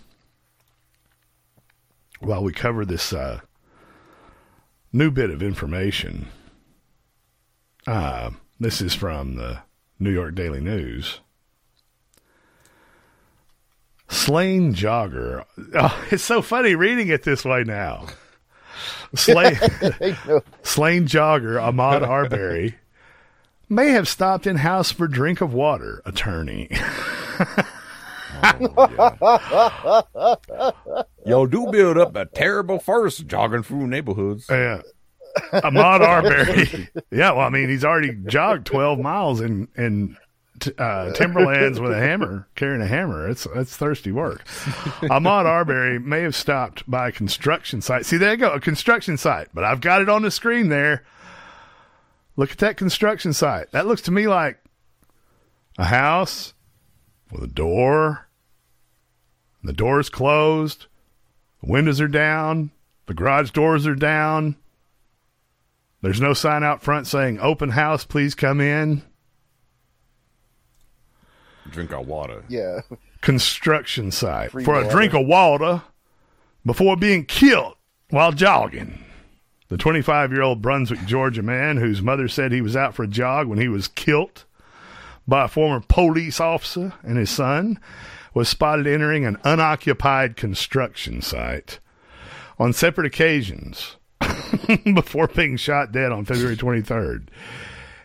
while we cover this uh, new bit of information. Uh, this is from the New York Daily News. Slain jogger. Oh, *laughs* it's so funny reading it this way now. Slain, *laughs* slain jogger Ahmaud *laughs* Arbery may have stopped in house for drink of water. Attorney. Oh, Yo, do build up a terrible first jogging through neighborhoods. Yeah. Ahmaud Arbery. yeah, well, I mean, he's already jogged 12 miles in in uh, Timberlands with a hammer, carrying a hammer. It's that's thirsty work. Ahmaud Arbery may have stopped by a construction site. See, there you go, a construction site. But I've got it on the screen there. Look at that construction site. That looks to me like a house with a door. The door's closed. The windows are down. The garage doors are down. There's no sign out front saying open house, please come in. Drink our water. Yeah. Construction site Free for a drink of water before being killed while jogging. The 25 year old Brunswick, Georgia man whose mother said he was out for a jog when he was killed by a former police officer and his son was spotted entering an unoccupied construction site on separate occasions *laughs* before being shot dead on February 23rd.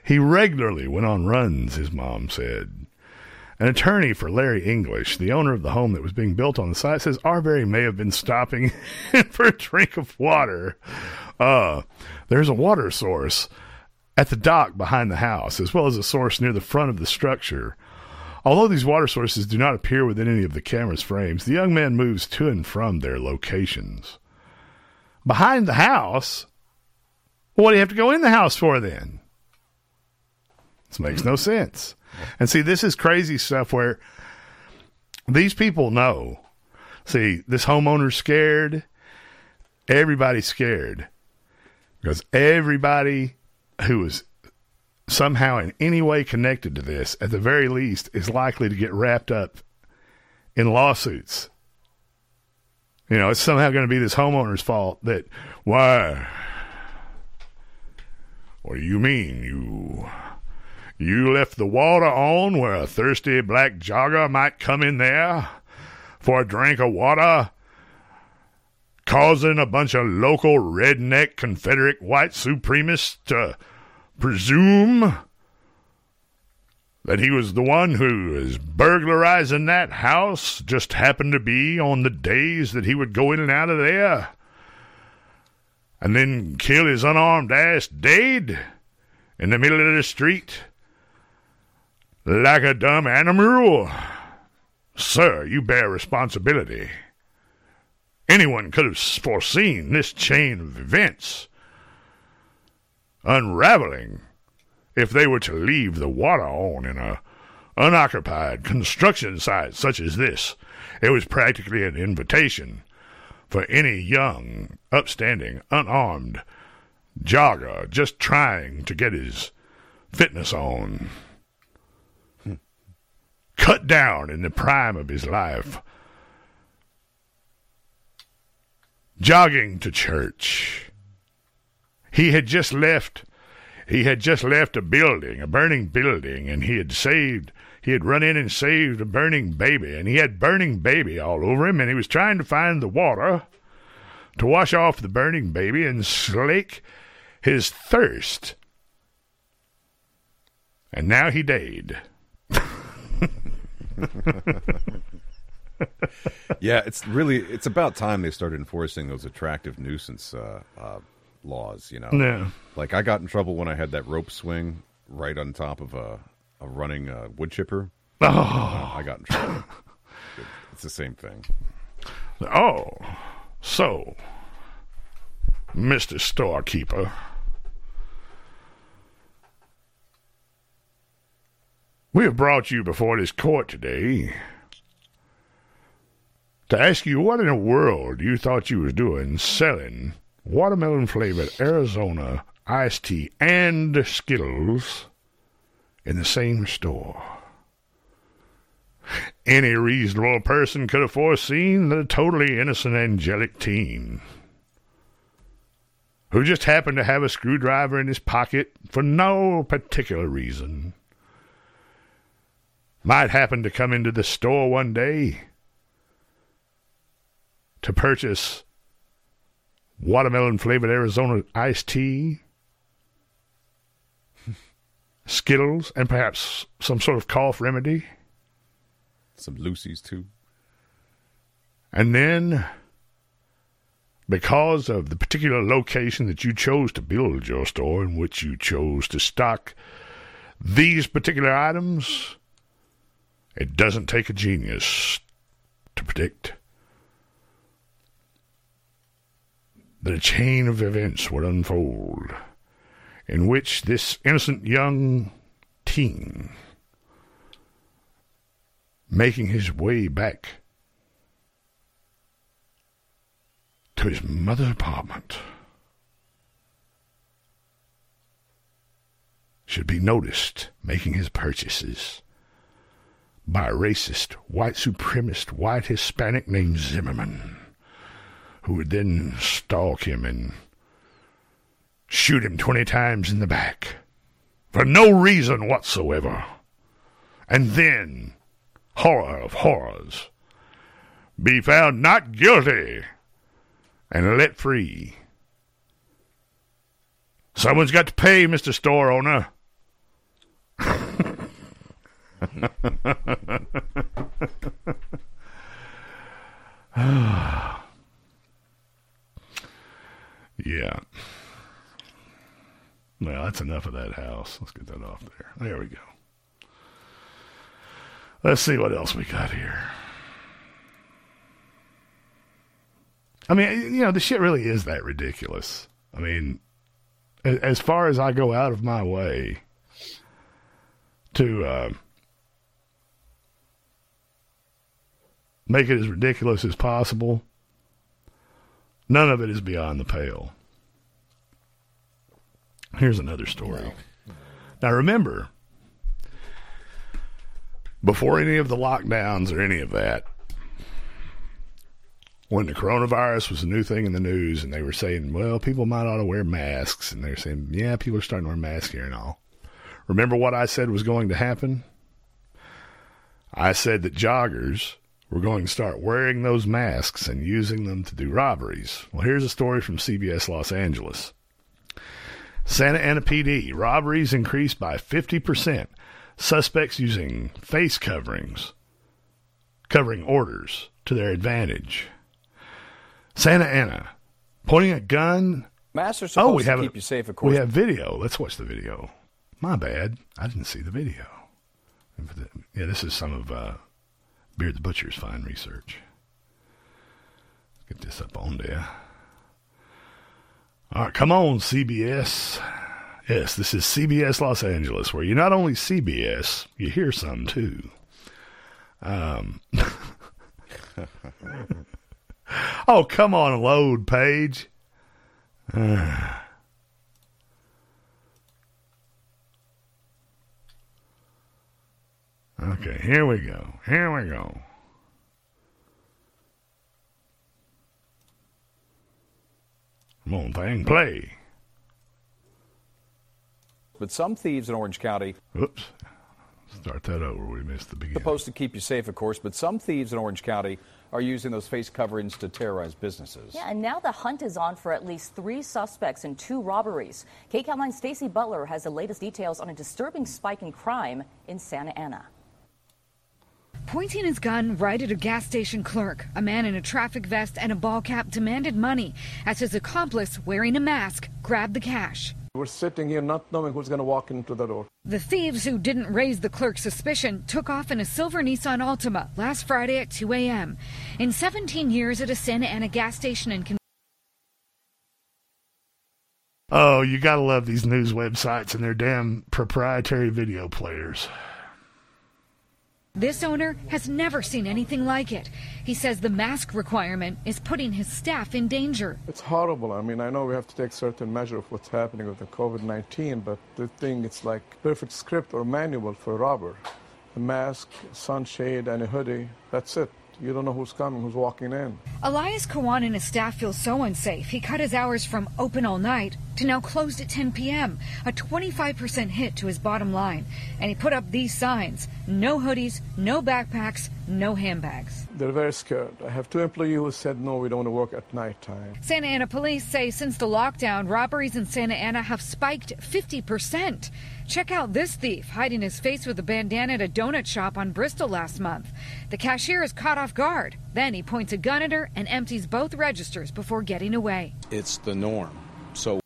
He regularly went on runs, his mom said. An attorney for Larry English, the owner of the home that was being built on the site, says Arbery may have been stopping *laughs* for a drink of water. Uh, there's a water source at the dock behind the house, as well as a source near the front of the structure. Although these water sources do not appear within any of the camera's frames, the young man moves to and from their locations. Behind the house? What do you have to go in the house for then? This makes no sense. And see, this is crazy stuff where these people know. See, this homeowner's scared. Everybody's scared. Because everybody who is somehow in any way connected to this, at the very least, is likely to get wrapped up in lawsuits. You know, it's somehow going to be this homeowner's fault that, why? What do you mean? You. You left the water on where a thirsty black jogger might come in there for a drink of water, causing a bunch of local redneck Confederate white supremacists to presume that he was the one who was burglarizing that house just happened to be on the days that he would go in and out of there and then kill his unarmed ass dead in the middle of the street like a dumb animal. Sir, you bear responsibility. Anyone could have foreseen this chain of events unraveling if they were to leave the water on in a unoccupied construction site such as this. It was practically an invitation for any young, upstanding, unarmed jogger just trying to get his fitness on. Cut down in the prime of his life. Jogging to church. He had just left he had just left a building, a burning building, and he had saved he had run in and saved a burning baby, and he had burning baby all over him, and he was trying to find the water to wash off the burning baby and slake his thirst. And now he died. *laughs* yeah, it's really it's about time they started enforcing those attractive nuisance uh, uh, laws. You know, Yeah. Like I got in trouble when I had that rope swing right on top of a, a running uh, wood chipper. Oh. Uh, I got in trouble. *laughs* it's the same thing. Oh, so, Mr. Storekeeper, we have brought you before this court today to ask you what in the world you thought you was doing selling watermelon flavored Arizona iced tea and Skittles in the same store. Any reasonable person could have foreseen a totally innocent angelic teen who just happened to have a screwdriver in his pocket for no particular reason might happen to come into the store one day to purchase watermelon flavored Arizona iced tea, *laughs* Skittles, and perhaps some sort of cough remedy. Some Lucy's too. And then, because of the particular location that you chose to build your store in which you chose to stock these particular items, it doesn't take a genius to predict that a chain of events would unfold in which this innocent young teen making his way back to his mother's apartment should be noticed making his purchases by racist, white supremacist, white Hispanic named Zimmerman, who would then stalk him and shoot him 20 times in the back for no reason whatsoever. And then, horror of horrors, be found not guilty and let free. Someone's got to pay, Mr. Store Owner. *laughs* *laughs* yeah. Well, that's enough of that house. Let's get that off there. There we go. Let's see what else we got here. I mean, you know, the shit really is that ridiculous. I mean, as far as I go out of my way to uh, make it as ridiculous as possible, none of it is beyond the pale. Here's another story. Now, remember, before any of the lockdowns or any of that, when the coronavirus was a new thing in the news and they were saying, well, people might ought to wear masks, and they're saying, yeah, people are starting to wear masks here and all. Remember what I said was going to happen? I said that joggers were going to start wearing those masks and using them to do robberies. Well, here's a story from CBS Los Angeles. Santa Ana PD robberies increased by 50%. Suspects using face coverings, covering orders to their advantage. Santa Ana pointing a gun. Masks are oh, we to have keep a- you safe, of course. We have video. Let's watch the video. My bad. I didn't see the video. Yeah, this is some of uh, Beard the Butcher's fine research. Get this up on there. All right, come on, CBS. Yes, this is CBS Los Angeles, where you not only CBS, you hear some too. Um, *laughs* oh, come on, load page. Ah. Okay, here we go. Here we go. Come on, thing, play. But some thieves in Orange County. Oops. Start that over. We missed the beginning. Supposed to keep you safe, of course, but some thieves in Orange County are using those face coverings to terrorize businesses. Yeah, and now the hunt is on for at least three suspects in two robberies. KCAL 9 Stacey Butler has the latest details on a disturbing spike in crime in Santa Ana. Pointing his gun right at a gas station clerk, a man in a traffic vest and a ball cap demanded money as his accomplice, wearing a mask, grabbed the cash. We're sitting here not knowing who's going to walk into the door. The thieves, who didn't raise the clerk's suspicion, took off in a silver Nissan Altima last Friday at 2 a.m. In 17 years at a Santa Ana gas station in Oh, you gotta love these news websites and their damn proprietary video players. This owner has never seen anything like it. He says the mask requirement is putting his staff in danger. It's horrible. I mean, I know we have to take certain measure of what's happening with the COVID-19, but the thing, it's like perfect script or manual for a robber. A mask, sunshade, and a hoodie. That's it. You don't know who's coming, who's walking in. Elias Kawan and his staff feel so unsafe, he cut his hours from open all night to now closed at 10 p.m., a 25% hit to his bottom line. And he put up these signs no hoodies, no backpacks, no handbags. They're very scared. I have two employees who said, no, we don't want to work at nighttime. Santa Ana police say since the lockdown, robberies in Santa Ana have spiked 50%. Check out this thief hiding his face with a bandana at a donut shop on Bristol last month. The cashier is caught off guard. Then he points a gun at her and empties both registers before getting away. It's the norm. So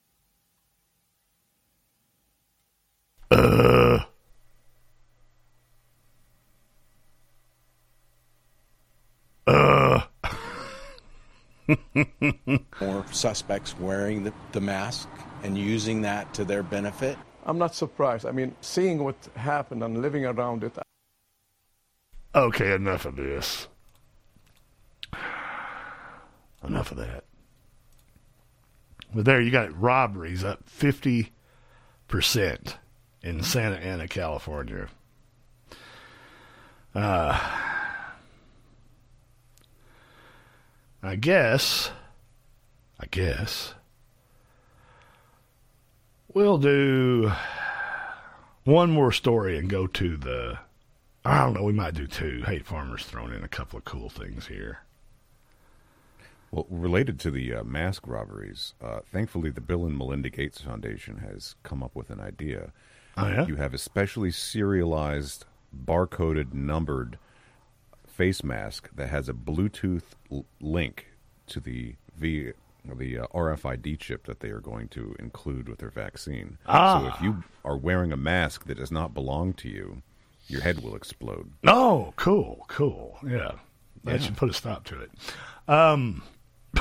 Uh, uh. *laughs* more suspects wearing the, the mask and using that to their benefit. I'm not surprised. I mean, seeing what happened and living around it, Okay, enough of this. Enough of that. But there you got robberies up 50% in Santa Ana, California. Uh, I guess, I guess, We'll do one more story and go to the. I don't know. We might do two. Hate Farmers thrown in a couple of cool things here. Well, related to the uh, mask robberies, uh, thankfully the Bill and Melinda Gates Foundation has come up with an idea. Oh, yeah? You have especially serialized, barcoded, numbered face mask that has a Bluetooth l- link to the v the uh, RFID chip that they are going to include with their vaccine. Ah. So if you are wearing a mask that does not belong to you, your head will explode. Oh, cool, cool. Yeah. That Yeah. should put a stop to it. Um, *laughs*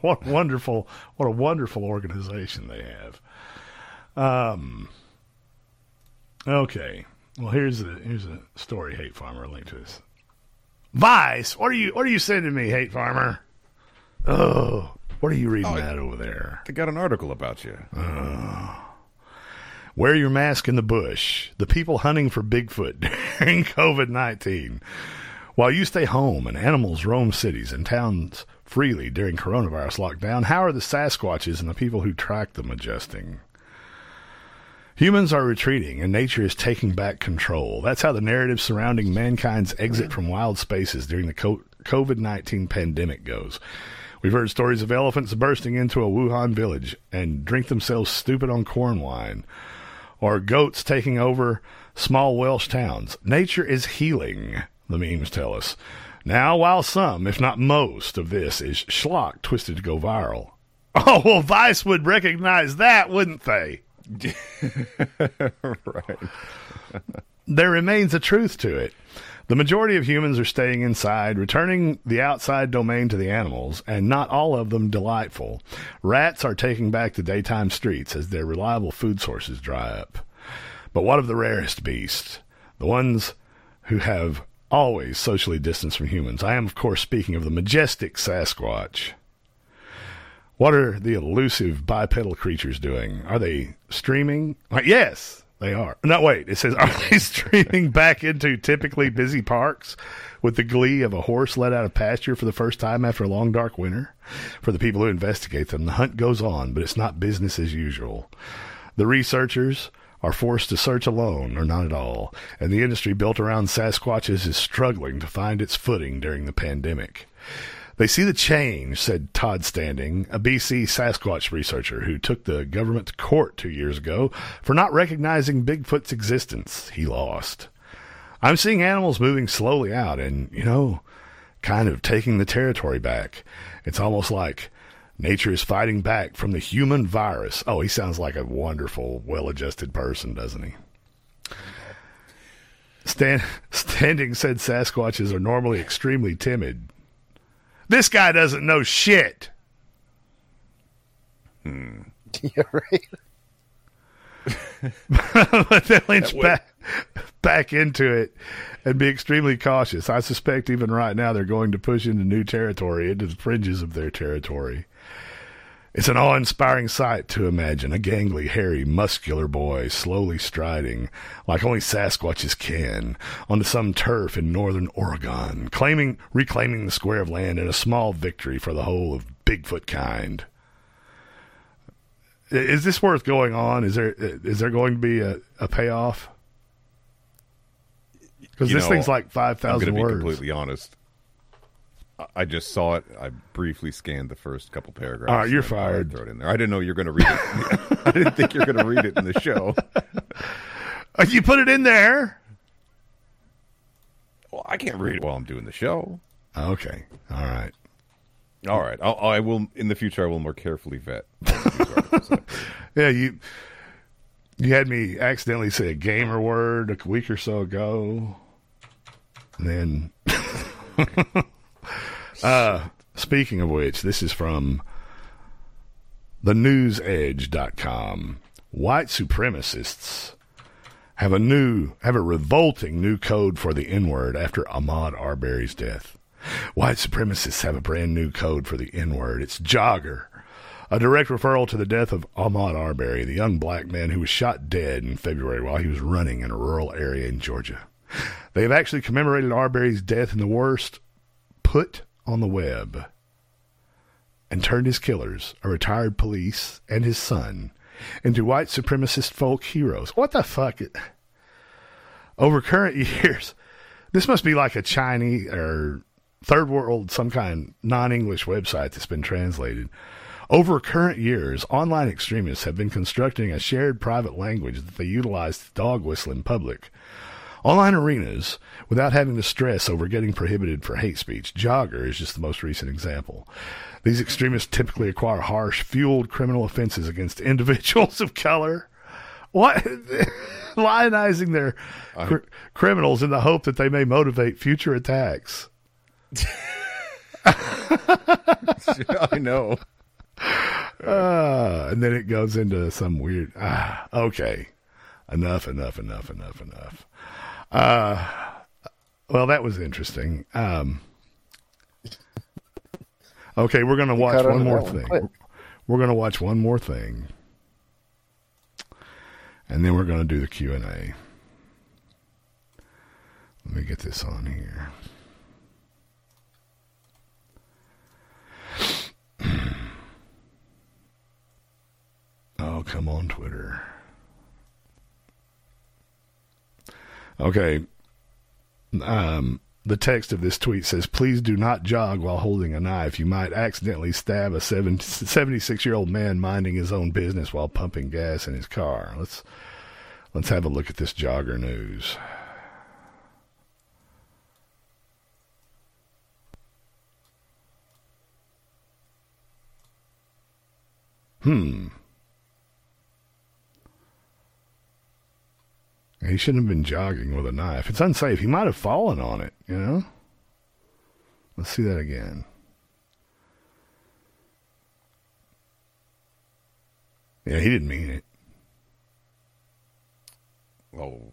what a wonderful, what a wonderful organization they have. Um, okay. Well, here's a here's a story. Hate Farmer linked to this. Vice. What are you What are you sending me, Hate Farmer? Oh, what are you reading Oh, that over there? They got an article about you. Oh. Wear your mask in the bush. The people hunting for Bigfoot *laughs* during COVID 19. While you stay home and animals roam cities and towns freely during coronavirus lockdown, how are the Sasquatches and the people who track them adjusting? Humans are retreating and nature is taking back control. That's how the narrative surrounding mankind's exit from wild spaces during the COVID 19 pandemic goes. We've heard stories of elephants bursting into a Wuhan village and drink themselves stupid on corn wine, or goats taking over small Welsh towns. Nature is healing, the memes tell us. Now, while some, if not most, of this is schlock twisted to go viral. *laughs* Oh, well, Vice would recognize that, wouldn't they? *laughs* right. there remains a truth to it. The majority of humans are staying inside, returning the outside domain to the animals, and not all of them delightful. Rats are taking back the daytime streets as their reliable food sources dry up. But what of the rarest beasts? The ones who have always socially distanced from humans. I am, of course, speaking of the majestic Sasquatch. What are the elusive bipedal creatures doing? Are they streaming? Uh, yes, they are. No, wait. It says, *laughs* are they streaming back into typically busy parks with the glee of a horse let out of pasture for the first time after a long dark winter? For the people who investigate them, the hunt goes on, but it's not business as usual. The researchers are forced to search alone or not at all, and the industry built around Sasquatches is struggling to find its footing during the pandemic. They see the change, said Todd Standing, a BC Sasquatch researcher who took the government to court two years ago for not recognizing Bigfoot's existence. He lost. I'm seeing animals moving slowly out and, you know, kind of taking the territory back. It's almost like nature is fighting back from the human virus. Oh, he sounds like a wonderful, well adjusted person, doesn't he? Stan- *laughs* Standing said Sasquatches are normally extremely timid. This guy doesn't know shit. Hmm. *laughs* yeah, right. *laughs* but then Lynch back, back into it and be extremely cautious. I suspect even right now they're going to push into new territory, into the fringes of their territory. It's an awe inspiring sight to imagine a gangly, hairy, muscular boy slowly striding, like only Sasquatches can, onto some turf in northern Oregon, claiming, reclaiming the square of land in a small victory for the whole of Bigfoot kind. Is this worth going on? Is there is there going to be a, a payoff? Because this know, thing's like five thousand gonna be words. completely honest. I- just saw it. I briefly scanned the first couple paragraphs. Right, you're and I thought I'd fired. Throw it in there. I didn't know you were going to read it. *laughs* I didn't think you were going to read it in the show. *laughs* Uh, You put it in there. Well, I can't read it while I'm doing the show. Okay. All right. All right. I'll, I will in the future. I will more carefully vet. *laughs* Yeah, you you had me accidentally say a gamer word a week or so ago. And then uh speaking of which, this is from thenewsedge.com. White supremacists have a new have a revolting new code for the N-word after Ahmaud Arbery's death. White supremacists have a brand new code for the N-word. It's jogger. A direct referral to the death of Ahmaud Arbery, the young black man who was shot dead in February while he was running in a rural area in Georgia. They have actually commemorated Arbery's death in the worst put on the web and turned his killers, a retired police and his son, into white supremacist folk heroes. What the fuck? Over current *laughs* years, this must be like a Chinese or third world, some kind non English website that's been translated. Over current years, online extremists have been constructing a shared private language that they utilize to dog whistle in public. Online arenas without having to stress over getting prohibited for hate speech. Jogger is just the most recent example. These extremists typically acquire harsh, fueled criminal offenses against individuals of color. What? *laughs* Lionizing their cr- criminals in the hope that they may motivate future attacks. *laughs* I know. Uh, and then it goes into some weird. Ah, okay, enough, enough, enough, enough, enough. Uh, well, that was interesting. Um, okay, we're gonna watch one more one thing. quick. We're gonna watch one more thing, and then we're gonna do the Q and A. Let me get this on here. *clears throat* Oh, come on, Twitter. Okay. Um, the text of this tweet says, Please do not jog while holding a knife. You might accidentally stab a 76 year old man minding his own business while pumping gas in his car. Let's, let's have a look at this jogger news. Hmm. He shouldn't have been jogging with a knife. It's unsafe. He might have fallen on it, you know? Let's see that again. Yeah, he didn't mean it. Oh,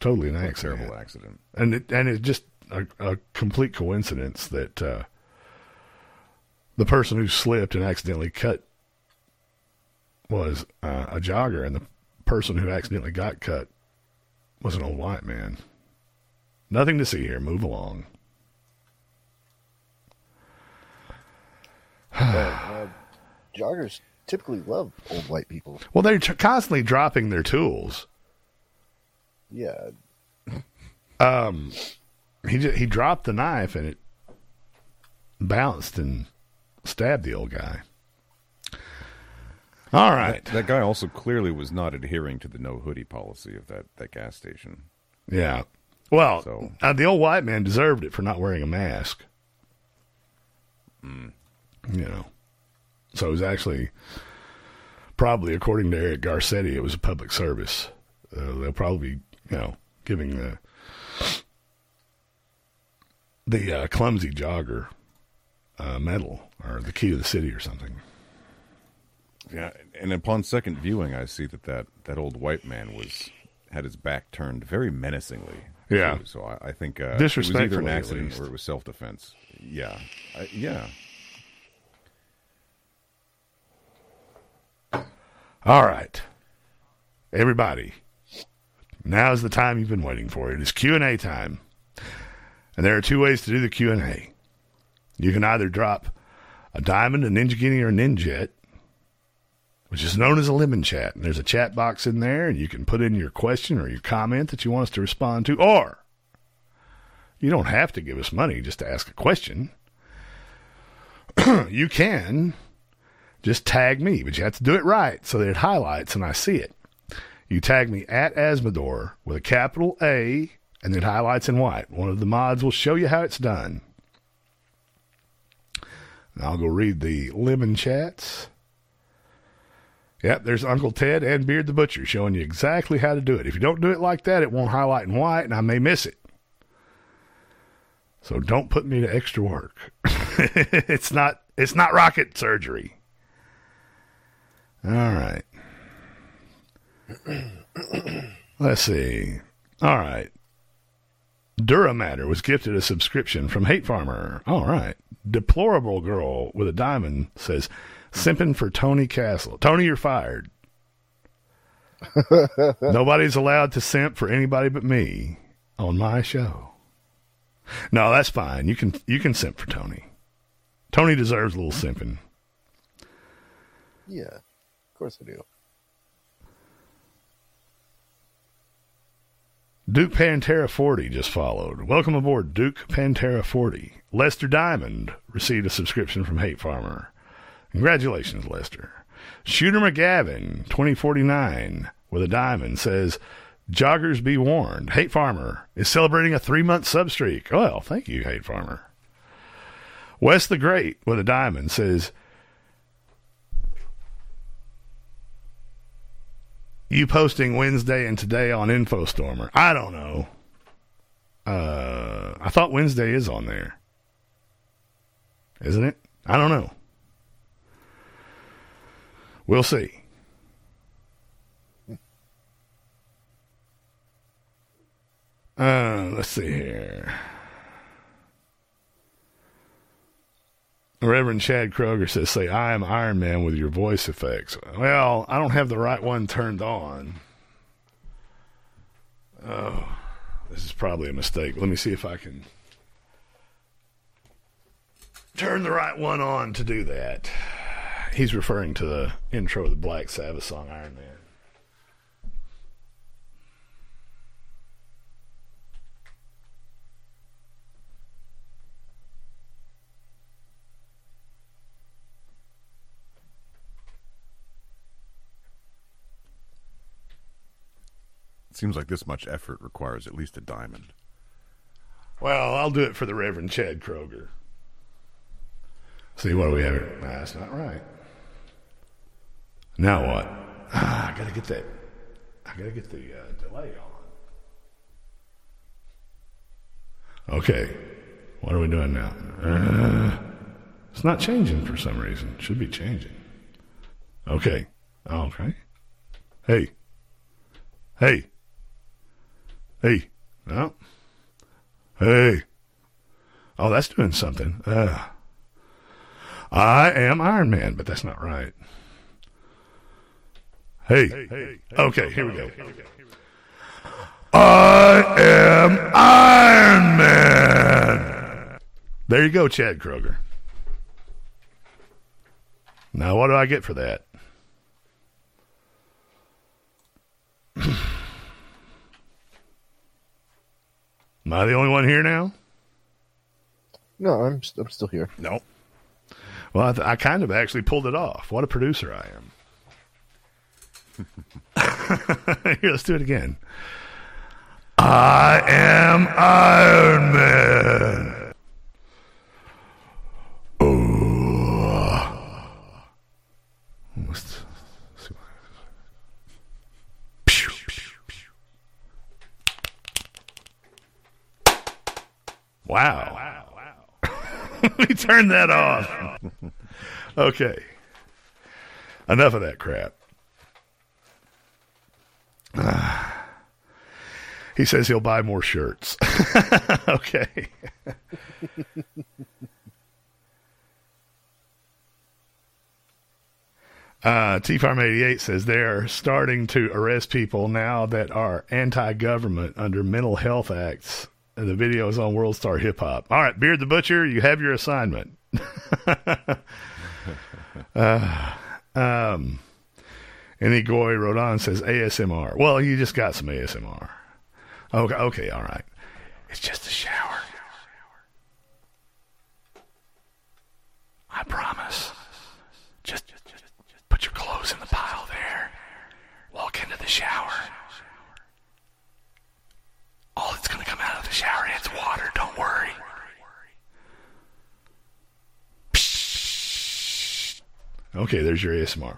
Totally an accident. terrible accident. And it, and it's just a, a complete coincidence that uh, the person who slipped and accidentally cut was uh, a jogger, and the person who accidentally got cut was an old white man. Nothing to see here. Move along. *sighs* uh, joggers typically love old white people. Well, they're t- constantly dropping their tools. Yeah. Um, he ju- he dropped the knife and it bounced and stabbed the old guy. All right. That, that guy also clearly was not adhering to the no hoodie policy of that, that gas station. Yeah. Well, So- uh, the old white man deserved it for not wearing a mask. Mm. You know. So it was actually probably, according to Eric Garcetti, it was a public service. Uh, they'll probably, you know, giving the the uh, clumsy jogger uh, medal or the key to the city or something. Yeah, and upon second viewing, I see that that, that old white man was had his back turned very menacingly. Yeah. too. So I, I think uh, it was either an accident or it was self defense. Yeah, I, yeah. All right, everybody. Now is the time you've been waiting for. It is Q and A time, and there are two ways to do the Q and A. You can either drop a diamond, a Ninjaghini, or a ninjet, which is known as a lemon chat. And there's a chat box in there, and you can put in your question or your comment that you want us to respond to, or you don't have to give us money just to ask a question. *clears throat* you can just tag me, but you have to do it right so that it highlights and I see it. You tag me at Azzmador with a capital A and it highlights in white. One of the mods will show you how it's done. And I'll go read the lemon chats. Yep, there's Uncle Ted and Beard the Butcher showing you exactly how to do it. If you don't do it like that, it won't highlight in white and I may miss it. So don't put me to extra work. *laughs* it's not it's not rocket surgery. All right. *clears throat* Let's see. All right. Duramatter was gifted a subscription from Hate Farmer. All right. Deplorable girl with a diamond says, simping for Tony Castle. Tony, you're fired. *laughs* Nobody's allowed to simp for anybody but me on my show. No, that's fine. You can you can simp for Tony. Tony deserves a little simping. Yeah, of course I do. Duke Pantera 40 just followed. Welcome aboard, Duke Pantera 40. Lester Diamond received a subscription from Hate Farmer. Congratulations, Lester. Shooter McGavin, 2049, with a diamond, says, Joggers be warned. Hate Farmer is celebrating a three month sub streak. Well, thank you, Hate Farmer. Wes the Great, with a diamond, says, You posting Wednesday and today on InfoStormer. I don't know. Uh, I thought Wednesday is on there. Isn't it? I don't know. We'll see. Uh, let's see here. Reverend Chad Kroger says, say, I am Iron Man with your voice effects. Well, I don't have the right one turned on. Oh, this is probably a mistake. Let me see if I can turn the right one on to do that. He's referring to the intro of the Black Sabbath song Iron Man. It seems like this much effort requires at least a diamond. Well, I'll do it for the Reverend Chad Kroger. See, what do we have here? Nah, that's not right. Now what? Ah, I gotta get that. I gotta get the uh, delay on. Okay, what are we doing now? Uh, it's not changing for some reason. It should be changing. Okay. Okay. Hey. Hey. Hey. No. Hey. Oh, that's doing something. Uh, I am Iron Man, but that's not right. Hey. hey. Okay, here we go. I am Iron Man. There you go, Chad Kroger. Now, what do I get for that? *clears throat* Am I the only one here now? No, I'm st- I'm still here. Nope. Well, I, th- I kind of actually pulled it off. What a producer I am. *laughs* Here, let's do it again. I am Iron Man. Oh. Pew. Wow. *laughs* Let me turn that off. *laughs* okay. Enough of that crap. *sighs* He says he'll buy more shirts. *laughs* okay. *laughs* Uh, T Farm 88 says they're starting to arrest people now that are anti government under mental health acts. And the video is on World Star Hip Hop. All right, Beard the Butcher, you have your assignment. *laughs* uh, um, and Goy Rodon says ASMR. Well, you just got some ASMR. Okay, okay, all right. It's just a shower. I promise. Just, just, just, just put your clothes in the pile there. Walk into the shower. All that's going to come out of the shower is water. Don't worry. Okay, there's your ASMR.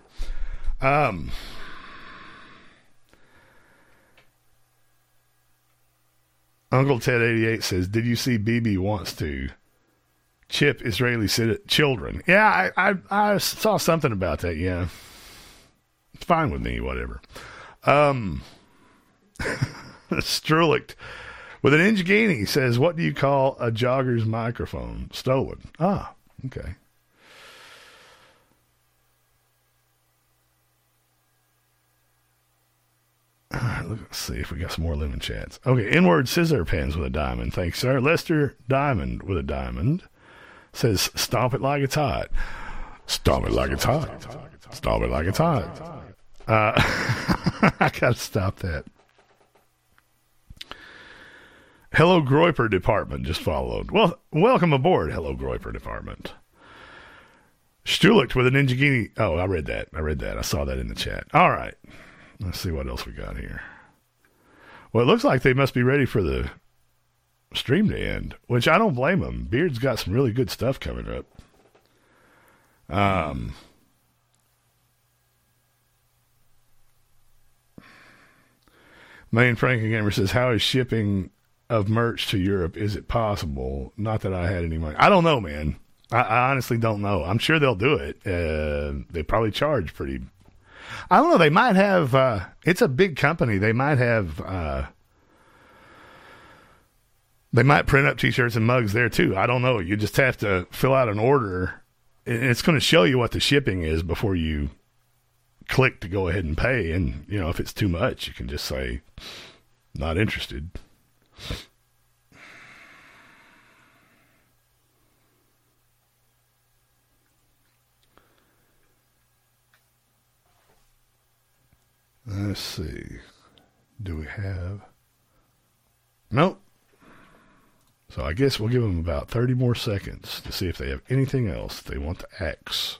Um, Uncle Ted eighty eight says, "Did you see BB wants to chip Israeli children?" Yeah, I, I I saw something about that. Yeah, it's fine with me. Whatever. Um, *laughs* Strulicht with an inch guinea says, "What do you call a jogger's microphone stolen?" Ah, okay. *clears throat* let's see if we got some more lemon chats. Okay, inward scissor pens with a diamond. Thanks, sir. Lester Diamond with a diamond says, "Stomp it like it's hot. Stomp it like it's hot. Stomp it like it's hot." Uh, *laughs* I gotta stop that. Hello Groiper Department just followed. Well, welcome aboard, Hello Groiper Department. Stulicht with a Ninjaghini. Oh, I read that. I read that. I saw that in the chat. All right. Let's see what else we got here. Well, it looks like they must be ready for the stream to end, which I don't blame them. Beard's got some really good stuff coming up. Um, Main Frank Gamer says, "How is shipping of merch to Europe? Is it possible? Not that I had any money. I don't know, man. I, I honestly don't know. I'm sure they'll do it. Uh, they probably charge pretty. I don't know. They might have. Uh, it's a big company. They might have. Uh, they might print up T-shirts and mugs there too. I don't know. You just have to fill out an order, and it's going to show you what the shipping is before you click to go ahead and pay. And you know, if it's too much, you can just say, "Not interested." Let's see. Do we have? Nope. So I guess we'll give them about 30 more seconds to see if they have anything else they want to X.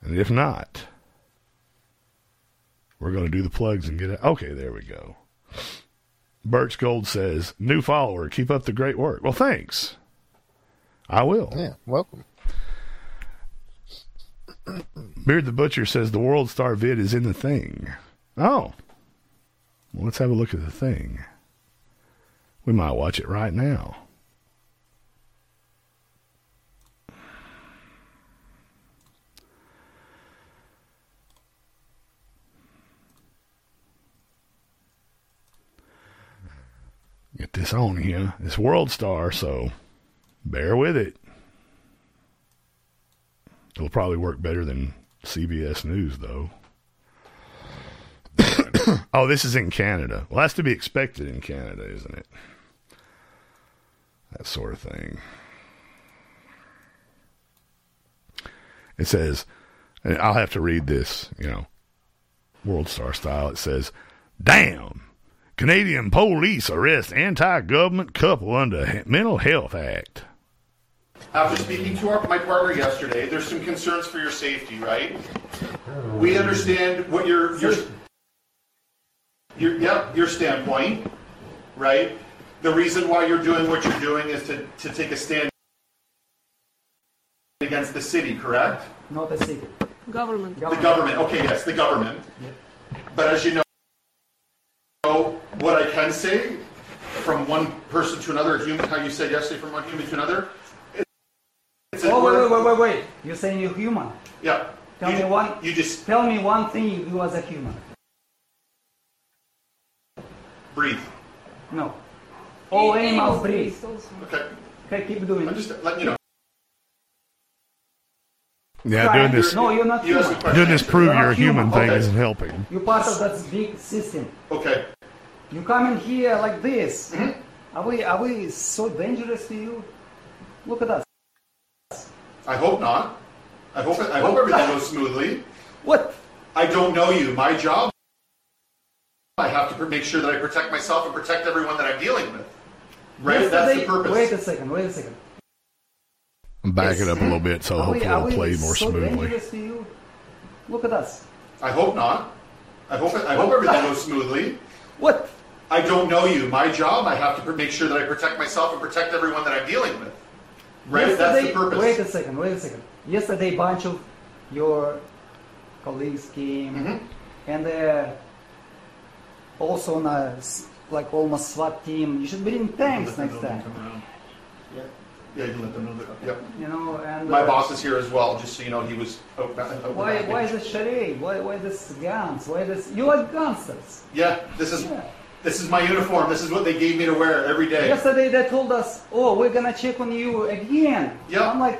And if not, we're going to do the plugs and get it. Okay, there we go. Birch Gold says, new follower, keep up the great work. Well, thanks. I will. Yeah, welcome. Beard the Butcher says the World Star vid is in the thing. Oh. Well, let's have a look at the thing. We might watch it right now. Get this on here. It's World Star, so bear with it. It'll probably work better than CBS News, though. *coughs* oh, this is in Canada. Well, that's to be expected in Canada, isn't it? That sort of thing. It says, and I'll have to read this, you know, World Star style. It says, Damn! Canadian police arrest anti government couple under Mental Health Act. After speaking to our, my partner yesterday, there's some concerns for your safety, right? We understand what your your your yeah, your standpoint, right? The reason why you're doing what you're doing is to, to take a stand against the city, correct? Not the city. Government. The government. Okay, yes, the government. But as you know, what I can say from one person to another, human, how you said yesterday, from one human to another. It's Oh, wait, wait, wait, wait, wait. You're saying you're human. Yeah. Tell You me one. You just Tell me one thing you do as a human. breathe. No. All animals breathe. Okay. Okay, keep doing I'm just letting you know. Yeah, doing this, No, you're not You human. doing this prove You're you're a human human. thing Okay. isn't helping. You're part of that big system. Okay. You come in here like this. Mm-hmm. Are we are we so dangerous to you? Look at us. I hope not. I hope I hope everything goes smoothly. What? I don't know you. My job. I have to make sure that I protect myself and protect everyone that I'm dealing with. Right. That's the purpose. Wait a second. Wait a second. Back it up a little bit so Are we, hopefully are it'll play more so smoothly. dangerous to you? Look at us. I hope not. I hope I hope everything goes smoothly. What? I don't know you. My job. I have to make sure that I protect myself and protect everyone that I'm dealing with. Right. That's the purpose. Wait a second. Wait a second. Yesterday, a bunch of your colleagues came, Mm-hmm. and they're also on a s- like almost SWAT team. You should bring tanks next time. Yeah. Yeah. You can let them know that. Yep. You know, and My uh, boss is here as well, just so you know. He was out back. Out Why? back. Why this charade? Why? Why this guns? Why this? You like gangsters? Yeah. This is Yeah. This is my uniform. This is what they gave me to wear every day. Yesterday they told us, "Oh, we're gonna check on you again." Yeah. I'm like,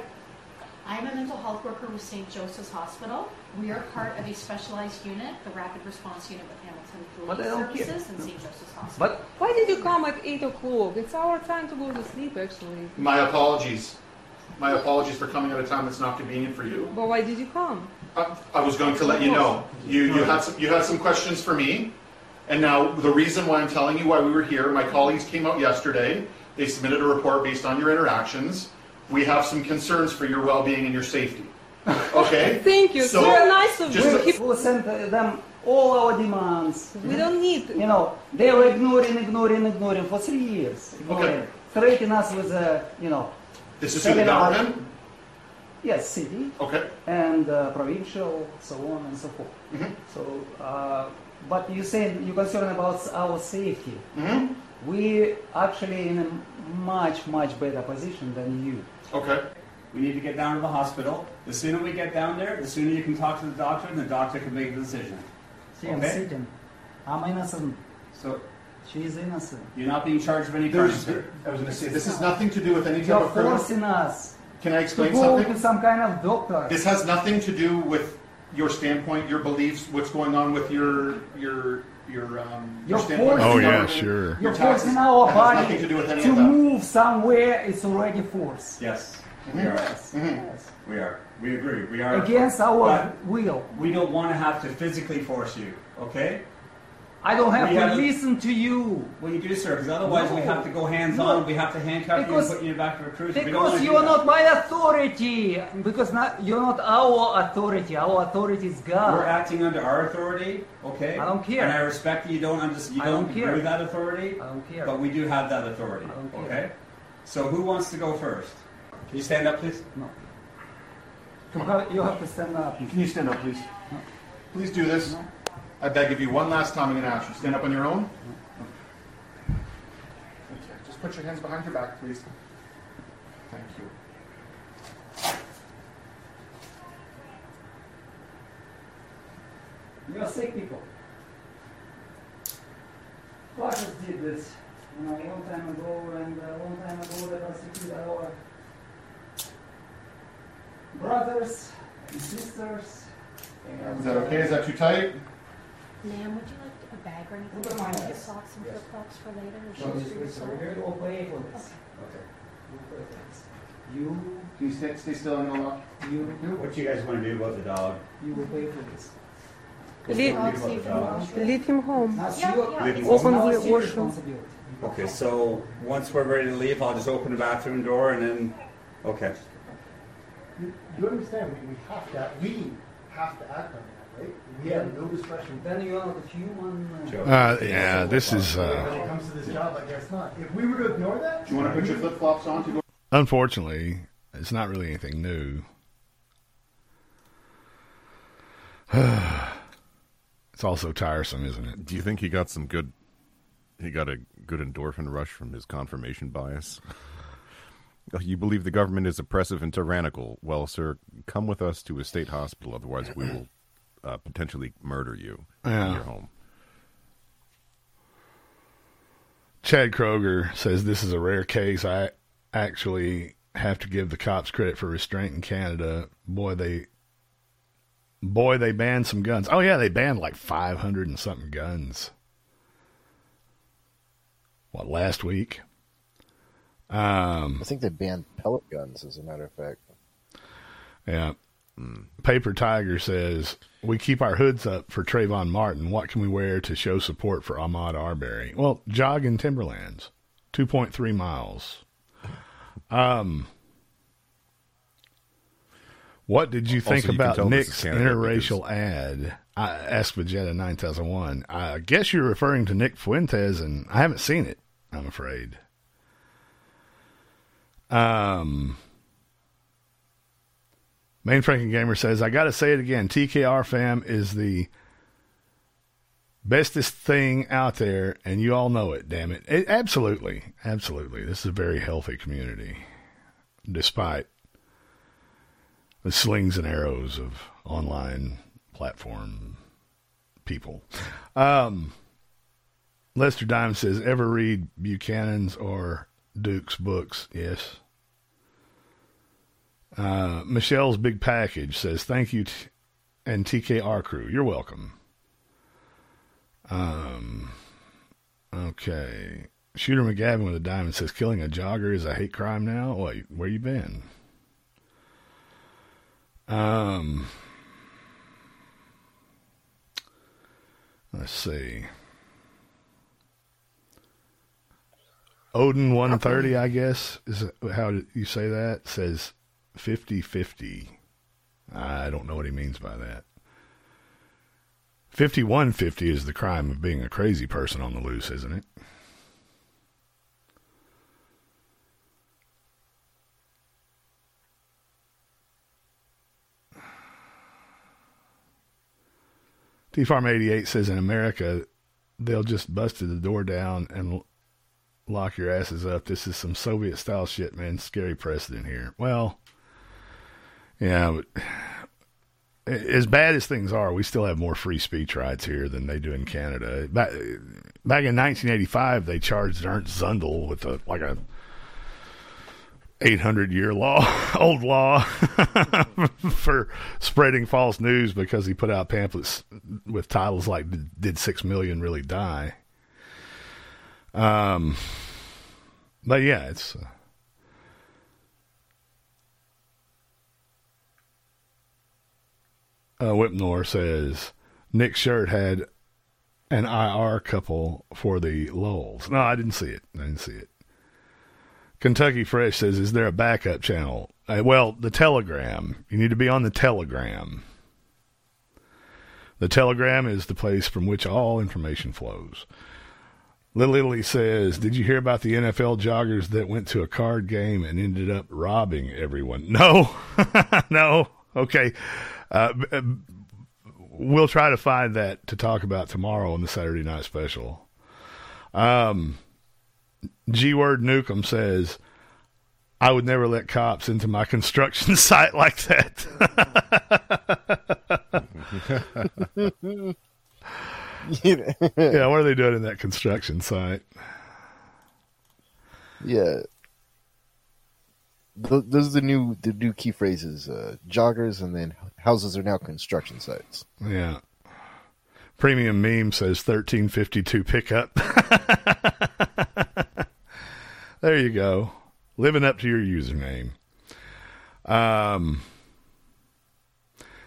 I'm a mental health worker with St. Joseph's Hospital. We are part of a specialized unit, the Rapid Response Unit with Hamilton Police. Services and St. Joseph's Hospital. but Why did you come at 8 o'clock? It's our time to go to sleep, actually. My apologies. My apologies for coming at a time that's not convenient for you. But why did you come? I, I was going to let you know. You you had some you had some questions for me, And now, the reason why I'm telling you why we were here, my colleagues came out yesterday. They submitted a report based on your interactions. We have some concerns for your well-being and your safety. Okay? *laughs* Thank you. It's So, very nice of just you. to- Keep- We sent them all our demands. We don't need. You know, they were ignoring, ignoring, ignoring for three years. Ignoring. Okay. Threatening us with, uh, you know. This is through the seven government? Yes, city. Okay. And uh, provincial, so on and so forth. Mm-hmm. So, uh, but you said you're concerned about our safety. Mm-hmm. We actually in a much, much better position than you. Okay. We need to get down to the hospital. The sooner we get down there, the sooner you can talk to the doctor, and the doctor can make a decision. See, I'm Okay? sitting. I'm innocent. So She is innocent. you're not being charged with any crime, I was going to say, this has nothing to do with any type You're of criminal. forcing us Can I to explain go something? to some kind of doctor. This has nothing to do with your standpoint, your beliefs, what's going on with your your your um your You're standpoint. Oh, of yeah, government, sure. Your You're taxes. forcing our body nothing to do with any to of move somewhere it's already forced. Yes, we Mhm. are. Yes, Mhm. yes. We are. We agree. We are. Against our will. we don't want to have to physically force you, okay? I don't have We to have- listen to you. Well, you do, sir, because otherwise we have to go hands No. on. We have to handcuff Because- you and put you back of a cruiser. Because you are that. not my authority. Because not, you're not our authority. Our authority is God. We're acting under our authority, okay? I don't care. And I respect that you don't understand. You I don't, don't care. agree with that authority. I don't care. But we do have that authority, I don't care. okay? So who wants to go first? Can you stand up, please? No. You have, you have to stand up. Can you stand up, please? Please do this. I beg of you, one last time. I'm going to ask you. Stand up on your own. Okay. Just put your hands behind your back, please. Thank you. You are sick people. Russians did this, you know, a long time ago, and uh, a long time ago they persecuted our brothers and sisters. Is that okay? Is that too tight? Ma'am, would you like a bag or anything? Look at mine. Like socks and flip flops for later, or No, shoes this for is yourself? here. You'll for this. Okay. You'll pay for this. You, Can you stay, stay still in the lock? you, What you guys want to do about the dog? you will pay for this. Leave, Dog safe and wash it. leave him home. That's Yeah, your, yeah, it's Open now the it's your washroom. responsibility. Okay, so once we're ready to leave, I'll just open the bathroom door and then, okay. You, you understand, we, we have to, we have to act on that, right? We have no discretion. Then you are the human. uh, Uh, yeah, this is When uh, it comes to this job, I guess not. If we were to ignore that. Do you want to put your flip flops on to go? unfortunately it's not really anything new. *sighs* it's also tiresome, isn't it? Do you think he got some good? He got a good endorphin rush from his confirmation bias. *laughs* You believe the government is oppressive and tyrannical? Well, sir, come with us to a state hospital. Otherwise, we will uh, potentially murder you Yeah. in your home. Chad Kroger says this is a rare case. I actually have to give the cops credit for restraint in Canada. Boy, they boy they banned some guns. Oh yeah, they banned like five hundred and something guns. What last week? Um, I think they banned pellet guns, as a matter of fact. Yeah. Paper Tiger says, We keep our hoods up for Trayvon Martin. What can we wear to show support for Ahmaud Arbery? Well, jog in Timberlands, 2.3 miles. Um, what did you Also, think you about Nick's interracial ad? I asked Vegeta 9001. I guess you're referring to Nick Fuentes, and I haven't seen it, I'm afraid. Um, Main Franken Gamer says, I got to say it again. TKR fam is the bestest thing out there, and you all know it, damn it. it. Absolutely. Absolutely. This is a very healthy community, despite the slings and arrows of online platform people. Um, Lester Diamond says, ever read Buchanan's or Duke's books? Yes. Uh, Michelle's Big Package says, Thank you, t- and TKR crew. You're welcome. Um, okay. Shooter McGavin with a diamond says, Killing a jogger is a hate crime now? Wait, where you been? Um, let's see. Odin 130, I guess, is how you say that, says, 50 50. I don't know what he means by that. 5150 is the crime of being a crazy person on the loose, isn't it? T Farm 88 says in America, they'll just busted the door down and lock your asses up. This is some Soviet style shit, man. Scary precedent here. Well, yeah, but as bad as things are, we still have more free speech rights here than they do in Canada. Back, back in 1985, they charged Ernst Zundel with a like a 800 year law, *laughs* old law, *laughs* for spreading false news because he put out pamphlets with titles like "Did Six Million Really Die?" Um, but yeah, it's. Uh, uh, Whipnor says Nick Shirt had an IR couple for the lulls. No, I didn't see it. I didn't see it. Kentucky Fresh says, "Is there a backup channel?" Uh, well, the Telegram. You need to be on the Telegram. The Telegram is the place from which all information flows. Little Italy says, "Did you hear about the NFL joggers that went to a card game and ended up robbing everyone?" *laughs* No, *laughs* no. Okay, uh, uh, we'll try to find that to talk about tomorrow on the Saturday night special. Um, G Word Newcomb says, I would never let cops into my *laughs* construction site like that. *laughs* yeah, what are they doing in that construction site? Yeah. Th- those are the new the new key phrases. Uh, joggers and then houses are now construction sites. Yeah. Premium meme says thirteen fifty two pickup. *laughs* there you go. Living up to your username. Um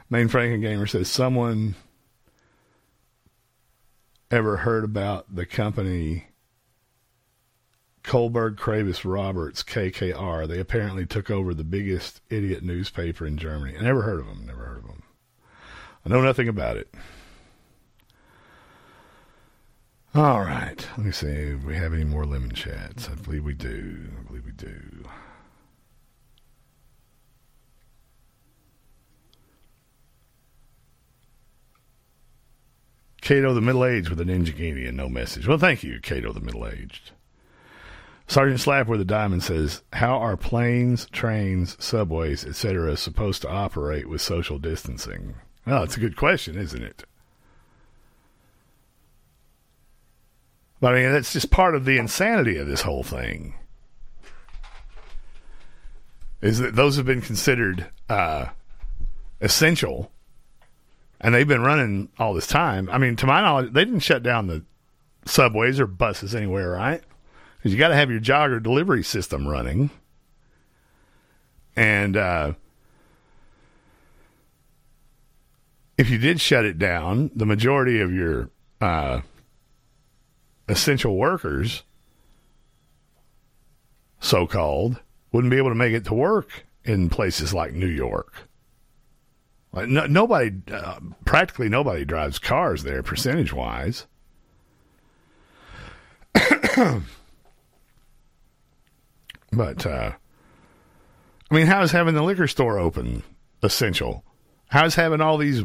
Main Franken Gamer says someone ever heard about the company Kohlberg Kravis Roberts KKR? They apparently took over the biggest idiot newspaper in Germany. I never heard of them. Never heard of them. I know nothing about it. All right. Let me see if we have any more lemon chats. I believe we do. I believe we do. Cato the Middle Aged with a Ninjaghini and no message. Well, thank you, Cato the Middle Aged. Sergeant Slap with a diamond says, "How are planes, trains, subways, etc., supposed to operate with social distancing?" Well, it's a good question, isn't it? But I mean, that's just part of the insanity of this whole thing. Is that those have been considered uh, essential, and they've been running all this time. I mean, to my knowledge, they didn't shut down the subways or buses anywhere, right? Because you got to have your jogger delivery system running, and uh, if you did shut it down, the majority of your uh, essential workers, so called, wouldn't be able to make it to work in places like New York. Like no, nobody, uh, practically nobody drives cars there, percentage wise. *clears throat* but uh, I mean, how is having the liquor store open essential? How is having all these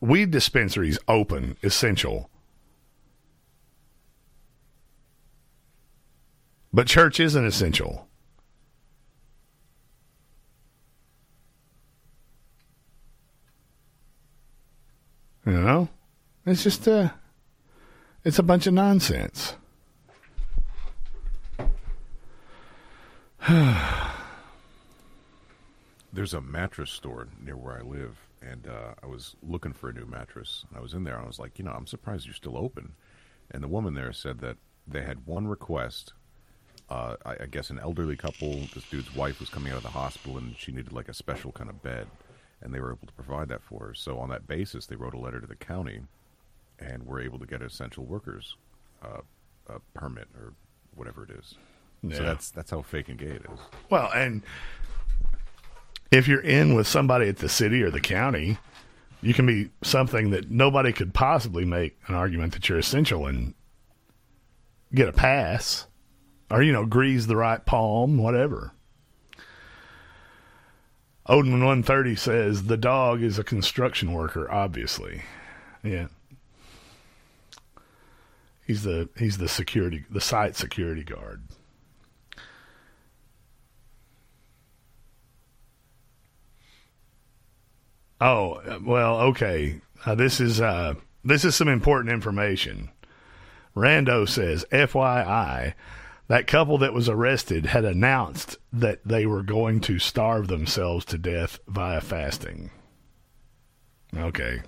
weed dispensaries open essential? But church isn't essential. You know? It's just a, it's a bunch of nonsense. *sighs* There's a mattress store near where I live, and uh, I was looking for a new mattress. And I was in there, and I was like, you know, I'm surprised you're still open. And the woman there said that they had one request. Uh, I, I guess an elderly couple. This dude's wife was coming out of the hospital, and she needed like a special kind of bed, and they were able to provide that for her. So on that basis, they wrote a letter to the county, and were able to get essential workers uh, uh, permit or whatever it is. So that's that's how fake and gay it is. Well, and if you're in with somebody at the city or the county, you can be something that nobody could possibly make an argument that you're essential and get a pass or, you know, grease the right palm, whatever. Odin 130 says the dog is a construction worker, obviously. Yeah. He's the he's the security the site security guard. Oh well, okay. Uh, this is uh, this is some important information. Rando says, FYI, that couple that was arrested had announced that they were going to starve themselves to death via fasting. Okay.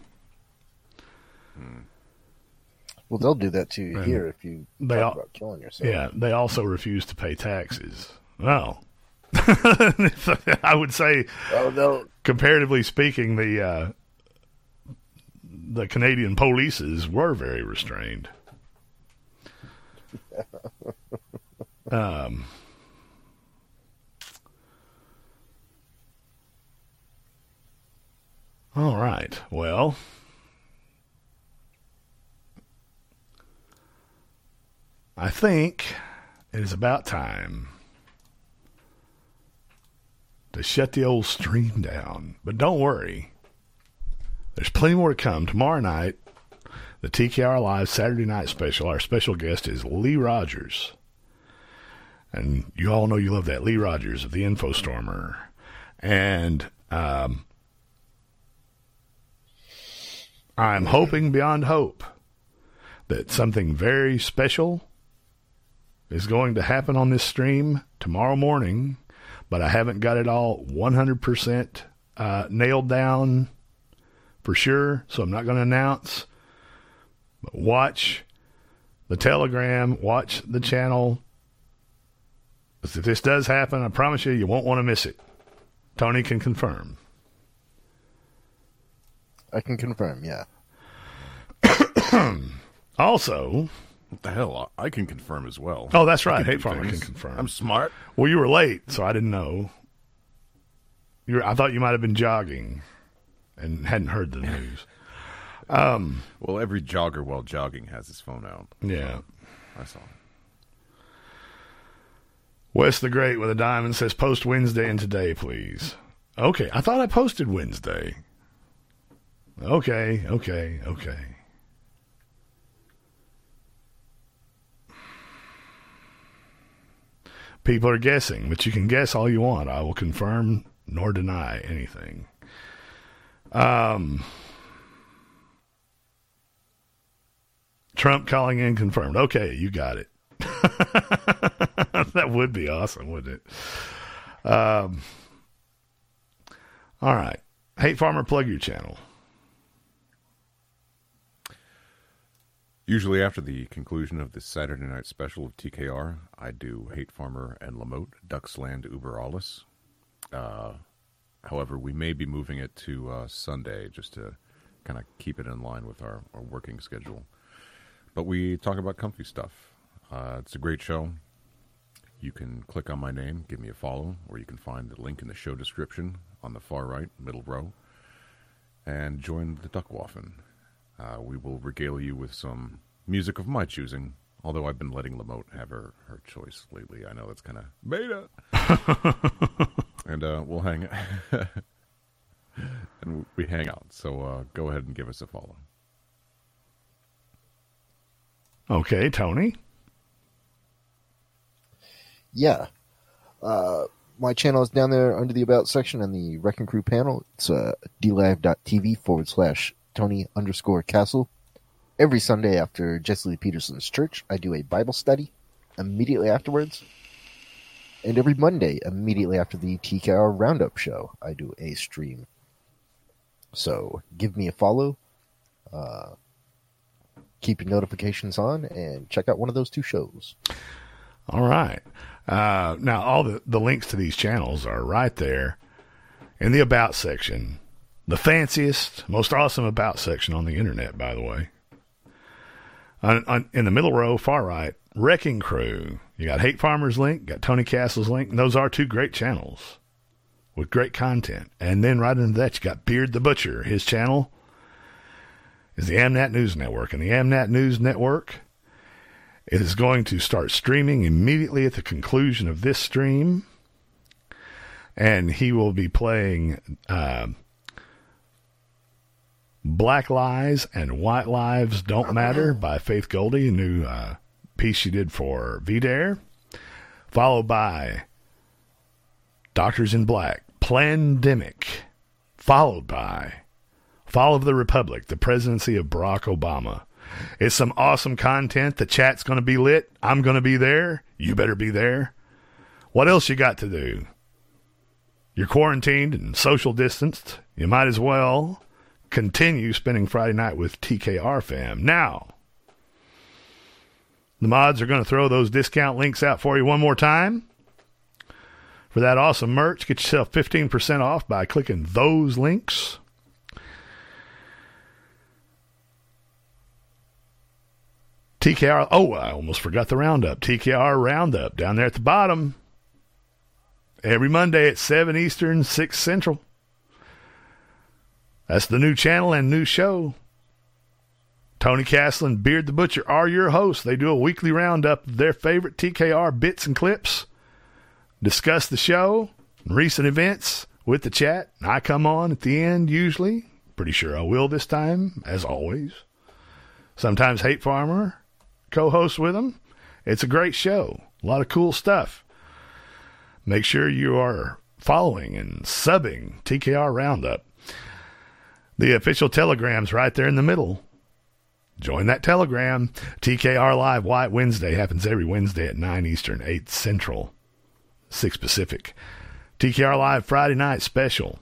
Well, they'll do that to you And here if you they talk al- about killing yourself. Yeah, they also refuse to pay taxes. Well, *laughs* I would say, Oh, no. comparatively speaking, the uh, the Canadian polices were very restrained. *laughs* Um, all right. Well, I think it is about time to shut the old stream down. But don't worry, there's plenty more to come. Tomorrow night, the TKR Live Saturday Night Special. Our special guest is Lee Rogers. And you all know you love that. Lee Rogers of the InfoStormer. And um, I'm hoping beyond hope that something very special is going to happen on this stream tomorrow morning, but I haven't got it all 100% uh, nailed down for sure, so I'm not going to announce. But watch the Telegram, watch the channel. If this does happen, I promise you, you won't want to miss it. Tony can confirm. I can confirm, yeah. *clears throat* Also, what the hell? I can confirm as well. Oh, that's right. Hate Farmer can confirm. I'm smart. Well, you were late, so I didn't know. You were, I thought you might have been jogging and hadn't heard the news. *laughs* Um, well, every jogger while jogging has his phone out. Yeah. I saw. Wes the Great with a diamond says post Wednesday and today, please. Okay, I thought I posted Wednesday. Okay, okay, okay. People are guessing, but you can guess all you want. I will confirm nor deny anything. Um, Trump calling in confirmed. Okay, you got it. *laughs* that would be awesome, wouldn't it? Um, all right. Hate Farmer, plug your channel. Usually after the conclusion of the Saturday night special of TKR, I do Hate Farmer and Lamote, Ducksland Uber Alles. Uh, however, we may be moving it to uh, Sunday just to kind of keep it in line with our, our working schedule. But we talk about comfy stuff. Uh, it's a great show. You can click on my name, give me a follow, or you can find the link in the show description on the far right, middle row, and join the Duckwaffen. Uh, we will regale you with some music of my choosing, although I've been letting Lamote have her, her choice lately. I know that's kind of beta. and uh, we'll hang *laughs* and we hang out. So uh, go ahead and give us a follow. Okay, Tony. Yeah. Uh, my channel is down there under the About section and the Wrecking Crew panel. It's uh, dlive.tv forward slash Tony underscore Castle. Every Sunday after Jesse Lee Peterson's church, I do a Bible study immediately afterwards. And every Monday, immediately after the TKR Roundup show, I do a stream. So give me a follow. Uh, keep your notifications on and check out one of those two shows. All right. Uh, now, all the, the links to these channels are right there in the About section. The fanciest, most awesome About section on the internet, by the way. On, on, in the middle row, far right, Wrecking Crew. You got Hate Farmers link, got Tony Castle's link, and those are two great channels with great content. And then right under that, you got Beard the Butcher. His channel is the Amnat News Network, and the Amnat News Network is going to start streaming immediately at the conclusion of this stream, and he will be playing. Uh, Black Lies and White Lives Don't Matter by Faith Goldy, a new uh, piece she did for VDare, followed by Doctors in Black, Plandemic, followed by Fall of the Republic, the presidency of Barack Obama. It's some awesome content. The chat's going to be lit. I'm going to be there. You better be there. What else you got to do? You're quarantined and social distanced. You might as well continue spending Friday night with TKR fam. Now, the mods are going to throw those discount links out for you one more time. For that awesome merch, get yourself 15% off by clicking those links. TKR, oh, I almost forgot the roundup. TKR roundup down there at the bottom. Every Monday at 7 Eastern, 6 Central. That's the new channel and new show. Tony Castle and Beard the Butcher are your hosts. They do a weekly roundup of their favorite TKR bits and clips, discuss the show, and recent events with the chat. I come on at the end usually. Pretty sure I will this time, as always. Sometimes Hate Farmer co hosts with them. It's a great show. A lot of cool stuff. Make sure you are following and subbing TKR Roundup. The official telegram's right there in the middle. Join that telegram. TKR Live White Wednesday happens every Wednesday at 9 Eastern, 8 Central, 6 Pacific. TKR Live Friday Night Special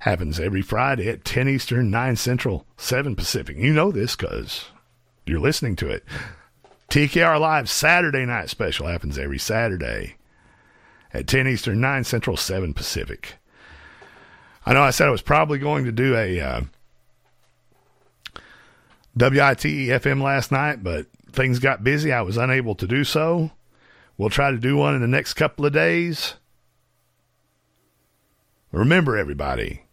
happens every Friday at 10 Eastern, 9 Central, 7 Pacific. You know this because you're listening to it. TKR Live Saturday Night Special happens every Saturday at 10 Eastern, 9 Central, 7 Pacific. I know I said I was probably going to do a uh, WITE FM last night, but things got busy. I was unable to do so. We'll try to do one in the next couple of days. Remember, everybody,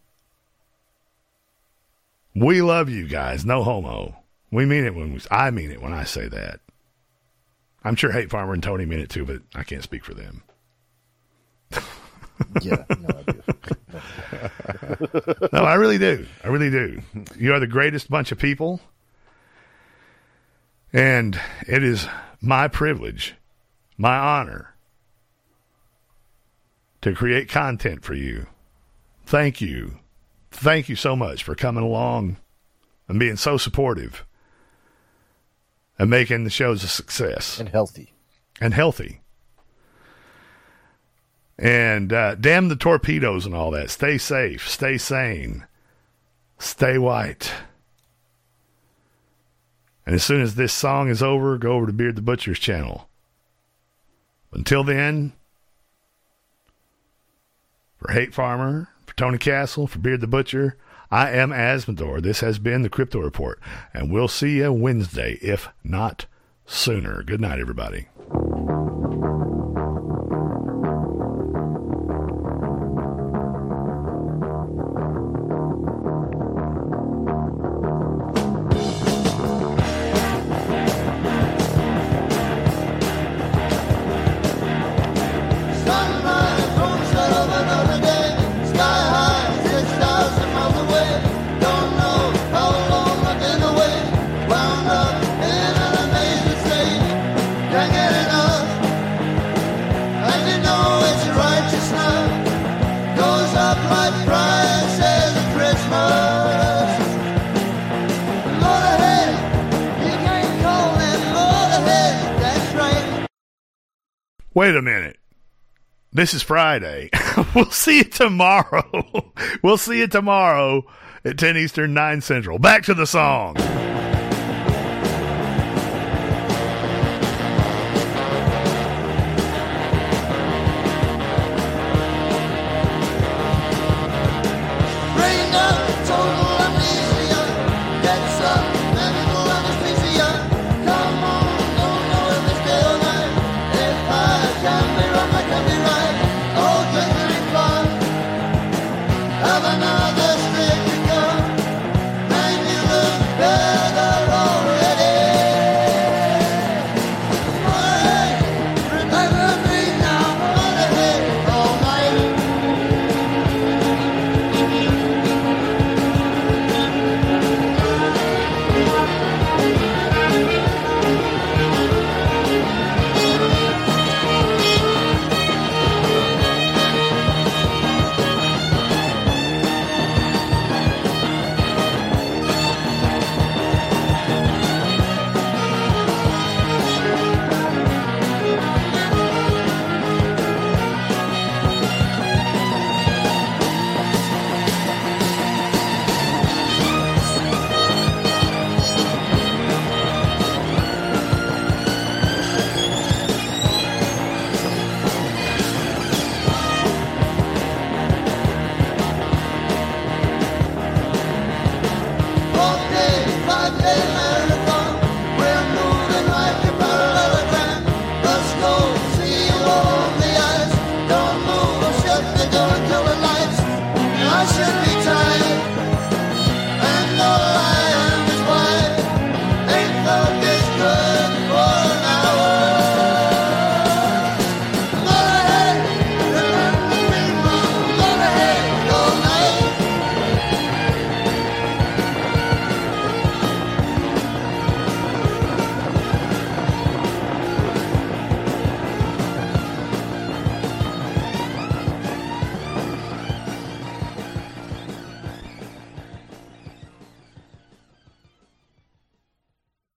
we love you guys. No homo. We mean it when we, I mean it when I say that. I'm sure Hate Farmer and Tony mean it too, but I can't speak for them. *laughs* yeah, no, I do. no, I really do. I really do. You are the greatest bunch of people. And it is my privilege, my honor, to create content for you. Thank you. Thank you so much for coming along and being so supportive and making the shows a success. And healthy. And healthy. And uh, damn the torpedoes and all that. Stay safe. Stay sane. Stay white. And as soon as this song is over, go over to Beard the Butcher's channel. Until then, for Hate Farmer, for Tony Castle, for Beard the Butcher, I am Azzmador. This has been the Krypto Report, and we'll see you Wednesday, if not sooner. Good night, everybody. Wait a minute. This is Friday. *laughs* we'll see you tomorrow. *laughs* we'll see you tomorrow at 10 Eastern, 9 Central. Back to the song.